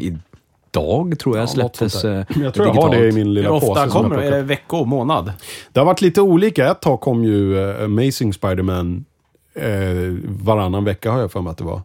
idag, tror jag, Ja, släpptes eh, Jag tror jag har det i digitalt. min Hur lilla påse. ofta kommer det? Är det vecka och månad? Det har varit lite olika. Ett tag kom ju eh, Amazing Spiderman eh, varannan vecka har jag för mig att det var.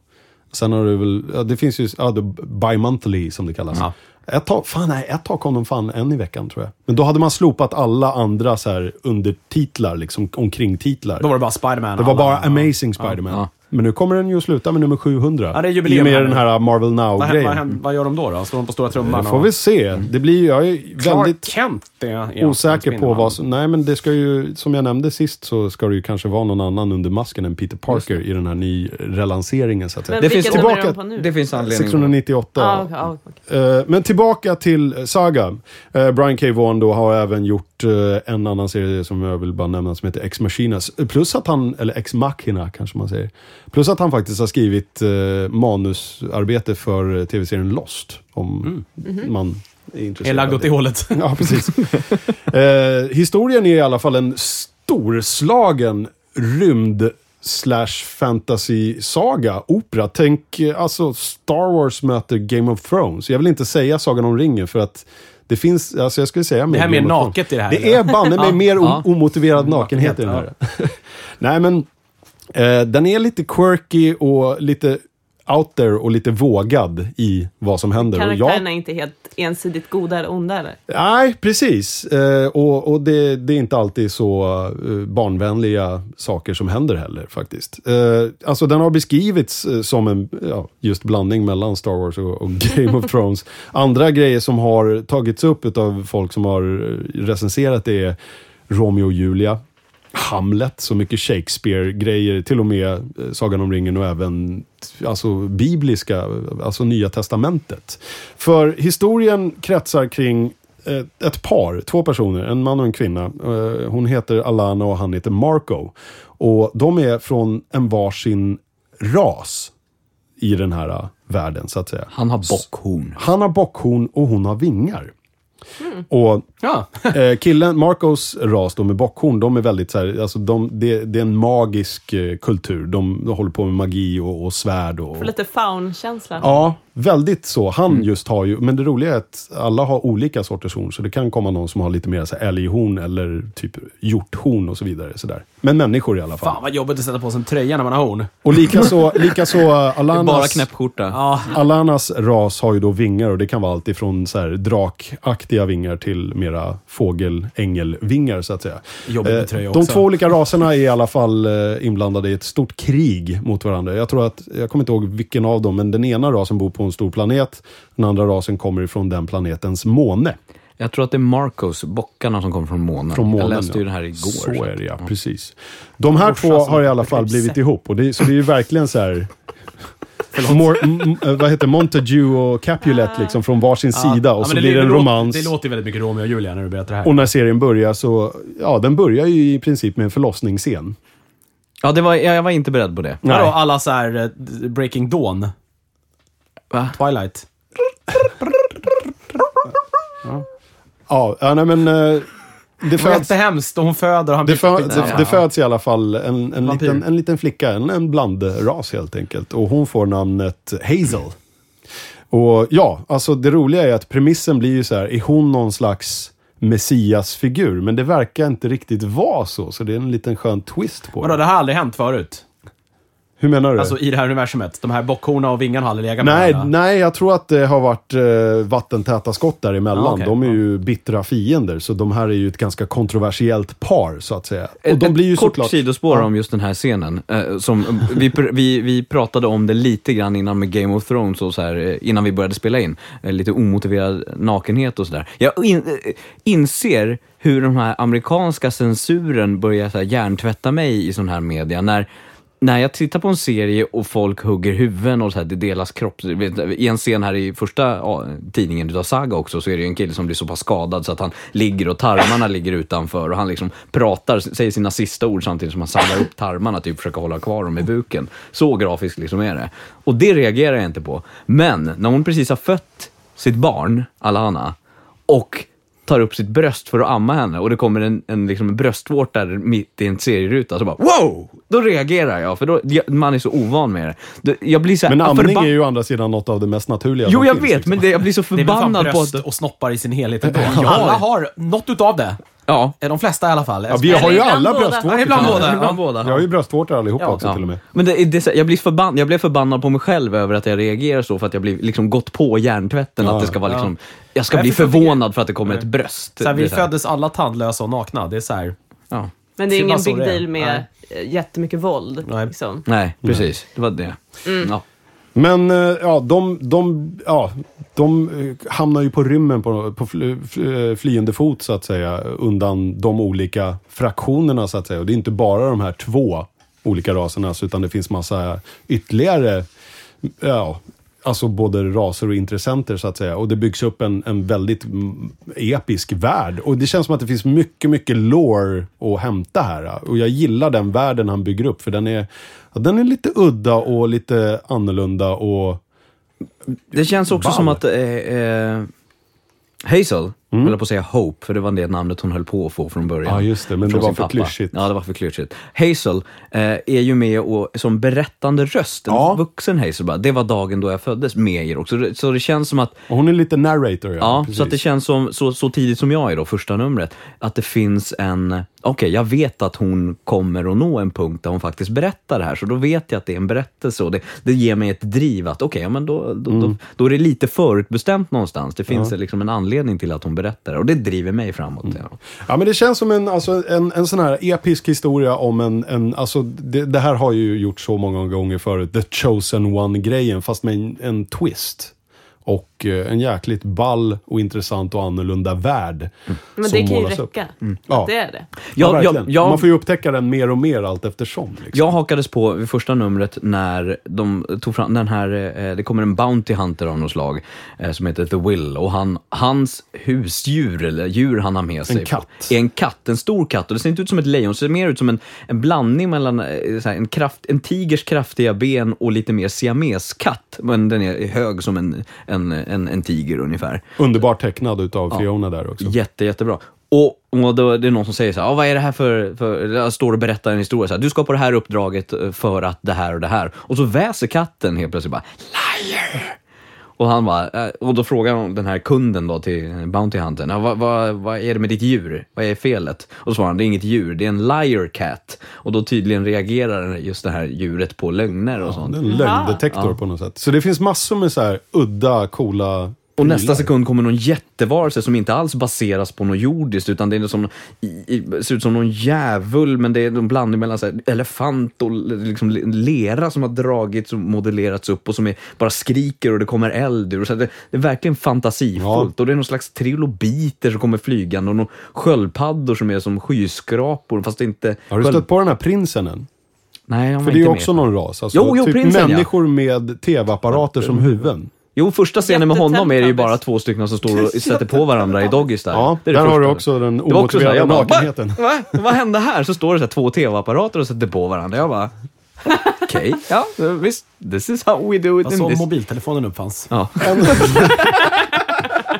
Sen har det väl, ja, det finns ju, ja, bi-monthly som det kallas. Ja. Ett tag, fan nej, ett tag kom de fan en i veckan tror jag. Men då hade man slopat alla andra så här undertitlar, liksom omkringtitlar. Då var det bara Spiderman. Det var alla- bara ja. Amazing Spiderman. Men nu kommer den ju att sluta med nummer 700. Ja, det är I jubileum och med den här Marvel Vad, händer, vad, Now-grejen. händer, vad gör de då? då? Slår de på stora trumman? Det får vi se. Det blir, jag är Clark väldigt Kent är osäker på vad som... Nej, men det ska ju, som jag nämnde sist, så ska det ju kanske vara någon annan under masken än Peter Parker i den här ny-relanseringen, så att säga. Men Det finns tillbaka- de på nu? Det finns anledning. 698. Ja, ja, okej. Eh, Men tillbaka till Saga. Eh, Brian K. Vaughan då har även gjort eh, en annan serie som jag vill bara nämna som heter Ex Machinas. Plus att han, eller Ex Machina kanske man säger. Plus att han faktiskt har skrivit eh, manusarbete för eh, tv-serien Lost. Om man är intresserad. Är lagd åt det. hållet. Ja, precis. eh, historien är i alla fall en storslagen rymd slash fantasy-saga, opera. Tänk alltså Star Wars möter Game of Thrones. Jag vill inte säga Sagan om ringen för att det finns, alltså jag skulle säga Det här är mer naket i det här. Det är banne mig mer Ja. omotiverad nakenhet i den här. Nej men, eh, den är lite quirky och lite out there och lite vågad i vad som händer. Och jag Karaktärerna är inte helt ensidigt goda eller onda eller? Nej, precis. Eh, och och det, det är inte alltid så eh, barnvänliga saker som händer heller faktiskt. Eh, alltså den har beskrivits eh, som en ja, just blandning mellan Star Wars och, och Game of Thrones. Andra grejer som har tagits upp av folk som har eh, recenserat det är Romeo och Julia. Hamlet, så mycket Shakespeare-grejer, till och med eh, Sagan om ringen och även alltså, bibliska, alltså Nya Testamentet. För historien kretsar kring eh, ett par, två personer, en man och en kvinna. Eh, Hon heter Alana och han heter Marco. Och de är från en varsin ras i den här världen, så att säga. Han har bockhorn. Han har bockhorn och hon har vingar. Och Ja. eh, killen, Marcos ras då med bockhorn, de är väldigt så här, alltså de, det, det är en magisk eh, kultur. De, de håller på med magi och, och svärd och... För lite faun-känsla. Ja, väldigt så. Han just har ju, men det roliga är att alla har olika sorters horn. Så det kan komma någon som har lite mer så här älghorn eller typ hjorthorn och så vidare. Så där. Men människor i alla fall. Fan vad jobbigt att sätta på sig en tröja när man har horn. Och likaså, likaså Bara Alanas, knäppskjorta. Ja. Alanas ras har ju då vingar och det kan vara allt ifrån så här drakaktiga vingar till mera fågel-ängelvingar så att säga. Jobbigt med Eh, tröja De också. två olika raserna är i alla fall eh, inblandade i ett stort krig mot varandra. Jag tror att, jag kommer inte ihåg vilken av dem, men den ena rasen bor på en stor planet. Den andra rasen kommer ifrån den planetens måne. Jag tror att det är Marcos, bockarna som kommer från månen. Från månen Jag läste ju ja. det här igår. Så är det ja, precis. De här två har i alla fall blivit ihop. Och det, så det är ju verkligen så här... Mor, m, m, vad heter Montague och Capulet liksom från varsin sida och Ja, så men blir det en låter- romans. Det låter väldigt mycket Romeo och Julia när du berättar det här. Och när serien börjar så, ja den börjar ju i princip med en förlossningsscen. Ja, det var, jag, var inte beredd på det. Vadå, Nej. alla så här eh, Breaking Dawn? Va? Twilight? Ja, ja nej men... eh, Det Det var föds, jättehemskt och hon föder och han det, blir... fö, det, det föds i alla fall en, en, Vampyr. liten, en liten flicka, en, en blandras helt enkelt. Och hon får namnet Hazel. Och ja, alltså det roliga är att premissen blir ju så här, är hon någon slags messiasfigur? Men det verkar inte riktigt vara så, så det är en liten skön twist på Vadå, det. det har aldrig hänt förut? Hur menar du? Alltså i det här universumet? De här bockhorna och vingarna har aldrig legat med Nej, varandra? nej, jag tror att det har varit eh, vattentäta skott däremellan. Ja, okej. De är ju bittra fiender, så de här är ju ett ganska kontroversiellt par, så att säga. Och Ett, de blir ju ett kort såklart... sidospår Ja. om just den här scenen. Eh, som, vi, pr- vi, vi pratade om det lite grann innan med Game of Thrones och så här, eh, innan vi började spela in. Eh, lite omotiverad nakenhet och sådär. Jag in, eh, inser hur den här amerikanska censuren börjar så här, hjärntvätta mig i sån här media. När, när jag tittar på en serie och folk hugger huvuden och så här, det delas kropp. I en scen här i första ja, tidningen utav Saga också så är det ju en kille som blir så pass skadad så att han ligger och tarmarna ligger utanför och han liksom pratar, säger sina sista ord samtidigt som han samlar upp tarmarna, typ försöker hålla kvar dem i buken. Så grafiskt liksom är det. Och det reagerar jag inte på. Men när hon precis har fött sitt barn, Alana, och tar upp sitt bröst för att amma henne och det kommer en, en, liksom en bröstvårta där mitt i en serieruta, så bara wow! Då reagerar jag, för då, jag, man är så ovan med det. Jag blir så här, Men amning är ju å andra sidan något av det mest naturliga Jo, jag finns, vet, liksom. men det, jag blir så Det är väl fan förbannad på bröst att... och snoppar i sin helhet ändå. Alla har något utav det. Ja. De flesta i alla fall. Ja, vi har ju ibland alla båda. bröstvårtor. Ja, ibland båda. Ibland båda. Jag har ju bröstvårtor allihopa Ja. också Ja. till och med. Men det, är- det, är så- jag, blir förbann, jag blev förbannad på mig själv över att jag reagerar så för att jag blir liksom gått på hjärntvätten. Ja, att det ska vara liksom, jag ska Jag bli förstår förvånad för att det kommer ett bröst. Så här, Det är vi så här, föddes alla tandlösa och nakna. Det är så här. Ja. Men det är ingen bara så big det är. deal med eh, jättemycket våld. Nej. Liksom. Nej, precis. Det var det. Ja. Men eh, ja, de, de, ja, de eh, hamnar ju på rymmen på, på fly, eh, flyende fot så att säga undan de olika fraktionerna så att säga. Och det är inte bara de här två olika raserna utan det finns massa ytterligare, ja, alltså både raser och intressenter så att säga. Och det byggs upp en, en väldigt episk värld. Och det känns som att det finns mycket, mycket lore att hämta här. Och jag gillar den världen han bygger upp för den är, den är lite udda och lite annorlunda och Det känns också Ball. som att eh, eh, Hazel, mm. höll jag på att säga Hope, för det var det namnet hon höll på att få från början. Ja, just det, men det var för pappa. klyschigt. Ja, det var för klyschigt. Hazel eh, är ju med och, som berättande röst, en Ja. vuxen Hazel bara. Det var dagen då jag föddes med er också. Det- Så det känns som att Och hon är lite narrator. Ja, precis. så att det känns som, så, så tidigt som jag är då, första numret, att det finns en, okej, jag vet att hon kommer att nå en punkt där hon faktiskt berättar det här, så då vet jag att det är en berättelse och det, det ger mig ett driv att, okej, ja, men då, då, Mm. då, då är det lite förutbestämt någonstans. Det finns liksom en anledning till att hon berättar det och det driver mig framåt. Mm. Ja. Ja, men det känns som en, alltså, en, en sån här episk historia om en, en alltså, det, det här har ju gjort så många gånger förut, the chosen one-grejen, fast med en, en twist. och eh, en jäkligt ball och intressant och annorlunda värld. Men som det kan ju räcka. Ja. Att det är det. Ja, Jag, verkligen. jag, jag, Man får ju upptäcka den mer och mer allt eftersom. Liksom. Jag hakades på vid första numret när de tog fram den här, eh, det kommer en Bounty Hunter av något slag eh, som heter The Will och han, hans husdjur, eller djur han har med sig, katt. är en katt, en stor katt och det ser inte ut som ett lejon, det ser mer ut som en, en blandning mellan så här, en, kraft, en tigers kraftiga ben och lite mer siameskatt, men den är hög som en, en, en, en tiger ungefär. Underbart tecknad utav Fiona där också. Jätte, jättebra. Och, och då, det är någon som säger så här, ah, vad är det här för, för står och berättar en historia, så här, du ska på det här uppdraget eh, för att det här och det här. Och så väser katten helt plötsligt bara, liar! Och, han bara, eh, och då frågar hon den här kunden då till Bounty Huntern, ah, vad, vad, vad är det med ditt djur? Vad är felet? Och så svarar han, det är inget djur, det är en liar cat. Och då tydligen reagerar just det här djuret på lögner och Ja, sånt. det är en lögndetektor på något sätt. Så det finns massor med så här udda, coola Och nästa prylar. sekund kommer någon jättevarelse som inte alls baseras på något jordiskt, utan det är som, ser ut som någon djävul, men det är en blandning mellan så här, elefant och liksom lera som har dragits och modellerats upp och som är, bara skriker och det kommer eld ur. Så det, det är verkligen fantasifullt. Ja. Och det är någon slags trilobiter som kommer flygande och någon sköldpaddor som är som skyskrapor, fast inte... Har du stött på den här prinsen än? Nej, För det är ju också någon ras. Alltså, Jo, jo, typ prinsen, ja. människor med tv-apparater som huvuden. Jo, första scenen med honom är det ju bara två stycken som står och sätter på varandra i doggies där. Ja, det är det där har du också den Det var också så här, omotiverade jag bara, nakenheten. Va? Va? Vad hände här? Så står det så här, två tv-apparater och sätter på varandra. Jag bara, okej, ja, visst. This is how we do it Vad in så this. mobiltelefonen uppfanns. Ja.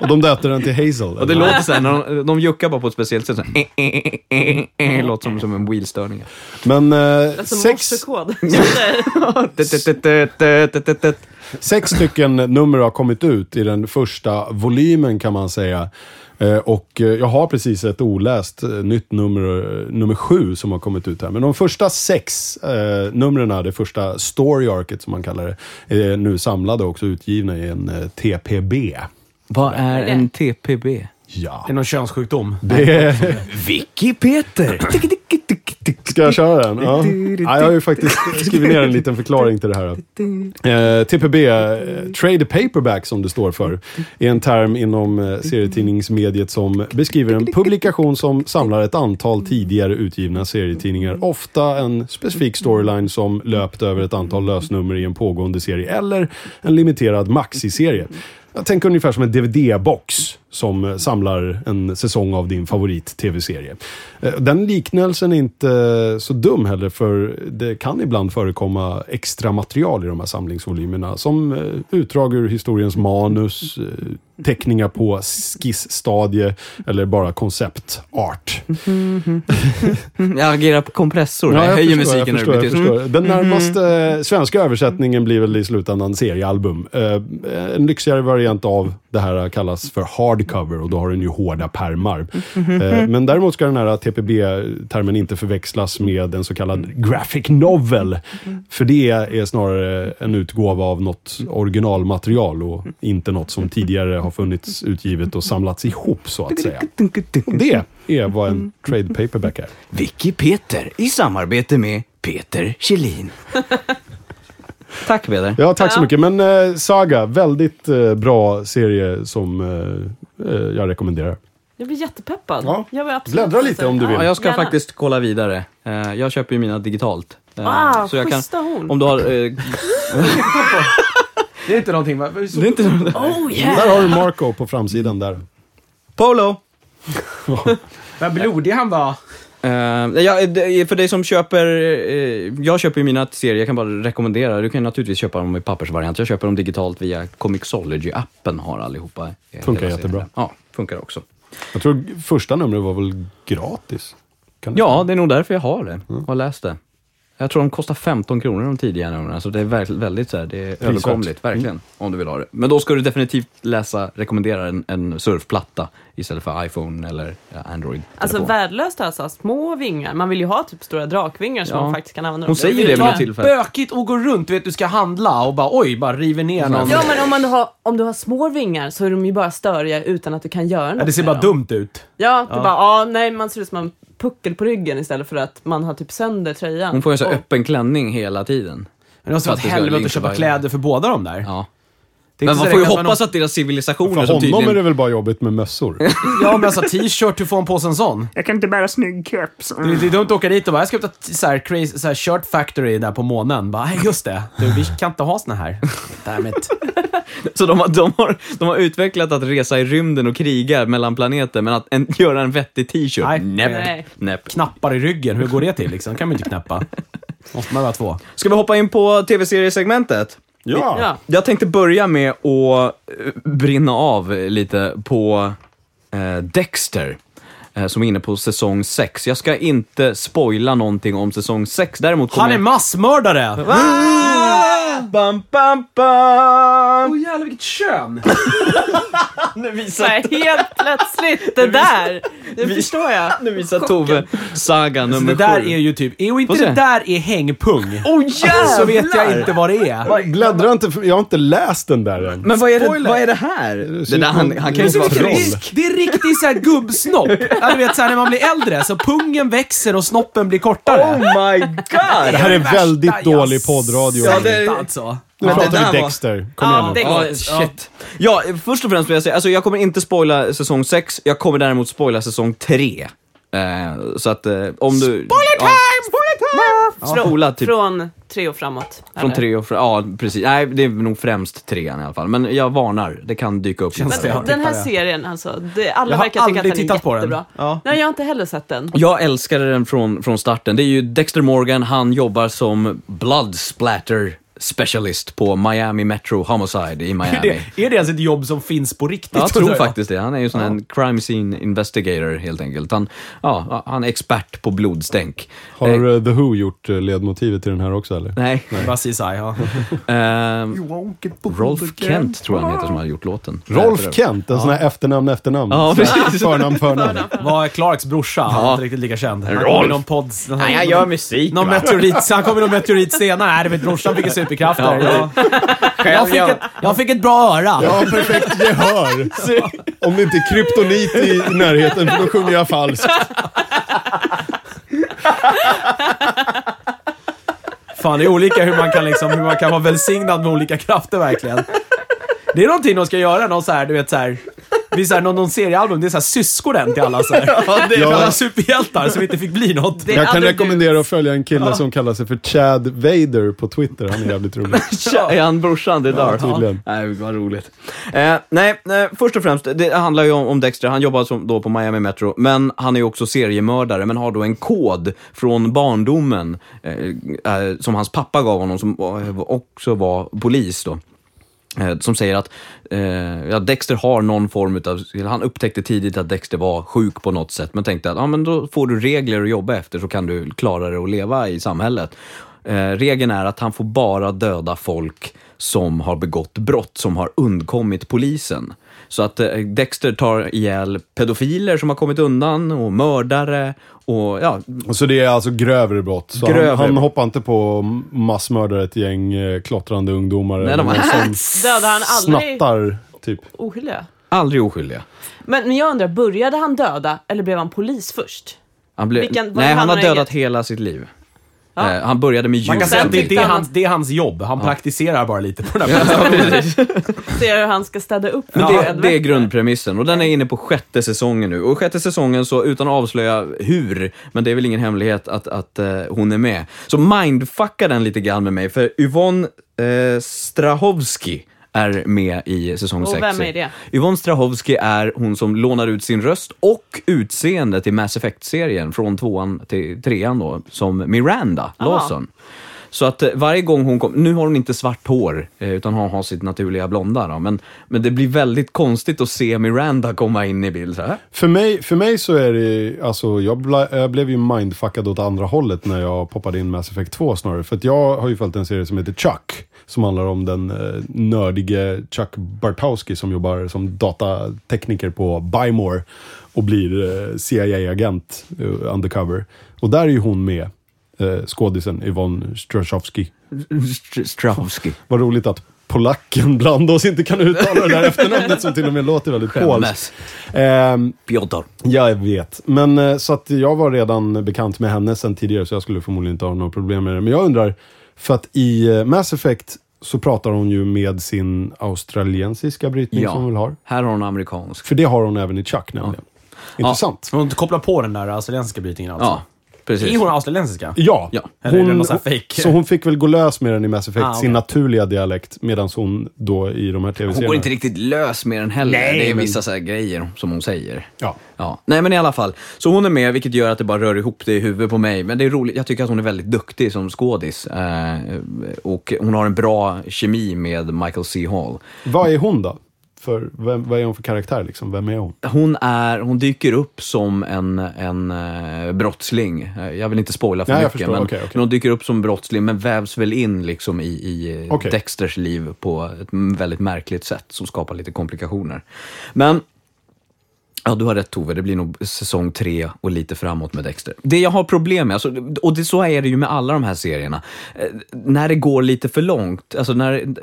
Och de döpte den till Hazel. Och det låter så här, när de, de juckar bara på ett speciellt sätt. Så här, eh, eh, eh, eh, eh, låter som, som en wheelstörning. Men eh, Alltså sex, morsekod. sex stycken nummer har kommit ut i den första volymen kan man säga. Eh, Och eh, jag har precis ett oläst eh, nytt nummer, eh, nummer sju som har kommit ut här. Men de första sex eh, numren, det första story arket som man kallar det, är nu samlade och också utgivna i en eh, TPB. Vad är en TPB? Ja. Det är någon könssjukdom. Det är... Vicky Peter! Ska jag köra den? Ja. ja jag har ju faktiskt skrivit ner en liten förklaring till det här. Eh, TPB, eh, Trade Paperback som det står för, är en term inom eh, serietidningsmediet som beskriver en publikation som samlar ett antal tidigare utgivna serietidningar. Ofta en specifik storyline som löpt över ett antal lösnummer i en pågående serie eller en limiterad maxiserie. Jag tänker ungefär som en DVD-box som eh, samlar en säsong av din favorit-tv-serie. Eh, Den liknelsen är inte så dum heller, för det kan ibland förekomma extra material i de här samlingsvolymerna. Som eh, utdrag ur historiens manus, eh, teckningar på skissstadie eller bara konceptart. Jag agerar på kompressor. Ja, jag höjer förstår, musiken jag när förstår, jag förstår. Den närmaste svenska översättningen blir väl i slutändan seriealbum. Eh, en lyxigare variant av det här kallas för hardcover och då har den ju hårda pärmar. Eh, men däremot ska den här TPB-termen inte förväxlas med en så kallad graphic novel. För det är snarare en utgåva av något originalmaterial och inte något som tidigare har funnits utgivet och samlats ihop så att säga. Och det är vad en trade paperback är. Vicky Peter i samarbete med Peter Kjellin. Tack Peder. Ja, tack så mycket. Men eh, Saga, väldigt eh, bra serie som eh, eh, jag rekommenderar. Jag blir jättepeppad. Ja. Jag vill absolut Bläddra lite om du vill. Ja, jag ska Gärna. faktiskt kolla vidare. Eh, Jag köper ju mina digitalt. Eh, Ah, så jag kan, schyssta horn. om du har... eh, Det är inte någonting va? Det är inte Oh yeah! Där har du Marco på framsidan där. Polo! Vad blodig han var. Eh, ja, det- för dig som köper, eh, jag köper ju mina serier, jag kan bara rekommendera. Du kan naturligtvis köpa dem i pappersvariant. Jag köper dem digitalt via Comixology-appen har allihopa. eh, Funkar jättebra. Ja, funkar också. Jag tror första numret var väl gratis? Det Ja, det är nog därför jag har det. Har läst det. Jag tror de kostar 15 kronor de tidiga numren, så det är väldigt, väldigt så här, det är överkomligt, verkligen, om du vill ha det. Men då ska du definitivt läsa, rekommendera en, en surfplatta istället för iPhone eller ja, Android. Alltså värdelöst alltså, små vingar. Man vill ju ha typ stora drakvingar som Ja. man faktiskt kan använda. Hon säger det vid något tillfälle. Bökigt att gå runt, du vet du ska handla och bara oj, bara river ner någon. Ja, men om, man har, om du har små vingar så är de ju bara störiga utan att du kan göra något Ja, det ser bara dem. dumt ut. Ja, det bara, ja, nej, man ser ut som en puckel på ryggen istället för att man har typ sönder tröjan. Hon får ju så Och- öppen klänning hela tiden. Men det måste vara att ett helvete att köpa kläder för båda de där. Ja. Det Men man får ju hoppas att deras civilisationer För honom tydligen... är det väl bara jobbigt med mössor? Ja, men alltså t-shirt, hur får han på sig en sån? Jag kan inte bära snygg keps. Det, det är dumt att åka dit och bara, jag ska öppna t- så här, crazy, så här shirt factory där på månen. Bara, "Nej, just det. Du, vi kan inte ha såna här. Damn it. Så de har, de, har, de har utvecklat att resa i rymden och kriga mellan planeter, men att en, göra en vettig t-shirt? Nej. Näpp. Nej. Näpp. Knappar i ryggen, hur går det till liksom? kan man inte knäppa. Måste man vara två. Ska vi hoppa in på tv-seriesegmentet? Ja. Ja. Jag tänkte börja med att eh, brinna av lite på eh, Dexter. Eh, Som är inne på säsong 6. Jag ska inte spoila någonting om säsong 6. Däremot kommer Han är massmördare! Bam, bam, bam. Åh jävlar vilket kön! Nu visar, här, helt plötsligt, det där. Det förstår jag. nu visar Tove saga Så nummer Alltså, det där sju. är ju typ, är inte Får se. det där är hängpung, Oh jävlar! så vet jag inte vad det är. Bläddra inte, jag har inte läst den där än. Men vad är, det, vad är det här? Det där, han, han kan ju inte är vara troll. är, det är riktigt såhär gubbsnopp. Ja, du vet såhär när man blir äldre, så pungen växer och snoppen blir kortare. Oh my god! Det här är värsta väldigt jag dålig poddradio. Ja, sett, det- alltså. Nu Men det pratar där vi var- Dexter. Kom Ja, igen nu. det är Ja, gott. shit. Ja, först och främst vill jag säga, alltså jag kommer inte spoila säsong 6, jag kommer däremot spoila säsong 3. Eh, så att eh, om du... Spoiler time! spoiler time! Spola typ Från tre och framåt. från eller? tre och fra, Ja, precis. Nej, det är nog främst trean i alla fall. Men jag varnar, det kan dyka upp. Känns? Men den här serien, alltså, det, alla verkar tycka att den är tittat på den. jättebra. Ja. Nej, jag har inte heller sett den. Jag älskade den från, från starten. Det är ju Dexter Morgan, han jobbar som blood splatter specialist på Miami Metro Homicide i Är Miami. det, är det ens ett jobb som finns på riktigt? Jag tror faktiskt det. Han är ju sån en crime scene investigator helt enkelt. Han, ja, han är expert på blodstänk. Har Eh, eh, The Who gjort eh, ledmotivet till den här också eller? nej. CSI, ja. Ehm, Rolf Kent tror jag han heter som har gjort låten. Rolf Kent, en sån här efternamn, efternamn. Ja, precis. Förnamn, förnamn. Var Clarks brorsa, han är inte riktigt lika känd. Han Rolf. kom i någon podd... Nej, jag gör musik. Någon meteorit, han kom i någon meteorit senare. Nej, det vet brorsan fick ju superkrafter. Ja. Jag, jag, fick ett, jag fick ett bra öra. Ja, perfekt gehör. Om det inte är kryptonit i närheten, för då sjunger jag falskt. Fan, det är olika hur man kan, liksom, hur man kan vara välsignad med olika krafter verkligen. Det är någonting de ska göra, någon så här, du vet så här. Vi så här, någon, någon seriealbum, det är så här syskonen till alla så här. Till Ja. alla superhjältar som inte fick bli något. Det är Jag kan aldrig rekommendera att följa en kille som kallar sig för Chad Vader på Twitter. Han är jävligt rolig. Tja, Är han brorsan? Det är Darth? tydligen. Nej, vad roligt. Eh, nej, nej, först och främst, det handlar ju om, om Dexter. Han jobbar som, då på Miami Metro, men han är ju också seriemördare, men har då en kod från barndomen eh, eh, som hans pappa gav honom, som eh, också var polis då. Eh, som säger att eh, ja, Dexter har någon form av, han upptäckte tidigt att Dexter var sjuk på något sätt, men tänkte att ja, men då får du regler att jobba efter så kan du klara dig att leva i samhället. Eh, regeln är att han får bara döda folk som har begått brott, som har undkommit polisen. Så att eh, Dexter tar ihjäl pedofiler som har kommit undan och mördare och ja, Så det är alltså grövre brott. Så Grövre han, han hoppar inte på massmördare ett gäng eh, klottrande ungdomar. Nej, de har- som Dödade han aldrig snattar, typ. oskyldiga? aldrig oskyldiga. Men, men jag undrar, började han döda eller blev han polis först? Han blev, Vilken- nej, är han har han dödat eget? hela sitt liv. Ja. Eh, han började med Man kan säga att det, det, är han hans, det är hans jobb. Han praktiserar bara lite på den här Ja, platsen. Ser hur han ska städa upp Men det, det är grundpremissen och den är inne på sjätte säsongen nu. Och sjätte säsongen, så utan att avslöja hur, men det är väl ingen hemlighet att, att eh, hon är med. Så mindfucka den lite grann med mig, för Yvonne eh, Strahovski är med i säsong Och 6. vem är det? Yvonne Strahovski är hon som lånar ut sin röst och utseende till Mass Effect-serien från tvåan till trean då, som Miranda Aha. Lawson. Så att eh, varje gång hon kommer, nu har hon inte svart hår, eh, utan hon har sitt naturliga blonda då, men, men det blir väldigt konstigt att se Miranda komma in i bild så här. För mig, för mig så är det, alltså jag, ble, jag blev ju mindfuckad åt andra hållet när jag poppade in Mass Effect 2 snarare. För att jag har ju följt en serie som heter Chuck. Som handlar om den eh, nördige Chuck Bartowski som jobbar som datatekniker på Bymore. Och blir eh, CIA-agent eh, undercover. Och där är ju hon med. Eh, skådisen Yvonne Strachowski. Str- Strahovski. Vad roligt att polacken bland oss inte kan uttala det där efternamnet som till och med låter väldigt polskt. Ehm, Piotr. Ja, jag vet. Men eh, så att jag var redan bekant med henne sen tidigare så jag skulle förmodligen inte ha några problem med det. Men jag undrar, för att i eh, Mass Effect så pratar hon ju med sin australiensiska brytning Ja. som hon väl har. Här har hon amerikansk. För det har hon även i Chuck nämligen. Intressant. Hon kopplar på den där australiensiska brytningen alltså. Ja, precis. Är hon australiensiska? Ja. Ja. Eller är det någon sån här fake? Så hon fick väl gå lös med den i Mass Effect, Ah, okej. sin naturliga dialekt, medan hon då i de här Hon tv-serierna... går inte riktigt lös med den heller. Nej, det är men- vissa så här grejer som hon säger. Ja. Ja. Nej, men i alla fall. Så hon är med, vilket gör att det bara rör ihop det i huvudet på mig. Men det är roligt. Jag tycker att hon är väldigt duktig som skådis. Eh, och hon har en bra kemi med Michael C. Hall. Vad är hon då? För, vem, vad är hon för karaktär liksom? Vem är hon? Hon, är, hon dyker upp som en, en uh, brottsling. Jag vill inte spoila för Nej, mycket, men, Okej, okej. men hon dyker upp som brottsling, men vävs väl in liksom i, i eh, Okej. Dexters liv på ett väldigt märkligt sätt som skapar lite komplikationer. Men Ja, du har rätt Tove. Det blir nog säsong tre och lite framåt med Dexter. Det jag har problem med, alltså, och det, så är det ju med alla de här serierna, eh, när det går lite för långt. Alltså när,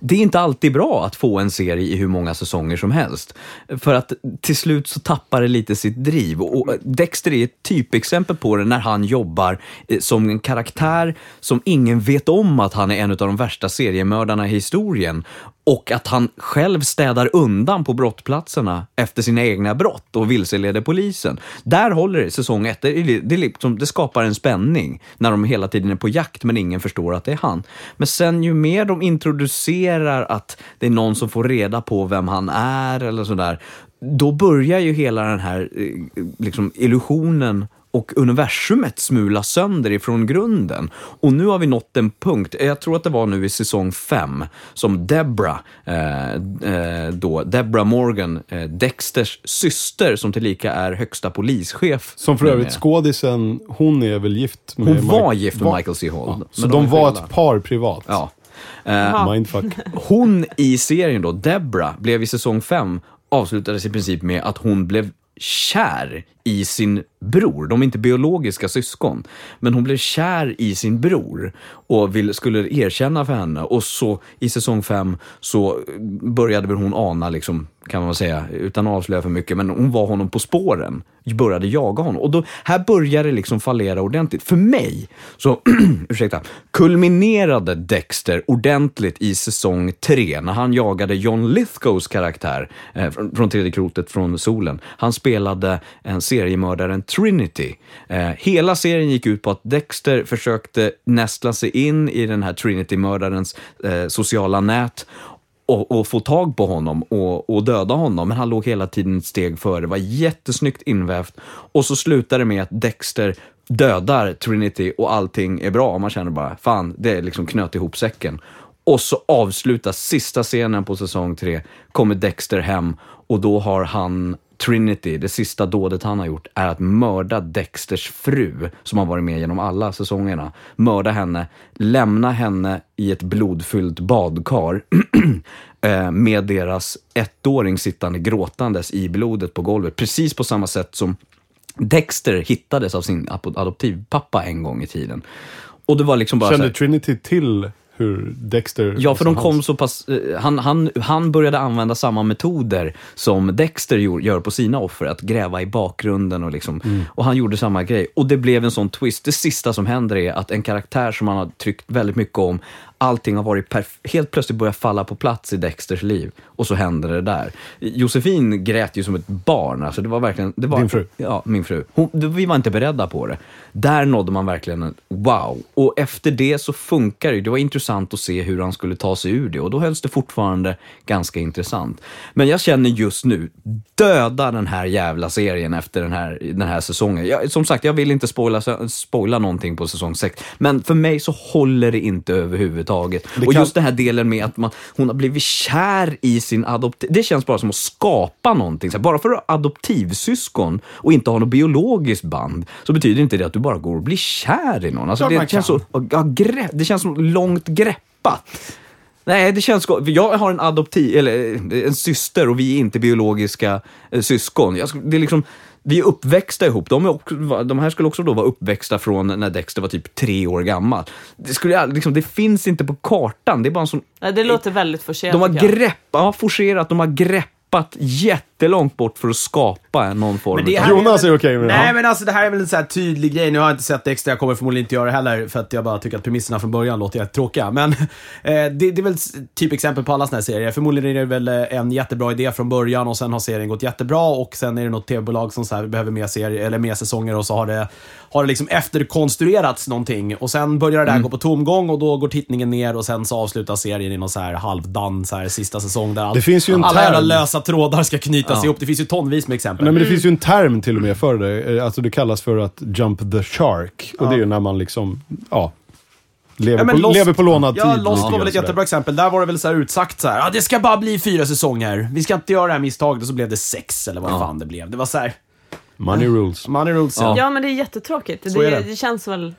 det är inte alltid bra att få en serie i hur många säsonger som helst. För att till slut så tappar det lite sitt driv. Och Dexter är ett typexempel på det när han jobbar eh, som en karaktär som ingen vet om att han är en av de värsta seriemördarna i historien. Och att han själv städar undan på brottsplatserna efter sina egna brott och vilseleder polisen. Där håller det säsong ett. Det, det, liksom, det skapar en spänning när de hela tiden är på jakt men ingen förstår att det är han. Men sen ju mer de introducerar att det är någon som får reda på vem han är eller sådär, då börjar ju hela den här eh, liksom, illusionen och universumet smulas sönder ifrån grunden. Och nu har vi nått en punkt, jag tror att det var nu i säsong fem, som Debra, eh, eh, då, Debra Morgan, eh, Dexters syster, som tillika är högsta polischef. Som för övrigt skådisen, hon är väl gift med... Hon var Mike- gift med var- Michael C. Hall. Ja, så de var ett par privat. Ja. Mindfuck. Hon i serien då, Debra, blev i säsong fem avslutades i princip med att hon blev kär i sin bror. De är inte biologiska syskon, men hon blev kär i sin bror och vill, skulle erkänna för henne. Och så i säsong fem så började väl hon ana, liksom, kan man säga, utan att avslöja för mycket, men hon var honom på spåren. Började jaga honom. Och då, här började det liksom fallera ordentligt. För mig, så, ursäkta, kulminerade Dexter ordentligt i säsong tre när han jagade John Lithgows karaktär eh, från, från tredje klotet från solen. Han spelade en seriemördaren Trinity. Eh, hela serien gick ut på att Dexter försökte nästla sig in i den här Trinity-mördarens eh, sociala nät och, och få tag på honom och, och döda honom. Men han låg hela tiden ett steg före. Det var jättesnyggt invävt. Och så slutar det med att Dexter dödar Trinity och allting är bra. Man känner bara, fan, det är liksom knöt ihop säcken. Och så avslutas sista scenen på säsong tre, kommer Dexter hem och då har han Trinity, det sista dådet han har gjort, är att mörda Dexters fru, som har varit med genom alla säsongerna. Mörda henne, lämna henne i ett blodfyllt badkar eh, med deras ettåring sittande gråtandes i blodet på golvet. Precis på samma sätt som Dexter hittades av sin ap- adoptivpappa en gång i tiden. Och det var liksom bara Kände här, Trinity till hur Dexter... Ja, för de alltså kom hans- så pass... eh, Han, han, han började använda samma metoder som Dexter gör, gör på sina offer, att gräva i bakgrunden och liksom... Mm. Och han gjorde samma grej. Och det blev en sån twist. Det sista som händer är att en karaktär som han har tryckt väldigt mycket om, allting har varit helt plötsligt börjar falla på plats i Dexters liv. Och så händer det där. Josefin grät ju som ett barn. Alltså det var verkligen... Det var, Din fru? Ja, min fru. Hon, vi var inte beredda på det. Där nådde man verkligen en wow. Och efter det så funkar det. Det var intressant att se hur han skulle ta sig ur det. Och då hölls det fortfarande ganska intressant. Men jag känner just nu, döda den här jävla serien efter den här, den här säsongen. Jag, som sagt, jag vill inte spoila, spoila någonting på säsong 6. Men för mig så håller det inte överhuvudtaget. Det och kan- just den här delen med att man, hon har blivit kär i sin adoptiv... Det känns bara som att skapa någonting. Så här, bara för att ha adoptivsyskon och inte ha något biologiskt band så betyder inte det att du bara går och blir kär i någon. Alltså, det, känns så, ja, grepp, det känns som långt greppat. Nej, det känns Jag har en adoptiv, eller eh, en syster och vi är inte biologiska eh, syskon. Jag, det är liksom, vi är uppväxta ihop. De, är också, de här skulle också då vara uppväxta från när Dexter var typ tre år gammal. Det, skulle, liksom, det finns inte på kartan. Det är bara en sån Nej, det låter väldigt forcerat. de har greppat, ja, forcerat, de har greppat jättelångt bort för att skapa droppa någon form Men det av- här- Jonas är okej med det. Nej, men alltså det här är väl en så här tydlig grej. Nu har jag inte sett det extra, jag kommer förmodligen inte göra det heller, för att jag bara tycker att premisserna från början låter jättetråkiga. Men eh, det, det är väl typ exempel på alla såna här serier. Förmodligen är det väl eh, en jättebra idé från början och sen har serien gått jättebra och sen är det något tv-bolag som så här behöver mer, serie, eller mer säsonger och så har det, har det liksom efterkonstruerats någonting och sen börjar det där Mm. gå på tomgång och då går tittningen ner och sen så avslutas serien i någon så här halvdan så här sista säsong där allt, Det finns ju en alla jävla term. lösa trådar ska knytas ihop. Det finns ju tonvis med exempel. Nej, men det finns ju en term till och med för det. Eh, Alltså det kallas för att jump the shark. Och det är ju när man liksom, ja, lever, Ja, men på, Lost- lever på lånad Ja, tid. Lost lite var väl ett jättebra exempel. Där var det väl så här utsagt så här, ja det ska bara bli fyra säsonger. Vi ska inte göra det här misstaget. Och så blev det sex, eller vad fan det blev. Det var så här, Money rules. money rules. Ja. Ja, men det är jättetråkigt. Så det, är det. det. känns väl,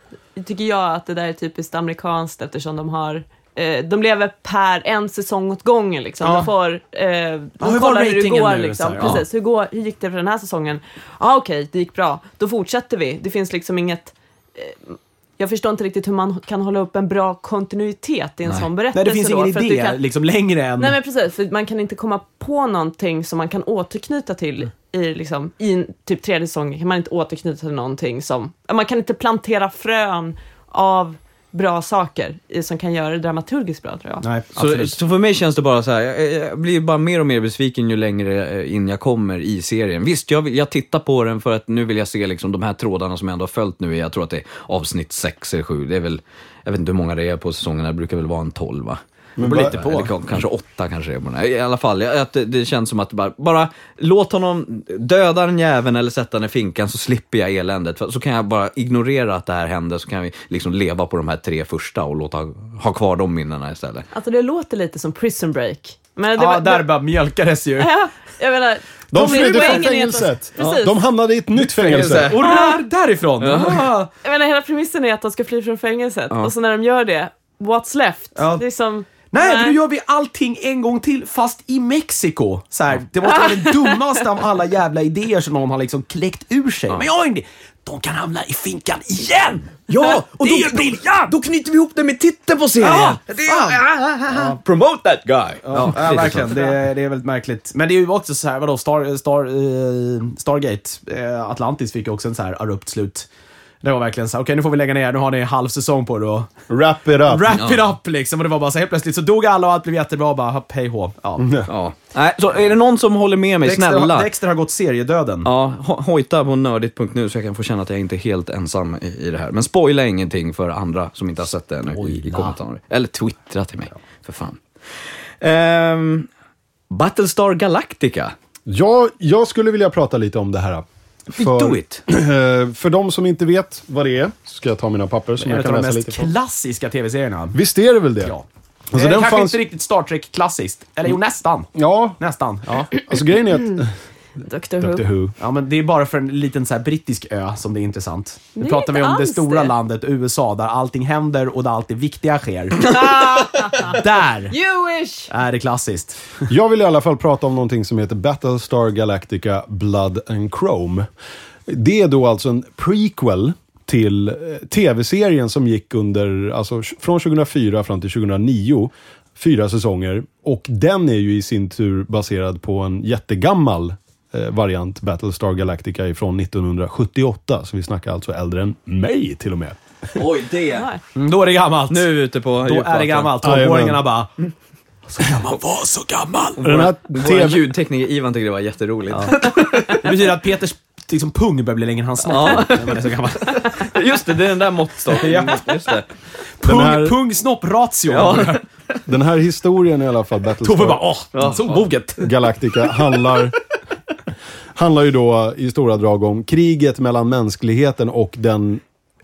tycker jag, att det där är typiskt amerikanskt eftersom de har eh, de lever per en säsong åt gången. Liksom. Ja. De får, eh, de hur var kollar hur det går. nu? Liksom. Ja. Precis, hur, går, hur gick det för den här säsongen? Ja, ah, okej, det gick bra. Då fortsätter vi. Det finns liksom inget... Eh, jag förstår inte riktigt hur man kan hålla upp en bra kontinuitet i en sån berättelse. Nej, det finns då, ingen att idé kan- liksom längre än... Nej men precis, för man kan inte komma på någonting som man kan återknyta till i, liksom, i typ tredje säsong. kan man inte återknyta till någonting som, man kan inte plantera frön av bra saker som kan göra det dramaturgiskt bra tror jag. Nej, Så, absolut. så för mig känns det bara så här, jag, blir bara mer och mer besviken ju längre eh, in jag kommer i serien. Visst, jag, vill- jag tittar på den för att nu vill jag se liksom de här trådarna som jag ändå har följt nu i, jag tror att det är avsnitt 6 eller 7. Det är väl, jag vet inte hur många det är på säsongerna, det brukar väl vara en 12 va? Men beror lite på. Eller kanske åtta kanske det. I alla fall, jag- att det, det känns som att bara, bara låt honom döda den jäveln eller sätta den i finkan så slipper jag eländet. För, så kan jag bara ignorera att det här händer så kan vi liksom leva på de här tre första och låta ha kvar de minnena istället. Alltså det låter lite som prison break. Men det Ja, var, där det, bara mjölkades ju. ja, jag menar, De det flydde från fängelset. Precis. De hamnade i ett nytt fängelse. Och rör därifrån! Ja. Jag menar, hela premissen är att de ska fly från fängelset och så när de gör det, what's left? Ja. Det är som... Nej, för då gör vi allting en gång till, fast i Mexiko. Så här, det måste vara den dummaste av alla jävla idéer som någon har liksom kläckt ur sig. Men jag har en. De kan hamna i finkan igen! Ja, och det då, briljant! då knyter vi ihop det med titeln på serien. Ja, det är, Promote that guy. Ja, ja, verkligen. Det, är- det är väldigt märkligt. Men det är ju också så här, vadå, Star, Star, eh, Stargate, eh, Atlantis fick ju också en så här abrupt slut. Det var verkligen så okej nu får vi lägga ner, nu har ni en halv säsong på det och Wrap it up. wrap it up liksom. Och det var bara så helt plötsligt så dog alla och allt blev jättebra och bara, hej hå. Ja. Ja. Nej, så är det någon som håller med mig, Dexter, snälla. har- Dexter har gått seriedöden. Ja, ho- hojta på nördigt.nu så jag kan få känna att jag inte är helt ensam i, i det här. Men spoila ingenting för andra som inte har sett det ännu i, i Spoila. kommentarerna. Eller twittra till mig, för fan. Ehm, Battlestar Galactica. Ja, jag skulle vilja prata lite om det här. För, Do it. eh, för de som inte vet vad det är, så ska jag ta mina papper som En jag av kan de läsa mest lite från. klassiska tv-serierna. Visst är det väl det? Ja. Alltså, eh, den kanske fanns- inte riktigt Star Trek-klassiskt. Eller jo, nästan. Ja, Nästan. Ja. alltså grejen är att... Doctor Who. Doctor Who. ja, men det är bara för en liten så här brittisk ö som det är intressant. Nu pratar vi om det stora det. landet USA, där allting händer och där allt det viktiga sker. där Jewish! är det klassiskt. Jag vill i alla fall prata om någonting som heter Battlestar Galactica Blood and Chrome. Det är då alltså en prequel till eh, tv-serien som gick under, alltså från 2004 fram till 2009. Fyra säsonger. Och den är ju i sin tur baserad på en jättegammal variant, Battlestar Galactica, ifrån 1978. Så vi snackar alltså äldre än mig till och med. Oj, det. Ja. Mm, då är det gammalt. Nu är vi ute på Då är det gammalt. Tolvåringarna bara... Så kan man vara så gammal. Den här Vår TV ljudtekniker Ivan tyckte det var jätteroligt. Det betyder att Peters liksom, pung börjar bli längre än hans snopp. är så gammal. Just det, det är den där måttstocken. Just det. Den här- Pung, pung snopp ratio. Ja. Den här historien i alla fall, Battlestar Tove bara åh, så moget. Galactica handlar, handlar ju då i stora drag om kriget mellan mänskligheten och den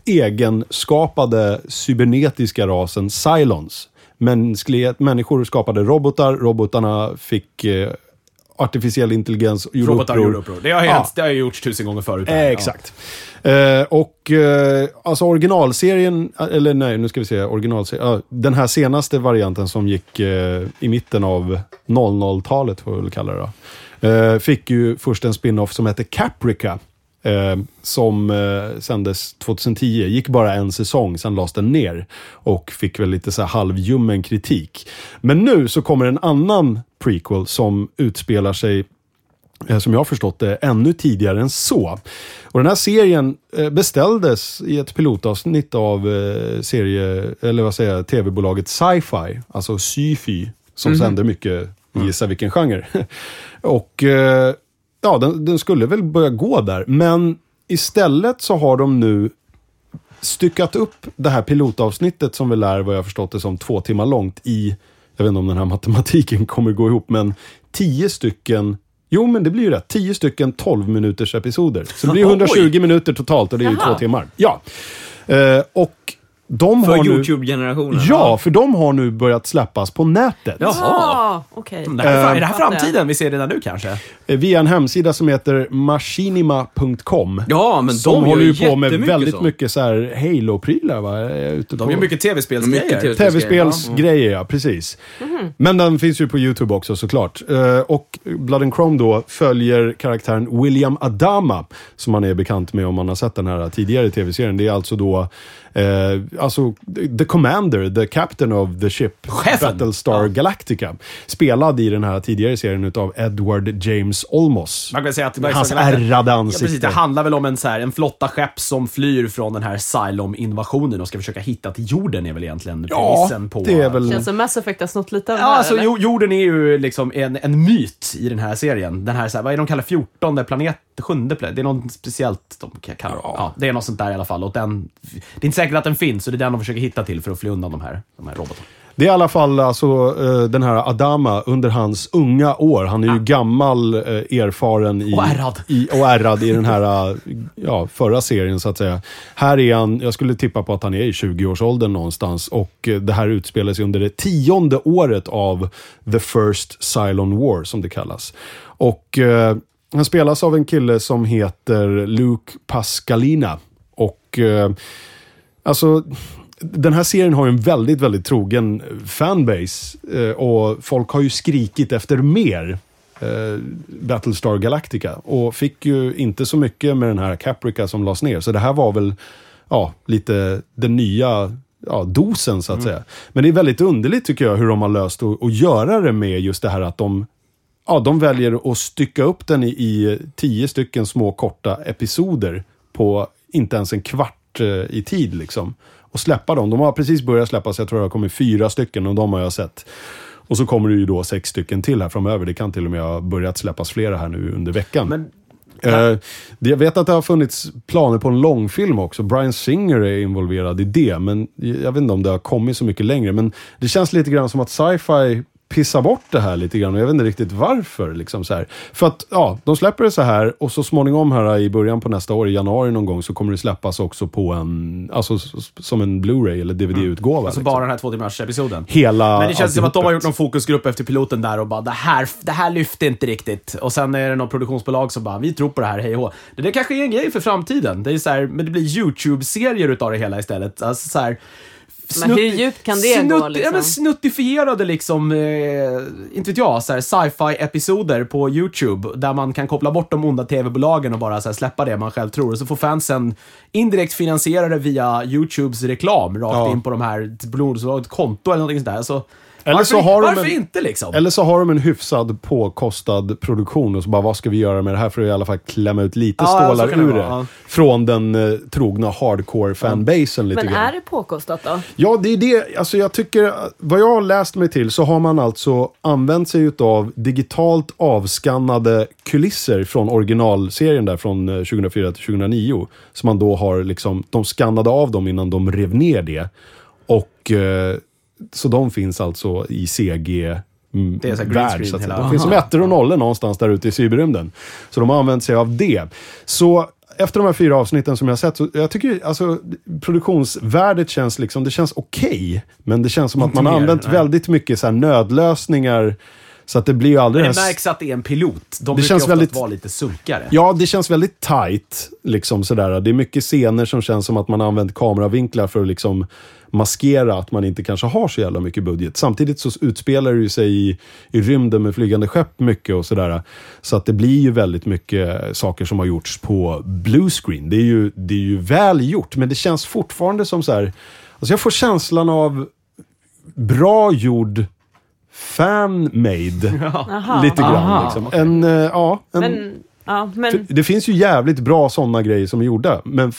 egenskapade cybernetiska rasen Cylons. Mänsklighet, människor skapade robotar, robotarna fick eh, artificiell intelligens och gjorde Robotar uppror. uppror. Det har, hänt, det har gjorts tusen gånger förut. Eh, exakt. Eh, och eh, alltså originalserien, eller nej, nu ska vi se, originalserien, ja, den här senaste varianten som gick eh, i mitten av 00-talet, får vi väl kalla det då, fick ju först en spin-off som hette Caprica. Eh, som eh, sändes 2010, gick bara en säsong, sen lades den ner. Och fick väl lite så här halvljummen kritik. Men nu så kommer en annan prequel som utspelar sig eh, som jag har förstått det, ännu tidigare än så. Och den här serien eh, beställdes i ett pilotavsnitt av eh, serie, eller vad säger jag, tv-bolaget Sci-Fi, alltså Syfy, som sänder mycket, gissa vilken genre. Och eh, ja, den, den skulle väl börja gå där, men istället så har de nu styckat upp det här pilotavsnittet som väl är, vad jag förstått det som, två timmar långt i, jag vet inte om den här matematiken kommer gå ihop, men tio stycken Jo, men det blir ju rätt. Tio stycken 12 minuters episoder. Så det blir 120 minuter totalt och det är ju två timmar. Ja. Eh, och de För. YouTube-generationen. Ja, för de har nu börjat släppas på nätet. Jaha. Ja, okej. Det här, är det här framtiden vi ser redan nu kanske? Eh, Via en hemsida som heter machinima.com. Ja, men de håller gör ju på med väldigt sånt. mycket så här Halo-prylar va? Ute De på- gör mycket tv-spelsgrejer. TV. Tv-spelsgrejer, ja. Precis. Men den finns ju på YouTube också såklart. Eh, och Blood and Chrome då följer karaktären William Adama, som man är bekant med om man har sett den här tidigare tv-serien. Det är alltså då eh, alltså the commander, the captain of the ship Chefen. Battlestar Galactica. Spelad i den här tidigare serien utav Edward James Olmos. Man kan säga att det Hans verkar- ärrade Ja, precis. ansikte. Det handlar väl om en, så här, en flotta skepp som flyr från den här Cylon-invasionen och ska försöka hitta till jorden är väl egentligen Ja, premissen på... det är väl... Känns som Mass Effect har snott lite av det Ja, här, alltså eller? jo- jorden är ju liksom en, en myt i den här serien. Den här, så här vad är de kallar 14 planet, sjunde planet? Det är något speciellt de ka- kallar ja. ja, Det är något sånt där i alla fall. Och den, det är inte säkert att den finns, så det är den de försöker hitta till för att fly undan de här, de här robotarna. Det är i alla fall alltså, eh, den här Adama under hans unga år. Han är ju gammal, eh, erfaren i, Och ärrad. i, och ärrad i den här eh, ja, förra serien så att säga. Här är han, jag skulle tippa på att han är i 20-årsåldern någonstans. Och det här utspelar sig under det tionde året av The First Cylon War, som det kallas. Och eh, han spelas av en kille som heter Luke Pascalina. Och eh, Alltså, den här serien har ju en väldigt, väldigt trogen fanbase. Eh, och folk har ju skrikit efter mer eh, Battlestar Galactica. Och fick ju inte så mycket med den här Caprica som lades ner. Så det här var väl, ja, lite den nya ja, dosen så att säga. Men det är väldigt underligt tycker jag hur de har löst att, att göra det med just det här att de Ja, de väljer att stycka upp den i, i tio stycken små korta episoder på inte ens en kvart eh, i tid liksom. Och släppa dem. De har precis börjat släppas, jag tror det har kommit fyra stycken och de har jag sett. Och så kommer det ju då sex stycken till här framöver. Det kan till och med ha börjat släppas flera här nu under veckan. Men Eh, det- jag vet att det har funnits planer på en långfilm också. Brian Singer är involverad i det, men jag vet inte om det har kommit så mycket längre. Men det känns lite grann som att sci-fi pissar bort det här lite grann och jag vet inte riktigt varför. Liksom så här. För att, ja, de släpper det så här och så småningom här i början på nästa år, i januari någon gång, så kommer det släppas också på en, alltså som en Blu-ray eller DVD-utgåva. alltså liksom. bara den här två timmars episoden. Hela Men det känns som att de har gjort någon fokusgrupp efter piloten där och bara det här, det här lyfte inte riktigt. Och sen är det något produktionsbolag som bara vi tror på det här, hej och. Det där kanske är en grej för framtiden. Det är så här, men det blir YouTube-serier utav det hela istället. Alltså så här, Men hur djupt kan det gå, Ja, men liksom? snuttifierade liksom, eh, inte vet jag, så här, sci-fi episoder på YouTube där man kan koppla bort de onda tv-bolagen och bara så här, släppa det man själv tror. Och så får fansen indirekt finansiera det via YouTubes reklam rakt Ja. in på de här blodslaget konto eller någonting sånt där. Så, Eller varför, så har de varför en- inte liksom? Eller så har de en hyfsad påkostad produktion och så bara, vad ska vi göra med det här för att i alla fall klämma ut lite så stålar det ur det. ja. Från den eh, trogna hardcore-fanbasen lite Men grann. är det påkostat då? Ja, det är det. Alltså jag tycker, vad jag har läst mig till så har man alltså använt sig av digitalt avskannade kulisser från originalserien där från eh, 2004 till 2009. Så man då har liksom, de skannade av dem innan de rev ner det. Och eh, så de finns alltså i CG mm, Det är så här värld. Så att säga. De finns som ettor och nollor någonstans där ute i cyberrymden. Så de har använt sig av det. Så efter de här fyra avsnitten som jag har sett, så jag tycker alltså produktionsvärdet känns liksom, det känns okej. men det känns som att man har använt nej. väldigt mycket så här nödlösningar. Så att det blir ju aldrig... Men det märks att det är en pilot. De Det känns väldigt- vara lite sunkare. Ja, det känns väldigt tight. Liksom sådär. Det är mycket scener som känns som att man har använt kameravinklar för att liksom maskera att man inte kanske har så jävla mycket budget. Samtidigt så utspelar det ju sig i, i rymden med flygande skepp mycket och sådär. Så att det blir ju väldigt mycket saker som har gjorts på blue screen. Det är ju, det är ju väl gjort, men det känns fortfarande som så här. Alltså jag får känslan av bra gjord fan-made. Jaha. Lite grann. Aha, liksom. En, eh, ja, en, Men, ja, för men det finns ju jävligt bra sådana grejer som är gjorda. Men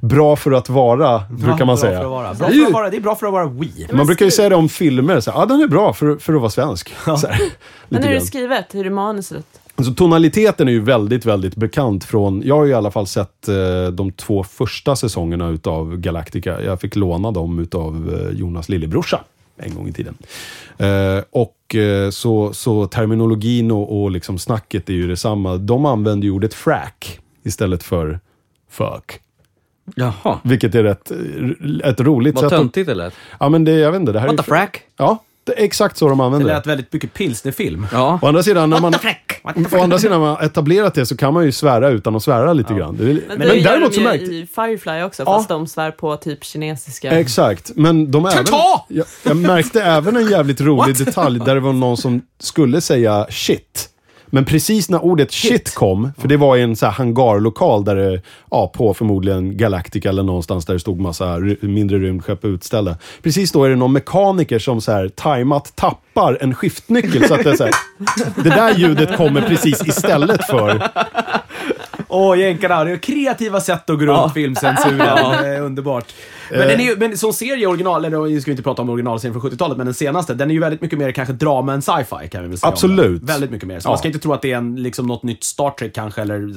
bra för att vara, brukar man bra säga. För att vara. Bra Det är för ju- att vara. Det är bra för att vara Wii. Man brukar ju säga det om filmer, så här, ah, den är bra för, för att vara svensk. Så här, men hur är det skrivet? Hur är manuset? Alltså, tonaliteten är ju väldigt, väldigt bekant från... Jag har ju i alla fall sett eh, de två första säsongerna utav Galactica. Jag fick låna dem utav eh, Jonas lillebrorsa en gång i tiden. Eh, och eh, så, så terminologin och, och liksom snacket är ju detsamma. De använder ju ordet frack istället för fuck. Jaha. Vilket är rätt, ett roligt Vad sätt töntigt det lät. Ja, men det, jag vet inte. Det här What är the frack? Ja, det är exakt så de använder det. lät väldigt mycket pilsnerfilm. Ja. Å andra sidan, när man, å andra sidan, när man etablerat det så kan man ju svära utan att svära lite grann. Det är, men, Men, det gör däremot de så ju märkte... i Firefly också, Ja. fast de svär på typ kinesiska. Exakt, men de även... Ta! Jag, jag märkte även en jävligt rolig detalj där det var någon som skulle säga shit. Men precis när ordet shit, kom, för det var i en så hangarlokal där det, ja, på förmodligen Galactica eller någonstans där det stod massa mindre rymdskepp utställda. Precis då är det någon mekaniker som så här tajmat tappar en skiftnyckel så att det är så här, Det där ljudet kommer precis istället för Åh, jänkarna. Det är kreativa sätt att gå runt filmcensuren. Det är underbart. Men, den är ju, men som serie original, eller vi ska ju inte prata om originalserien från 70-talet, men den senaste, den är ju väldigt mycket mer kanske drama än sci-fi kan vi väl säga. Absolut. Väldigt mycket mer. Så man ska inte tro att det är en, liksom något nytt Star Trek kanske, eller,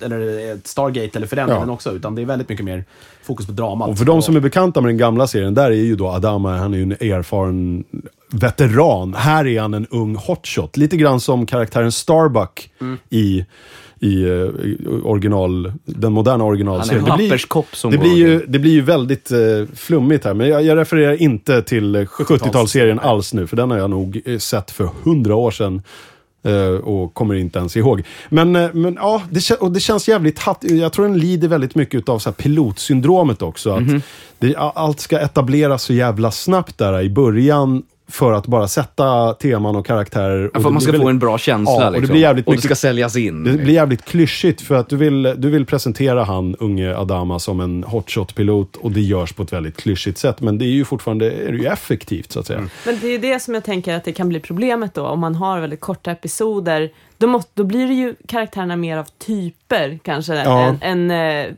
eller ett Stargate eller för den delen också, utan det är väldigt mycket mer fokus på dramat. Och för de som är bekanta med den gamla serien, där är ju då Adama, han är ju en erfaren veteran. Här är han en ung hotshot. Lite grann som karaktären Starbuck Mm. i, i, eh, original, den moderna originalserien. Han är Det blir- papperskopp som det går blir, ju, det blir ju väldigt eh, flummigt här, men jag, jag refererar inte till eh, 70-talsserien alls nu, för den har jag nog eh, sett för hundra år sedan. eh, och kommer inte ens ihåg. Men, eh, men ja, det, och det känns jävligt hatt. Jag tror den lider väldigt mycket av så här pilotsyndromet också. Att Mhm. det, allt ska etableras så jävla snabbt där i början för att bara sätta teman och karaktärer. Ja, och för det att man ska väldigt- få en bra känsla. Ja, och det liksom. blir jävligt och det mycket- ska säljas in. det blir jävligt klyschigt för att du vill, du vill presentera han, unge Adama, som en hotshot-pilot och det görs på ett väldigt klyschigt sätt. Men det är ju fortfarande är det ju effektivt, så att säga. Men det är det som jag tänker att det kan bli problemet då, om man har väldigt korta episoder. Då, måste, då blir det ju karaktärerna mer av typer kanske, Ja. än, än eh,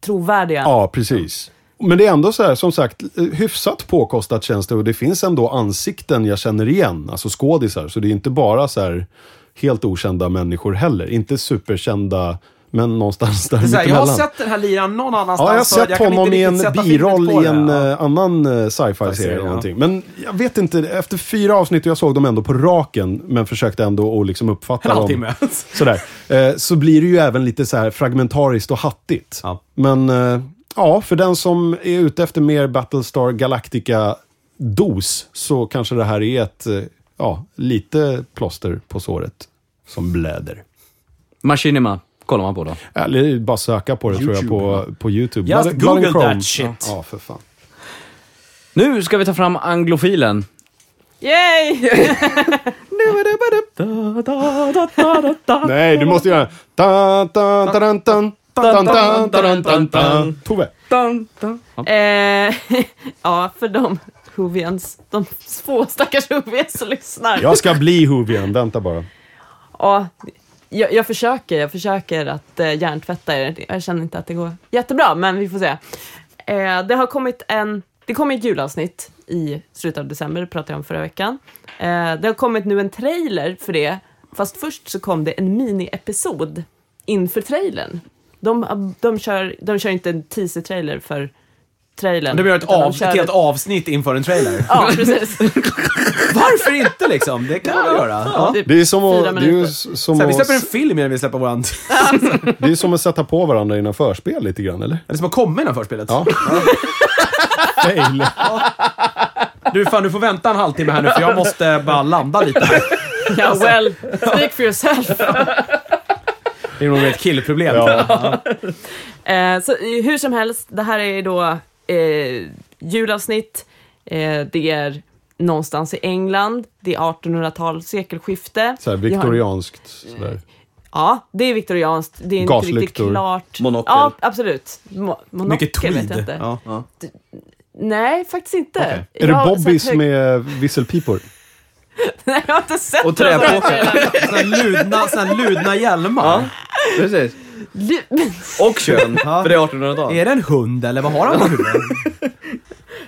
trovärdiga. Ja, precis. Men det är ändå så här, som sagt, hyfsat påkostat känns det och det finns ändå ansikten jag känner igen, alltså skådisar. Så det är inte bara så här helt okända människor heller. Inte superkända, men någonstans där här, jag har mittemellan. sett den här liran någon annanstans. Ja, jag har sett inte honom i en biroll i en Ja. eh, annan eh, sci-fi-serie ja. någonting. Men jag vet inte, efter fyra avsnitt, och jag såg dem ändå på raken, men försökte ändå att liksom uppfatta En dem. halvtimme. Sådär. Eh, så blir det ju även lite så här fragmentariskt och hattigt. Ja. Men ja, för den som är ute efter mer Battlestar Galactica-dos så kanske det här är ett, eh, ja, lite plåster på såret som blöder. Machinima kollar man på då. Eller bara söka på det tror jag på, på YouTube. Just Blood- Blood Google Chrome. that shit. Ja, för fan. Nu ska vi ta fram anglofilen. Yay! Nej, du måste göra... Dun, dun, dun, Tove. Ja. Eh, ja, för de Hovians, de få stackars Hovians som lyssnar. Jag ska bli Hovian, vänta bara. Ja, jag, jag försöker, jag försöker att eh, hjärntvätta er. Jag känner inte att det går jättebra, men vi får se. Eh, det har kommit en, det kom ett julavsnitt i slutet av december, det pratade jag om förra veckan. Eh, det har kommit nu en trailer för det, fast först så kom det en mini-episod inför trailern de, de, kör, de kör inte en teaser-trailer för trailern. De gör ett, av, kör ett helt avsnitt inför en trailer. Ja, precis. Varför inte liksom? Det kan man väl göra. Ja. Typ Det är som att, det är som Så här, vi släpper en film innan vi släpper våran... det är som att sätta på varandra innan förspel lite grann, eller? Är det som att komma innan förspelet? Ja. Fail. Du, fan, du får vänta en halvtimme här nu för jag måste bara landa lite här. Ja, well, speak for yourself. Det är nog ett killproblem. Ja. Eh, så hur som helst, det här är då eh, julavsnitt. Eh, det är någonstans i England. Det är 1800-tal, sekelskifte. Så här viktorianskt sådär. Ja, det är viktorianskt. Det är inte riktigt klart. Monokel. Ja, absolut. Mo monokel Mycket tweed. vet jag inte. Ja, ja. Nej, faktiskt inte. Okej. Är det Bobbys hög- med visselpipor? Nej, jag har inte sett Och den. träpåkar. Såna här ludna, såna här ludna hjälmar. Precis. Lu- Och kön, för det är 1800-tal. Är det en hund eller vad har han på huvudet?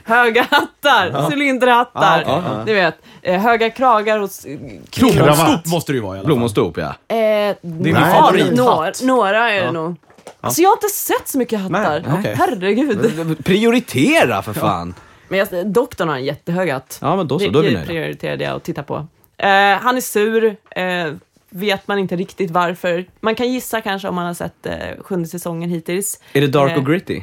Höga hattar, cylinderhattar. Ja, ja. Ni vet, eh, höga kragar hos eh, måste det ju vara i alla fall. Blommonstop, ja. Eh, Det är min några- favorithatt. Några är det nog. Alltså jag har inte sett så mycket hattar. Nej, okej. Herregud. Prioritera för fan. Men jag, doktorn har en jättehög hatt. Ja, men då så, då är vi det nöjda. prioriterade jag att titta på. Eh, han är sur. Eh, vet man inte riktigt varför. Man kan gissa kanske om man har sett eh, sjunde säsongen hittills. Är det dark Eh, och gritty?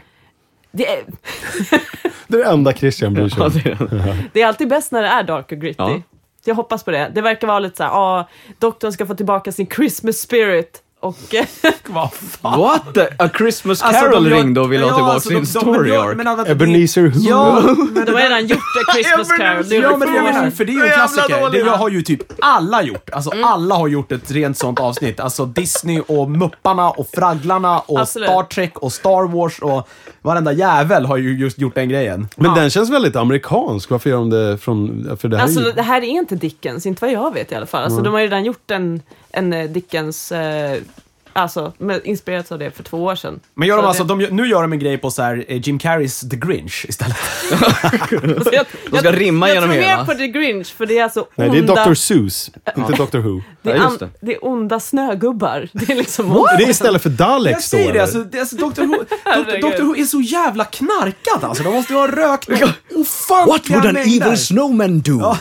Det är, Det är det enda Christian bryr sig Ja, om. det är det. det är alltid bäst när det är dark och gritty. Ja. Jag hoppas på det. Det verkar vara lite så här, ah, doktorn ska få tillbaka sin Christmas spirit. Och eh, Vad fan? What? The? A Christmas Alltså, Carol de gör- ringde och ville ha Ja, tillbaka alltså, sin de- de- story men jag- arc. men alltså, Ebenezer Who. Ja, men de har redan gjort a Christmas carol. Det är Ja, men det, för jag få menar, år för det är ju en klassiker. Det jag har ju typ alla gjort. Alltså alla har gjort ett rent sånt avsnitt. Alltså Disney och Mupparna och Fragglarna och Absolut. Star Trek och Star Wars och varenda jävel har ju just gjort den grejen. Men den känns väldigt amerikansk. Varför gör de det från... För det här är Alltså ju- det här är inte Dickens, inte vad jag vet i alla fall. Alltså, De har ju redan gjort en, en eh, Dickens, eh, alltså inspirerats av det för två år sedan. Men gör Så de alltså, det- de, nu gör de en grej på så här, eh, Jim Carreys The Grinch istället. alltså, jag, De ska rimma jag genom tror hela. mer på The Grinch, för det är alltså Nej, det är onda, Dr. Seuss, inte Dr. Who. det är, Ja, an, just det. det är onda snögubbar. Det är liksom... Det är istället för Daleks Jag säger det, alltså, det alltså Dr. Who, Dr. Dr. Who är så jävla knarkad alltså. De måste ju ha rökt ofantliga mängder. snowman do?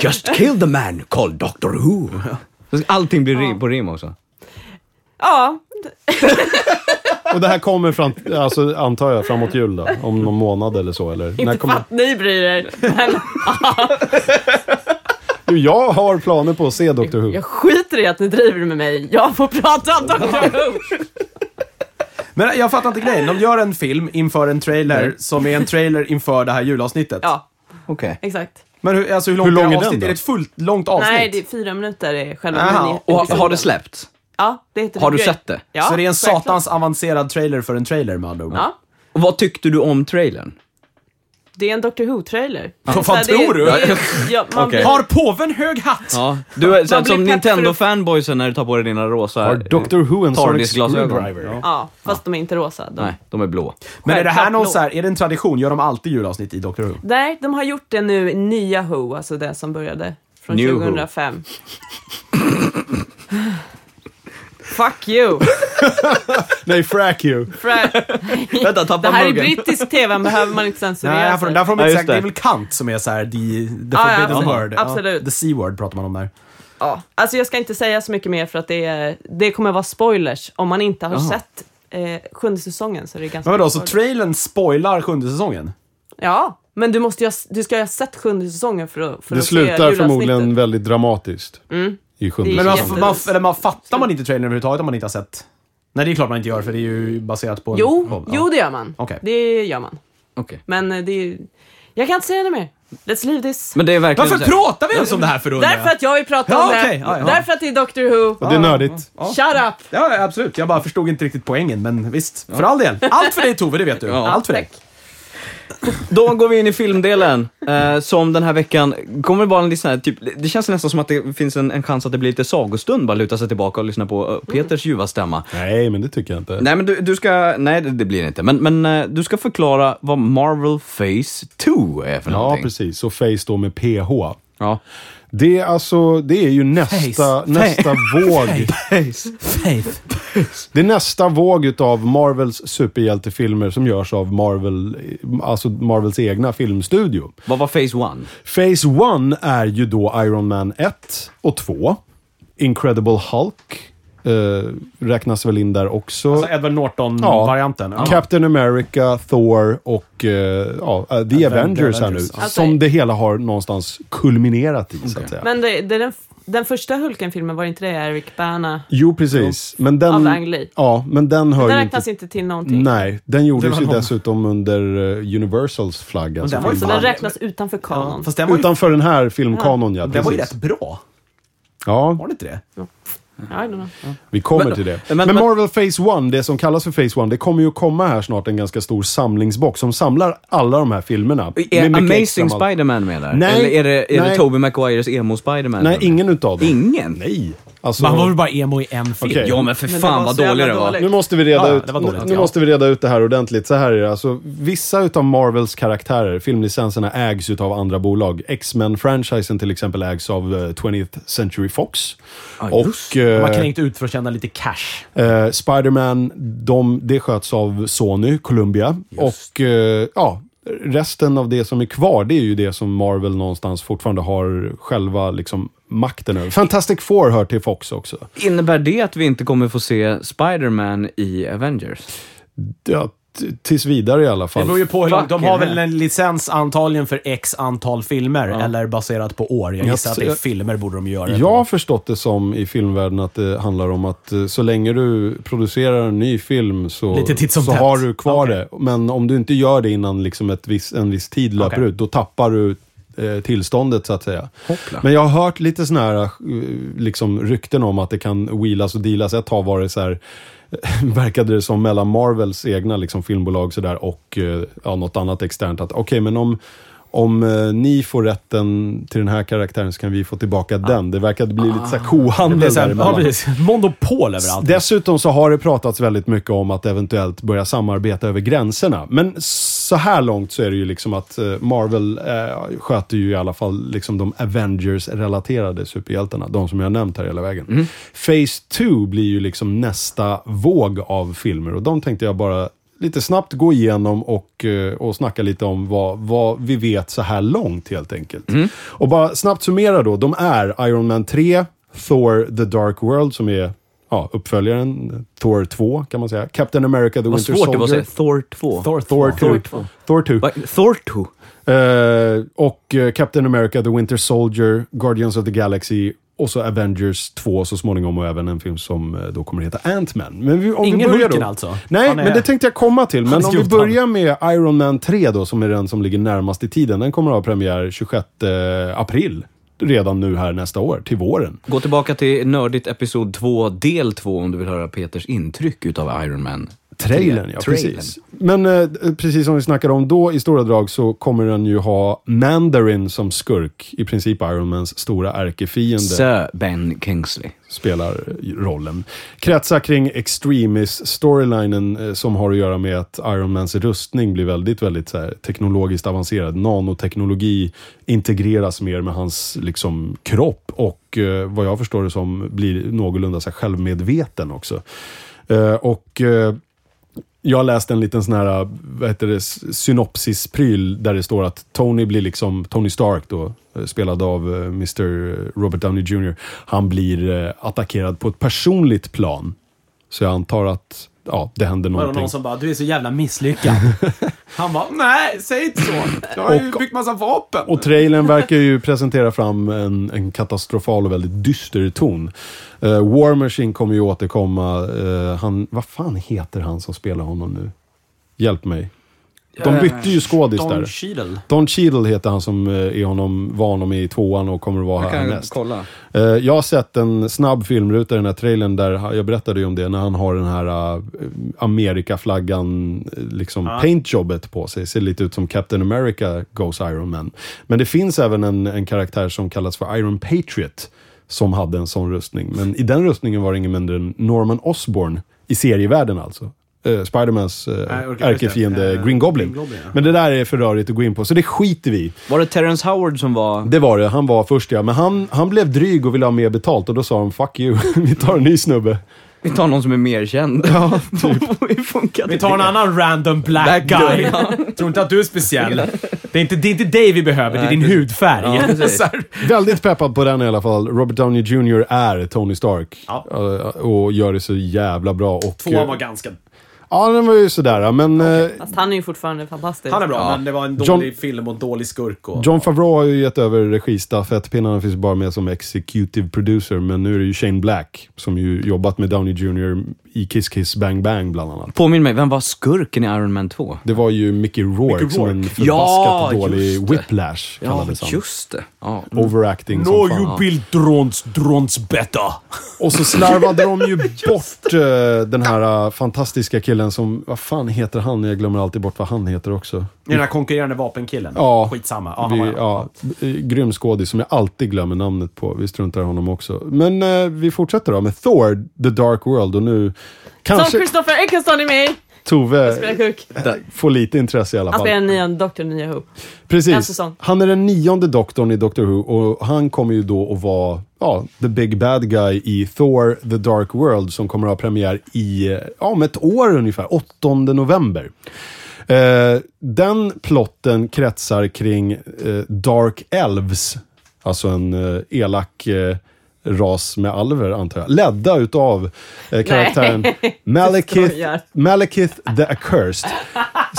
Just kill the man called Doctor Who. Allting blir rim, på rim också. Ja, Och det här kommer fram, alltså, antar jag, framåt jul då? Om någon månad eller så, eller? inte kommer... för att ni bryr er, men Du, jag har planer på att se Dr. Who. jag skiter i att ni driver med mig. Jag får prata om Dr. Who. Men jag fattar inte grejen. De gör en film inför en trailer som är en trailer inför det här julavsnittet. Ja, Okej. exakt. Men hur, alltså, hur långt Hur lång är den avsnitt? då? Är det ett fullt långt avsnitt? Nej, det är fyra minuter är själva Aha, Och har episoden. det släppts? Ja, det heter Har du Great. sett det? Ja, Så det är en satans avancerad trailer för en trailer med andra ord. Ja, Och vad tyckte du om trailern? Det är en Dr. Who-trailer. Vad Så här, tror du? är- Ja, man Okej. blir- Har påven hög hatt? Ja, du är Man blir som pepp för att- Nintendo-fanboysen när du tar på dig dina rosa... Har Dr. Who en Sonic Tardis-glasögon. Screwdriver? Ja, fast de är inte rosa. De... Nej, de är blå. Men är det här Självklart någon blå. så här, är det en tradition? Gör de alltid julavsnitt i Doctor Who? Nej, de har gjort det nu i nya Who, alltså det som började från New Who. 2005. Fuck you! Nej, frack you. Fra- Vänta, tappa det här är muggen. brittisk TV, men behöver man inte censurera Nej, här får, sig. där får Ja, inte just säga, det är det. väl Kant som är så här, the, the Ja, ja, forbidden absolut. word. Absolut. the C-word pratar man om där. Ja, alltså jag ska inte säga så mycket mer för att det, är, det kommer vara spoilers. Om man inte har Jaha. sett eh, sjunde säsongen så är det ganska Men vadå, så mycket spoilers. trailern spoilar sjunde säsongen? Ja, men du, måste ju ha, du ska ju ha sett sjunde säsongen för att, för Det att se slutar julavsnittet. förmodligen väldigt dramatiskt. Mm. I sjunde Det Men man, man, eller man fattar man inte trailern överhuvudtaget om man inte har sett? Nej, det är klart man inte gör, för det är ju baserat på en... Jo, ja. jo det gör man. Okej. Det gör man. Okej. Men eh, det är, Jag kan inte säga något mer. Let's leave this. Men det är verkligen... Varför pratar vi ens om det här för undrar? Därför att jag vill prata Ja, om det. okej. Ja, ja. Därför att det är Doctor Who. Och det är nördigt. Shut up! Ja, absolut. Jag bara förstod inte riktigt poängen, men visst. För all del. Allt för dig Tove, det vet du. Ja. Allt för dig. Då går vi in i filmdelen, eh, som den här veckan kommer vara en liten här, typ, det känns nästan som att det finns en, en chans att det blir lite sagostund, bara luta sig tillbaka och lyssna på uh, Peters ljuva stämma. Nej, men det tycker jag inte. Nej men du, du ska, nej det, det blir det inte, men, men eh, du ska förklara vad Marvel Phase 2 är för Ja, någonting. precis. Och Face då med PH. Ja, Det är alltså, det är ju nästa, Face. nästa våg. Faith. Det är nästa våg utav Marvels superhjältefilmer som görs av Marvel, alltså Marvels egna filmstudio. Vad var Phase 1? Phase 1 är ju då Iron Man 1 och 2. Incredible Hulk eh, räknas väl in där också. Alltså Edward Norton-varianten. Ja. Captain America, Thor och eh, ja, eh, The Avengers här nu. Avengers, ja. Alltså- som det hela har någonstans kulminerat i, så att säga. Men det, det är den, den första Hulken-filmen, var inte det Eric Bana? Jo, precis. Men den, Av Ang Lee. Ja, men den hör Den ju räknas inte... inte till någonting. Nej, den gjordes ju någon- dessutom under eh, Universals flagga. Alltså den Så den räknas utanför kanon. Ja, Fast den var ju, Utanför den här filmkanon, ja. den var ju rätt bra. Ja, Var det inte det? Know. Vi kommer Men- till det. men- Men, men- Marvel Phase 1, det som kallas för Phase 1, det kommer ju komma här snart en ganska stor samlingsbox som samlar alla de här filmerna. Är Med Amazing Spider-Man med där? Nej, Eller är det, är det nej. Tobey Maguires emo-Spider-Man? Nej, ingen utav dem. Ingen? Nej. Alltså, Man var väl bara emo i en film? Okej. Ja, men för Men det fan vad dålig det var. dåligt. Nu måste vi reda Ja, ut, det dåligt, nu ja. måste vi reda ut det här ordentligt. Så här är det alltså. Vissa utav Marvels karaktärer, filmlicenserna, ägs utav andra bolag. X-Men-franchisen till exempel ägs av eh, 20th Century Fox. Just och De har eh, kränkt ut för att tjäna lite cash. eh, Spider-Man, de, det sköts av Sony, Columbia. Och eh, ja, resten av det som är kvar, det är ju det som Marvel någonstans fortfarande har själva liksom makten över. Fantastic Four hör till Fox också. Innebär det att vi inte kommer få se Spider-Man i Avengers? Ja, tills vidare i alla Det fall. beror ju på hur långt. De har väl en licens antagligen för x antal filmer, eller baserat på år. Jag gissar att det är filmer borde de göra. Jag har förstått det som i filmvärlden att det handlar om att eh, så länge du producerar en ny film så, så har du kvar Okej. det. Men om du inte gör det innan liksom ett viss, en viss tid löper Okej. ut, då tappar du eh, tillståndet så att säga. Hoppla. Men jag har hört lite sådana här eh, liksom, rykten om att det kan wheelas och dealas. Ett tag var det så här verkade det som mellan Marvels egna liksom, filmbolag så där, och eh, ja, något annat externt. att Okej, men om, om eh, ni får rätten till den här karaktären så kan vi få tillbaka den. Det verkade bli lite så här Det kohandel så här, ja, precis. Monopol över allt. Dessutom så har det pratats väldigt mycket om att eventuellt börja samarbeta över gränserna. Men så här långt så är det ju liksom att eh, Marvel eh, sköter ju i alla fall liksom de Avengers-relaterade superhjältarna. De som jag nämnt här hela vägen. Phase 2 blir ju liksom nästa våg av filmer och de tänkte jag bara lite snabbt gå igenom och, eh, och snacka lite om vad, vad vi vet så här långt helt enkelt. Och bara snabbt summera då. De är Iron Man 3, Thor The Dark World som är ja, uppföljaren, Thor 2 kan man säga. Captain America The Vad Winter svårt det var att Soldier. säga Thor 2. Thor, Thor 2. Thor Thor 2. Va? Thor 2? Eh, och eh, Captain America The Winter Soldier, Guardians of the Galaxy och så Avengers 2 så småningom och även en film som eh, då kommer att heta Ant-Man. Men vi, om Ingen vi börjar Hulken då, alltså? Nej, Han är- men det tänkte jag komma till. Men Han om vi börjar med Iron Man 3 då, som är den som ligger närmast i tiden. Den kommer att ha premiär 26 april. Redan nu här nästa år, till våren. Gå tillbaka till Nördigt Episod 2, del 2 om du vill höra Peters intryck utav Iron Man. Trailern, ja Trailern. precis. Men eh, precis som vi snackade om då i stora drag så kommer den ju ha Mandarin som skurk. I princip Iron Mans stora ärkefiende. Sir Ben Kingsley. spelar rollen. Kretsar kring Extremis-storylinen eh, som har att göra med att Iron Mans rustning blir väldigt, väldigt så här, teknologiskt avancerad. Nanoteknologi integreras mer med hans liksom, kropp och eh, vad jag förstår det som blir någorlunda så här, självmedveten också. Eh, och eh, jag har läst en liten sån här, vad heter det, synopsispryl där det står att Tony blir liksom, Tony Stark då, eh, spelad av eh, Mr. Robert Downey Jr. Han blir eh, attackerad på ett personligt plan. Så jag antar att, ja, det händer Var det någonting. någon som bara, du är så jävla misslyckad. Han bara, nej, säg inte så. Jag har ju Och- byggt massa vapen. Och trailern verkar ju presentera fram en, en katastrofal och väldigt dyster ton. Eh, War Machine kommer ju återkomma. Eh, han, vad fan heter han som spelar honom nu? Hjälp mig. De bytte ju skådis där. Don Cheadle. Don Cheadle heter han som eh, är honom, var honom i tvåan och kommer att vara Jag här näst. kolla. Eh, Jag har sett en snabb filmruta i den här trailern där, jag berättade ju om det, när han har den här Amerikaflaggan, eh, liksom Ja. paintjobbet på sig. Ser lite ut som Captain America Goes Iron Man. Men det finns även en, en karaktär som kallas för Iron Patriot, som hade en sån rustning. Men i den rustningen var det ingen mindre än Norman Osborn, i serievärlden alltså. Uh, Spidermans uh, Nej, det. ärkefiende Eh, Green Goblin. Green Goblin, ja. Men det där är för rörigt att gå in på, så det skiter vi. Var det Terrence Howard som var... Det var det, han var först ja. Men han, han blev dryg och ville ha mer betalt och då sa de fuck you, vi tar en ny snubbe. Vi tar någon som är mer känd. Ja, typ. Vi tar en annan random black, Black guy. guy, ja. Tror inte att du är speciell. Det är inte, det är inte dig vi behöver, det är Nej, din precis. hudfärg. Ja. Väldigt peppad på den i alla fall. Robert Downey Jr är Tony Stark. Ja. Eh, Och gör det så jävla bra. Och, Tvåan eh, var ganska... Ja, den var ju sådär. Men eh, Fast han är ju fortfarande fantastisk. Han är bra, Ja. men det var en John- dålig film och en dålig skurk. Och... John Favreau har ju gett över registafettpinnarna, finns bara med som executive producer. Men nu är det ju Shane Black som ju jobbat med Downey Jr. i Kiss Kiss Bang Bang bland annat. Påminn mig, vem var skurken i Iron Man 2? Det var ju Mickey Rourke, Mickey som en Rourke. förbaskat Ja, dålig whiplash Ja, kallades han. just det. Ja. Overacting som fan. build drones, drones better. Och så slarvade de ju bort eh, den här eh, fantastiska killen som, vad fan heter han? Jag glömmer alltid bort vad han heter också. Den här konkurrerande vapenkillen. Ja. Skitsamma. Ja, Vi, ja, grym skådis som jag alltid glömmer namnet på. Vi struntar i honom också. Men eh, vi fortsätter då med Thor, The Dark World. Och nu Som kanske Christopher Eccleston är med i. Tove Spelar kuk. får lite intresse i alla Han spelar fall. en ny Dr. Nya Who. Precis. Han är den nionde doktorn i Doctor Who och han kommer ju då att vara ja, the big bad guy i Thor, The Dark World som kommer att ha premiär i, eh, ja, om ett år ungefär, 8 november. Eh, den plotten kretsar kring eh, Dark Elves, alltså en eh, elak eh, ras med alver antar jag. Ledda utav eh, karaktären Malekith. Malekith the Accursed.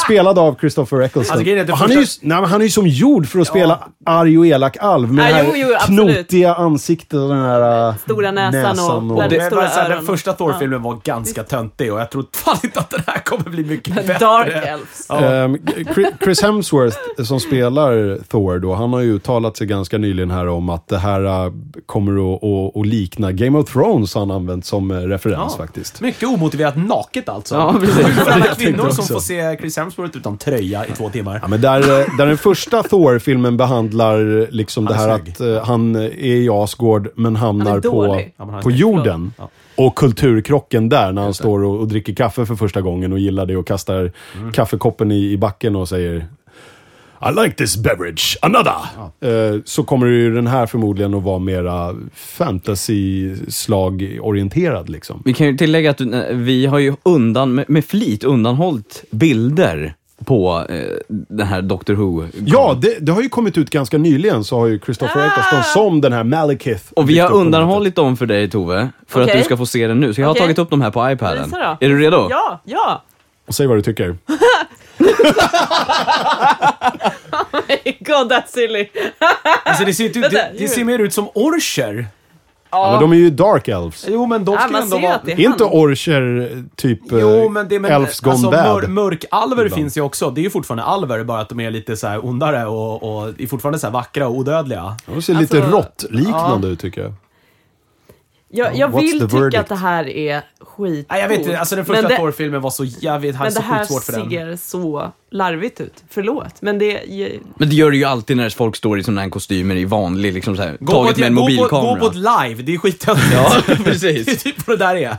Spelad av Christopher Eccleston. Alltså, är det Och han, är ju, nej, han är ju som gjord för att spela arg och elak alv med Ja, det här jo, jo, absolut. knotiga ansiktet och den här äh, Stora näsan och väldigt Det stora här, den öron. första Thor-filmen var ganska töntig och jag tror fan inte att den här kommer bli mycket bättre. Dark Elves. Ja. Ehm, Chri- Chris Hemsworth som spelar Thor då, han har ju uttalat sig ganska nyligen här om att det här äh, kommer att, att likna Game of Thrones har han använt som äh, referens Ja. faktiskt. Mycket omotiverat naket alltså. Ja, precis. För alla kvinnor som får se Chris Hemsworth utan tröja i två timmar. Ja, men där, eh, där den första Thor-filmen behandlar liksom det här att eh, han är i Asgård men hamnar Han på. Ja, på jorden. Ja. Och kulturkrocken där när han står och, och dricker kaffe för första gången och gillar det och kastar Mm. kaffekoppen i, i backen och säger I like this beverage, another! Eh, så kommer ju den här förmodligen att vara mera fantasy-slag-orienterad liksom. Vi kan ju tillägga att eh, vi har ju undan, med, med flit undanhållit bilder på eh, den här Doctor Who. Ja, det, det har ju kommit ut ganska nyligen så har ju Christopher Eccleston som den här Malekith. Och vi har undanhållit dem för dig Tove, för att Okej. du ska få se den nu. Så jag har Okej. tagit upp dem här på iPaden. Är du redo? Ja, ja. Och säg vad du tycker. God, that's silly. Alltså det ser, inte ut, det, det ser mer ut som orcher. Ja, men de är ju Dark Elves. Jo, men de Ja, ska man ändå vara... är inte orcher typ eh, Jo, men det men, Elves gone alltså, bad? mör, Mörkalver Ibland. finns ju också. Det är ju fortfarande alver, bara att de är lite så här ondare och, och är fortfarande så här vackra och odödliga. De ser lite Alltså, råttliknande ut tycker jag. Jag, jag What's vill tycka verdict? att det här är. Nej, jag vet inte, alltså den första men det, Thor-filmen var så jävligt, hade Men så det här sjukt svårt för den. ser så larvigt ut. Förlåt, men det... ju- Men det gör det ju alltid när folk står i sådana här kostymer i vanlig, liksom så här, Gå på, taget ett, med en gå, på, mobilkamera. gå på ett live, det är skittöntigt. Ja, Det är precis. typ vad det där är.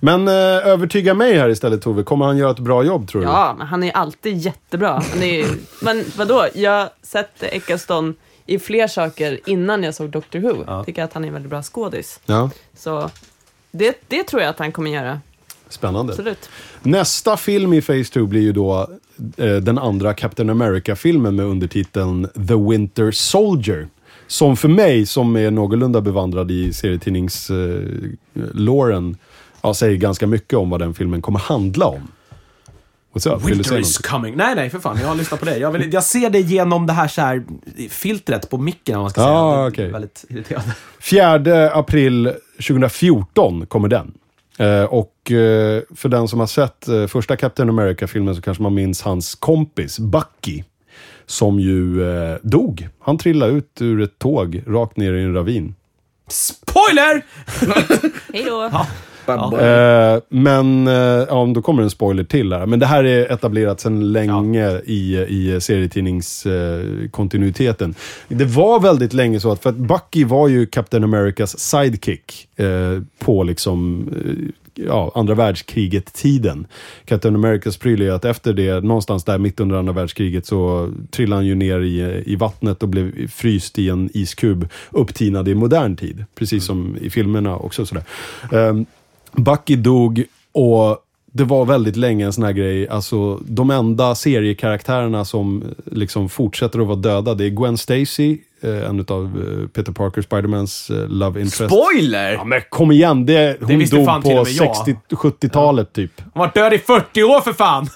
Men eh, övertyga mig här istället Tove. Kommer han göra ett bra jobb tror du? Ja, men han är alltid jättebra. Han är, men vadå, jag har sett Eccleston i fler saker innan jag såg Doctor Who. Ja. Tycker att han är en väldigt bra skådis. Ja, Så det, det tror jag att han kommer göra. Spännande. Absolut. Nästa film i Phase 2 blir ju då eh, den andra Captain America-filmen med undertiteln The Winter Soldier. Som för mig, som är någorlunda bevandrad i serietidningslåren, ja, säger ganska mycket om vad den filmen kommer handla om. What's up? Säga Winter is coming. Nej, nej, för fan. Jag har lyssnat på dig. Jag, vill, jag ser det genom det här, så här filtret på micken, om man ska säga. Ah, Det är okej. Väldigt irriterande. 4 april 2014 kommer den. Eh, och eh, för den som har sett eh, första Captain America-filmen så kanske man minns hans kompis Bucky. Som ju eh, dog. Han trillade ut ur ett tåg rakt ner i en ravin. Spoiler! Hej då! Eh, men, eh, ja, då kommer en spoiler till här. Men det här är etablerat sedan länge i, i serietidningskontinuiteten. det var väldigt länge så att, för att Bucky var ju Captain Americas sidekick eh, på liksom, eh, ja, andra världskriget-tiden. Captain Americas pryl är att efter det, någonstans där mitt under andra världskriget, så trillade han ju ner i, i vattnet och blev fryst i en iskub, upptinad i modern tid. Precis som i filmerna också. Sådär. Um, Bucky dog och det var väldigt länge en sån här grej. Alltså, de enda seriekaraktärerna som eh, liksom fortsätter att vara döda, det är Gwen Stacy, eh, en av Peter Parker, Spidermans eh, love interest. Spoiler! Ja, men kom igen, det, hon visste dog på och med jag. 60-70-talet typ. Han har varit död i 40 år för fan!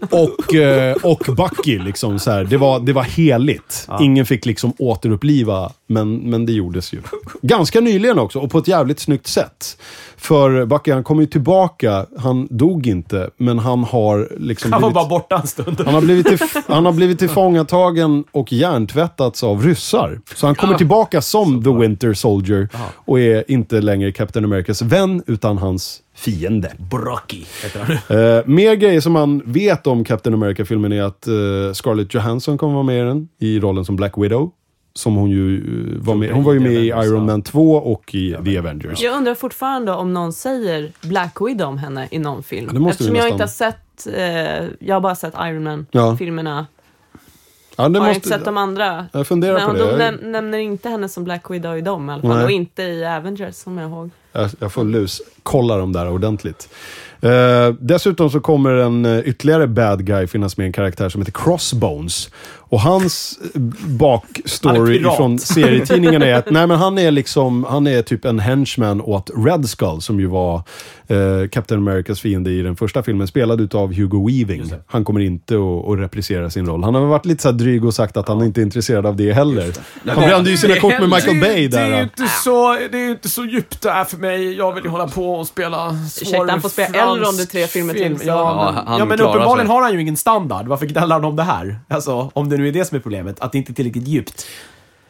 Och, eh, och Bucky, liksom så här. Det, var, det var heligt. Ingen fick liksom återuppliva, men, men det gjordes ju. Ganska nyligen också, och på ett jävligt snyggt sätt. För Bucky, han kom ju tillbaka. Han dog inte, men han har liksom Han var blivit... bara borta en stund. Han har, blivit till, han har blivit tillfångatagen och hjärntvättats av ryssar. Så han kommer tillbaka som The Winter Soldier och är inte längre Captain Americas vän, utan hans fiende. Brocky heter han. Uh, mer grejer som man vet om Captain America-filmen är att uh, Scarlett Johansson kommer vara med i den, i rollen som Black Widow. Som hon ju eh, var med Hon var ju med i Iron. Man 2 och i The Avengers. Jag undrar fortfarande om någon säger Black Widow om henne i någon film. Ja, det måste vi Eftersom jag inte har sett, eh, jag har bara sett Iron. Man-filmerna. Ja, har jag måste, inte sett de andra. jag funderar Men på de det. näm- nämner inte henne som Black Widow i dem i alla fall. Nej. Och inte i Avengers som jag ihåg. Jag, jag får lus. Kolla dem där ordentligt. Eh, dessutom så kommer en eh, ytterligare bad guy finnas med en karaktär som heter Crossbones. Och hans eh, Han bakstory pirat. från serietidningen är att nej, men han är liksom, han är typ en henchman åt Red Skull som ju var eh, Captain Americas fiende i den första filmen, spelad utav Hugo Weaving. Han kommer inte att, reprisera sin roll. Han har varit lite så här dryg och sagt att han inte är intresserad av det heller. Han brände ju sina Det kort med Michael Bay Det är ju där. inte så, det är inte så djupt där för mig. Jag vill ju hålla på och spela Ursäkta, han får spela Elrond i tre filmer till, Ja, men, han ja, men uppenbarligen sig. har han ju ingen standard. Varför gnäller han om det här? Alltså, om det nu är det som är problemet. Att det inte är tillräckligt djupt.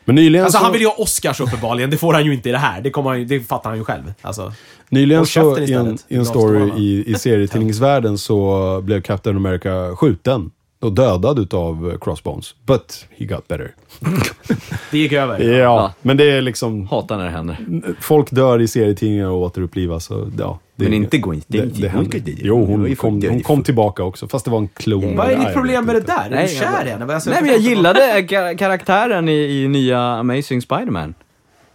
Men nyligen Alltså så... han vill ju ha Oscars uppenbarligen, det får han ju inte i det här. Det, kommer han, det fattar han ju själv. Alltså, Nyligen så i en, i en story i, i serietidningsvärlden så blev Captain America skjuten och dödad utav Crossbones. But he got better. det gick över. Ja, Ja. men det är liksom... Hatar när det händer. Folk dör i serietidningar och återupplivas. Så, ja, det, Men inte Gwen Stacy. Jo, hon kom, hon kom tillbaka också, fast det var en klon. Vad är ditt problem med det där? Är du jag kär i henne? Nej, men jag gillade ka- karaktären i, i nya Amazing Spider-Man.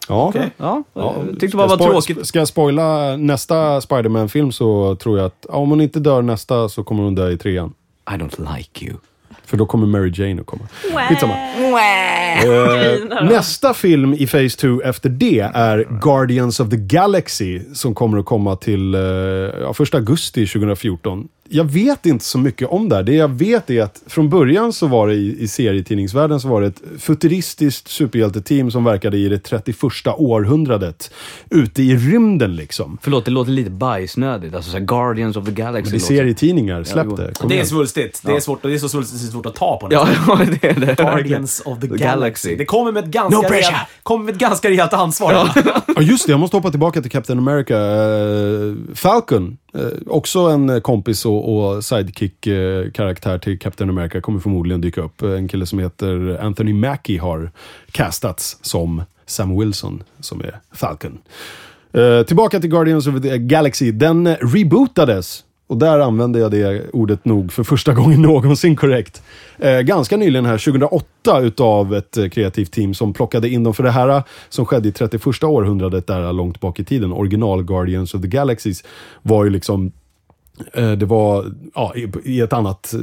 Ja. Okej. Ja, Ja, jag tyckte ska bara var tråkigt. Ska jag spoila nästa Spider-Man-film så tror jag att om hon inte dör nästa så kommer hon dö i trean. I don't like you. För då kommer Mary Jane att komma. Skitsamma. Då. Nästa film i Phase 2 efter det är Guardians of the Galaxy som kommer att komma till eh, ja, 1 augusti 2014. Jag vet inte så mycket om det här. Det jag vet är att från början så var det i, i serietidningsvärlden så var det ett futuristiskt superhjälteteam som verkade i det 31 århundradet. Ute i rymden liksom. Förlåt, det låter lite bajsnödigt. Alltså så här Guardians of the Galaxy. Det är serietidningar, släpp jo. det. Kom Det är igen. svulstigt. Det är, svårt, det är så svulstigt det är svårt att ta på Ja, ja, det är det. Guardians of the The Galaxy. Galaxy. Det kommer med ett ganska, No pressure. rejält, kommer med ett ganska rejält ansvar. Ja just det, jag måste hoppa tillbaka till Captain America. Eh, Falcon, Eh, också en eh, kompis och, och sidekick-karaktär eh, till Captain America, kommer förmodligen dyka upp. En kille som heter Anthony Mackie har castats som Sam Wilson, som är Falcon. Eh, tillbaka till Guardians of the Galaxy. Den rebootades. Och där använde jag det ordet nog för första gången någonsin korrekt. Eh, ganska nyligen här, 2008, utav ett eh, kreativt team som plockade in dem. För det här eh, som skedde i 31 århundradet, där eh, långt bak i tiden, original Guardians of the Galaxies, var ju liksom det var ja, i, ett annat eh,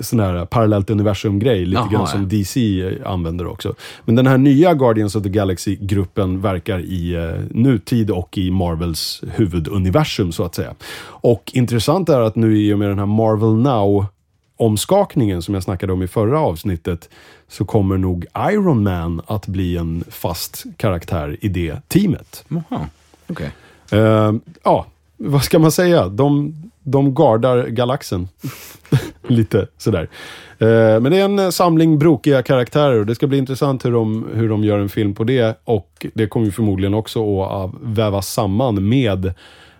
sån här parallellt universum-grej, lite Jaha, grann ja. som DC använder också. Men den här nya Guardians of the Galaxy-gruppen verkar i eh, nutid och i Marvels huvuduniversum, så att säga. Och intressant är att nu i och med den här Marvel Now omskakningen som jag snackade om i förra avsnittet så kommer nog Iron Man att bli en fast karaktär i det teamet. Jaha, okej. Eh, ja, vad ska man säga? De, de gardar galaxen. Lite sådär. Eh, men det är en eh, samling brokiga karaktärer och det ska bli intressant hur de, hur de gör en film på det. Och det kommer ju förmodligen också att eh, vävas samman med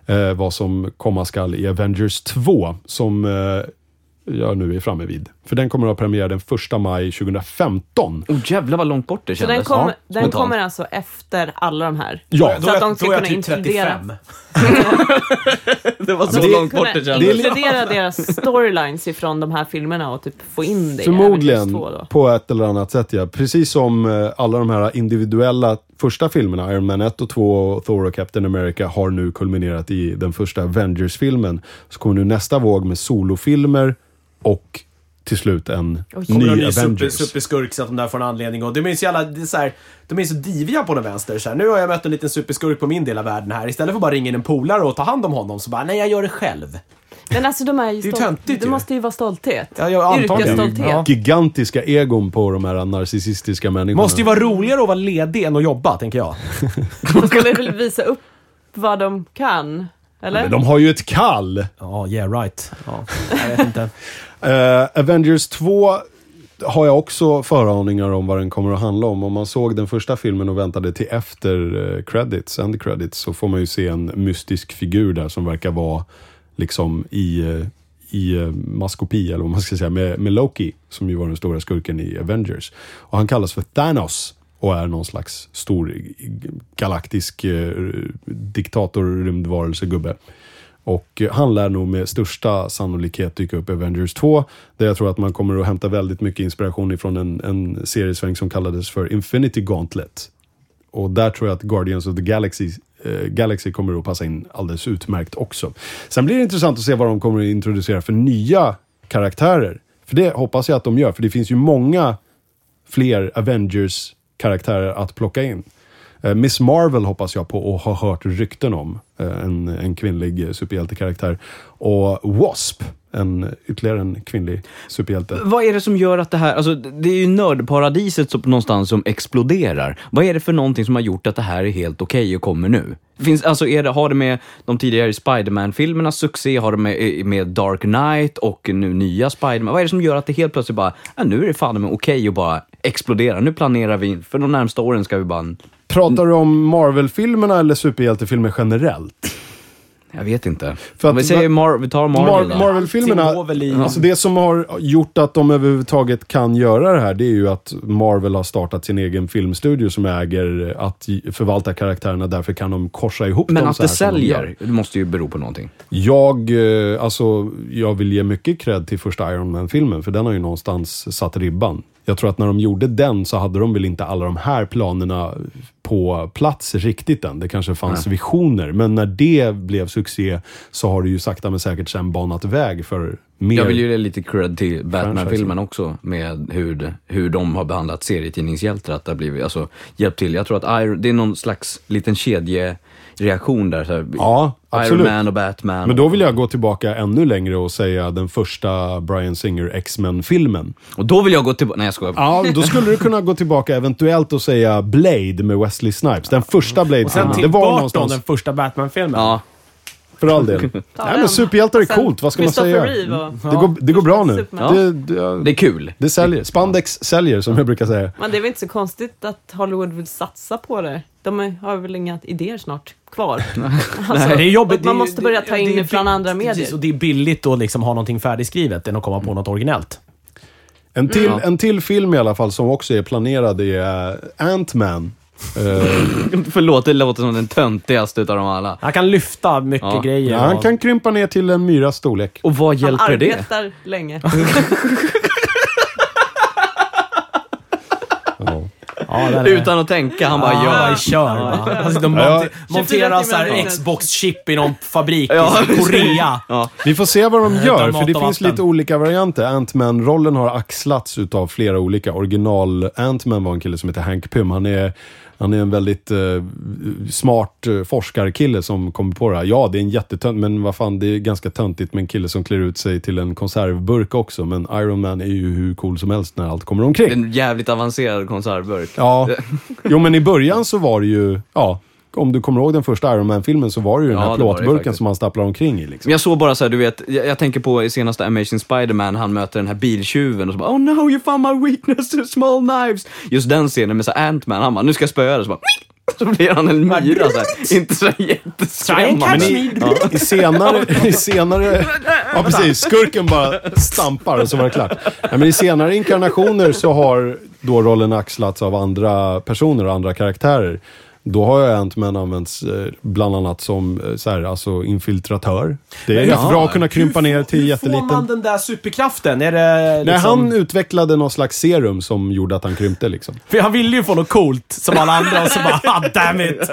eh, vad som komma skall i Avengers 2. Som eh, jag nu är framme vid. För den kommer att ha premiär den 1 maj 2015. Oh, jävlar vad långt bort det Så kändes. den, kom, Ja, den kommer alltså efter alla de här? Ja, så att de ska då är kunna jag typ inkludera, 35. Det var så det- långt bort det kändes. Inkludera deras storylines ifrån de här filmerna och typ få in det Förmodligen Avengers 2 då. på ett eller annat sätt, ja. Precis som eh, alla de här individuella första filmerna, Iron Man 1 och 2 och Thor och Captain America, har nu kulminerat i den första Avengers-filmen. Så kommer nu nästa våg med solofilmer och till slut en Oj. Ny ny super, Avengers. superskurk så att de där får en anledning. Och de är så jävla, det är så här, de är så diviga på den vänster. Så här, nu har jag mött en liten superskurk på min del av världen här. Istället för att bara ringa in en polare och ta hand om honom så bara, nej jag gör det själv. Men alltså de är ju Det är töntigt Det måste ju vara stolthet. Ja, jag antar det. Yrkesstolthet. Ja. Gigantiska egon på de här narcissistiska människorna. Måste ju vara roligare att vara ledig än att jobba, tänker jag. De skulle väl visa upp vad de kan? Eller? Men de har ju ett kall! Ja, yeah right. Ja, jag vet inte. Uh, Avengers 2 har jag också föraningar om vad den kommer att handla om. Om man såg den första filmen och väntade till efter eh, credits, end credits, så får man ju se en mystisk figur där som verkar vara liksom i, eh, i maskopi, eller vad man ska säga, med, med Loki, som ju var den stora skurken i Avengers. Och han kallas för Thanos och är någon slags stor galaktisk eh, diktator, rymdvarelsegubbe. Och eh, han lär nog med största sannolikhet dyka upp i Avengers 2. Där jag tror att man kommer att hämta väldigt mycket inspiration ifrån en, en seriesväng som kallades för Infinity Gauntlet. Och där tror jag att Guardians of the Galaxy, eh, Galaxy kommer att passa in alldeles utmärkt också. Sen blir det intressant att se vad de kommer att introducera för nya karaktärer. För det hoppas jag att de gör, för det finns ju många fler Avengers-karaktärer att plocka in. Eh, Miss Marvel hoppas jag på och har hört rykten om. Eh, en, en kvinnlig superhjältekaraktär. Och Wasp, en, ytterligare en kvinnlig superhjälte. Vad är det som gör att det här, alltså det är ju nördparadiset som, någonstans som exploderar. Vad är det för någonting som har gjort att det här är helt okej och kommer nu? Finns, alltså är det, har det med de tidigare Spiderman-filmernas succé, har det med, eh, med Dark Knight och nu nya Spiderman, Vad är det som gör att det helt plötsligt bara, ja, nu är det fan okej okej att bara explodera. Nu planerar vi, för de närmsta åren ska vi bara, Pratar du om Marvel-filmerna eller superhjältefilmer generellt? jag vet inte. För Om vi att- säger Mar- vi tar Marvel Mar- då. Marvel-filmerna, i- alltså det som har gjort att de överhuvudtaget kan göra det här, det är ju att Marvel har startat sin egen filmstudio som äger att förvalta karaktärerna. Därför kan de korsa ihop Men dem att så det säljer, det måste ju bero på någonting. Jag, eh, alltså, jag vill ge mycket cred till första Iron Man-filmen, för den har ju någonstans satt ribban. Jag tror att när de gjorde den så hade de väl inte alla de här planerna på plats riktigt än. Det kanske fanns visioner, men när det blev succé så har det ju sakta men säkert sen banat väg för mer... Jag vill ju ge lite cred till. Batman-filmen också, med hur, det- hur de har behandlat serietidningshjältar. Att det har blivit, alltså, hjälpt till. Jag tror att Iron, det är någon slags liten kedjereaktion där. Så här, Ja, absolut. Iron Man och Batman. Men då vill jag gå tillbaka ännu längre och säga den första Brian Singer X-Men-filmen. Och då vill jag gå tillbaka... Nej, jag skojar. Ja, då skulle du kunna gå tillbaka eventuellt och säga Blade med Wesley Snipes. Den första Sen Blade-filmen. till Det var Barton, någonstans, den första Batman-filmen. Ja, för all del. Nej, men superhjältar är Sen coolt, vad ska man säga? Reeve och... Det går, det går bra nu. Superman. Det, det, det är kul. det säljer. Spandex säljer, som jag brukar säga. Men det är väl inte så konstigt att Hollywood vill satsa på det? De har väl inga idéer snart kvar? Alltså, Det är jobbigt. Man Det måste börja ta det- in det det från andra Precis, medier. och det är billigt att liksom ha någonting färdigskrivet än att komma på något originellt. En till, Ja. en till film i alla fall som också är planerad är Ant-Man. Eh, Förlåt, det låter som den töntigaste utav dem alla. Han kan lyfta mycket Ja. grejer. ja, han och- kan krympa ner till en myras storlek. Och vad Han hjälper det? arbetar länge. Ja, Utan att tänka, han bara Ja, gör. bara kör bara. Alltså, de Ja. monter- monterar 24 så här timmar om Xbox-chip i någon fabrik Ja, i Korea. Ja. Vi får se vad de gör, för det finns lite olika varianter. Ant-Man-rollen har axlats utav flera olika. Original Ant-Man var en kille som heter Hank Pym. Han är, han är en väldigt eh, smart eh, forskarkille som kommer på det här. Ja, det är en jättetönt, men vad fan, det är ganska töntigt med en kille som klär ut sig till en konservburk också. Men Iron Man är ju hur cool som helst när allt kommer omkring. En jävligt avancerad konservburk. Ja, jo men i början så var det ju, ja, om du kommer ihåg den första Iron Man-filmen så var det ju den Ja, här det plåtburken som han stapplar omkring i. Liksom. Men jag såg bara så här, du vet, jag, jag tänker på i senaste Amazing Spider-Man, han möter den här biltjuven och så bara Oh no, you found my weakness to small knives. Just den scenen med så Ant-Man, han bara, nu ska jag spöa dig, så bara så blir han en myra så här. Inte så jätteskrämmande. I- I senare, i senare... Ja, precis. Skurken bara stampar och så var det klart. Ja, men I senare inkarnationer så har då rollen axlats av andra personer och andra karaktärer. Då har ju Ant-Man använts eh, bland annat som eh, så här, alltså infiltratör. Det är ja, att kunna krympa ner till Hur jätteliten. får man den där superkraften? Är det Nej, liksom... han utvecklade någon slags serum som gjorde att han krympte liksom. För han ville ju få något coolt som alla andra och så bara ah, damn it.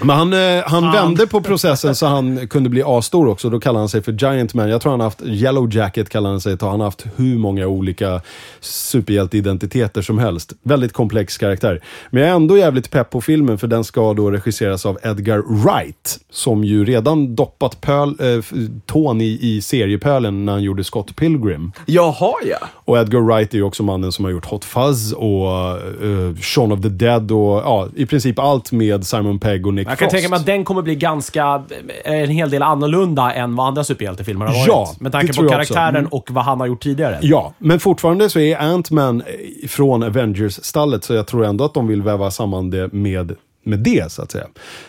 Men han, eh, han vände på processen så han kunde bli A-stor också. Då kallade han sig för Giant Man. Jag tror han har haft Yellow Jacket, kallar han sig. Han har haft hur många olika superhjälteidentiteter som helst. Väldigt komplex karaktär. Men jag är ändå jävligt pepp på filmen för den ska då regisseras av Edgar Wright. Som ju redan doppat pöl, eh, tån i, i seriepölen när han gjorde Scott Pilgrim. Jaha ja. Och Edgar Wright är ju också mannen som har gjort Hot Fuzz och uh, Shaun of the Dead och ja, i princip allt med Simon Pegg och Nick Jag kan Frost. tänka mig att den kommer bli ganska, eh, en hel del annorlunda än vad andra superhjältefilmer har varit. Ja, Med tanke på karaktären Mm. och vad han har gjort tidigare. Ja, men fortfarande så är Ant-Man eh, från Avengers-stallet, så jag tror ändå att de vill väva samman det med, med det, så att säga.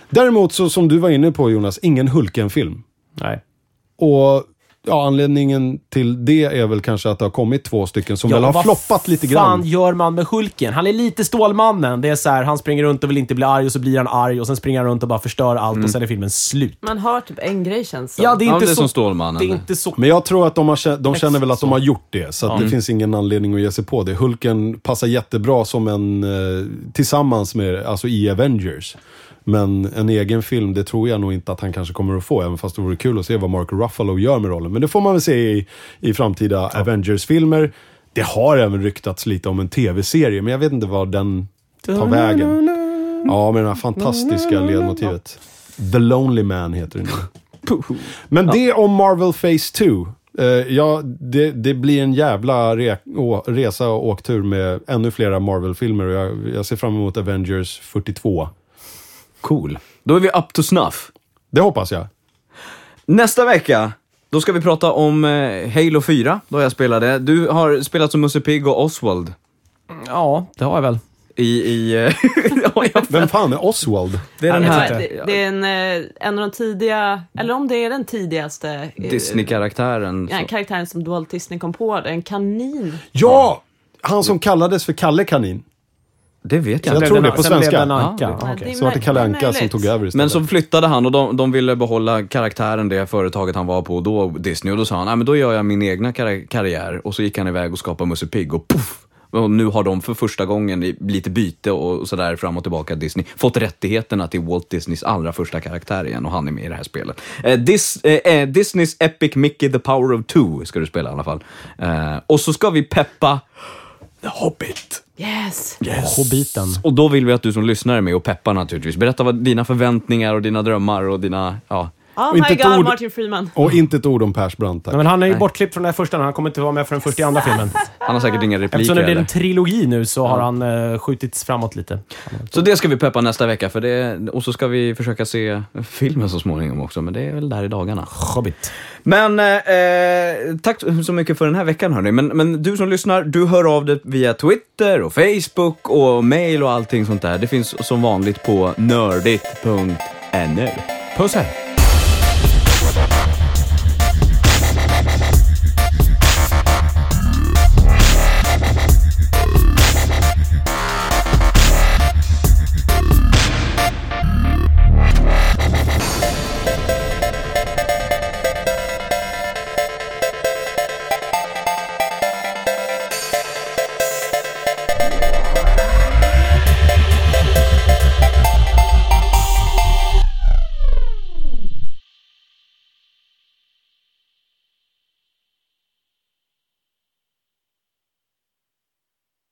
Däremot, så som du var inne på Jonas, ingen Hulken-film. Nej. Och ja, anledningen till det är väl kanske att det har kommit två stycken som väl har vad floppat lite fan grann. gör man med Hulken? Han är lite Stålmannen. Det är så här, han springer runt och vill inte bli arg och så blir han arg och sen springer han runt och bara förstör allt och sen är filmen slut. Man har typ en grej känns som. Ja, det är Ja, inte det är så... som Stålmannen. Det är inte så... Men jag tror att de, har, de känner väl att de har gjort det, så att Mm. det finns ingen anledning att ge sig på det. Hulken passar jättebra som en, eh, tillsammans med, alltså i Avengers. Men en egen film, det tror jag nog inte att han kanske kommer att få, även fast det vore kul att se vad Mark Ruffalo gör med rollen. Men det får man väl se i, i framtida Avengers-filmer. Det har även ryktats lite om en tv-serie, men jag vet inte var den tar vägen. Ja, med det här fantastiska ledmotivet. The Lonely Man heter det nu. Men det om Marvel Phase 2. Eh, ja, det, det blir en jävla re, å, resa och åktur med ännu flera Marvel-filmer. Och jag, jag ser fram emot Avengers 42. Cool. Då är vi up to snuff. Det hoppas jag. Nästa vecka, då ska vi prata om eh, Halo 4, då jag spelade. Du har spelat som Musse Pigg och Oswald Ja, det har jag väl. i... i eh, ja, jag- Vem fan är Oswald? det är den Jag här tror att det, det är en, eh, en av de tidiga, eller om det är den tidigaste eh, Disney-karaktären. Ja, så. karaktären som Walt Disney kom på. En kanin. Ja! Han som kallades för Kalle Kanin. Det vet jag Jag inte. tror Blev det på sen blev svenska. anka. Okej. är Så var det Kalle Anka som tog över istället. Men så flyttade han och de, de ville behålla karaktären, det företaget han var på då, Disney. Och då sa han, nej men då gör jag min egna kar- karriär. Och så gick han iväg och skapade Musse Pigg och poff! Och nu har de för första gången i lite byte och sådär fram och tillbaka Disney fått rättigheterna till Walt Disneys allra första karaktär igen och han är med i det här spelet. Eh, Dis, eh, eh, Disneys Epic Mickey The Power of Two ska du spela i alla fall. Eh, och så ska vi peppa The Hobbit. Yes! Hobbiten. Och då vill vi att du som lyssnar är med och peppar naturligtvis. Berätta vad dina förväntningar och dina drömmar och dina, ja. Oh Och my inte ett god, ord- Martin Freeman. Och inte ett ord om Persbrandt. tack. Nej, men han är ju bortklippt från den här första, han kommer inte vara med för den första i andra filmen. Han har säkert inga repliker Eftersom det blir en trilogi nu så har han uh, skjutits framåt lite. Så det ska vi peppa nästa vecka, för det, och så ska vi försöka se filmen så småningom också, men det är väl där i dagarna. Hobbit. Men eh, eh, tack så mycket för den här veckan hörni. Men, men du som lyssnar, du hör av dig via Twitter och Facebook och mail och allting sånt där. Det finns som vanligt på nördigt.nu. Puss här.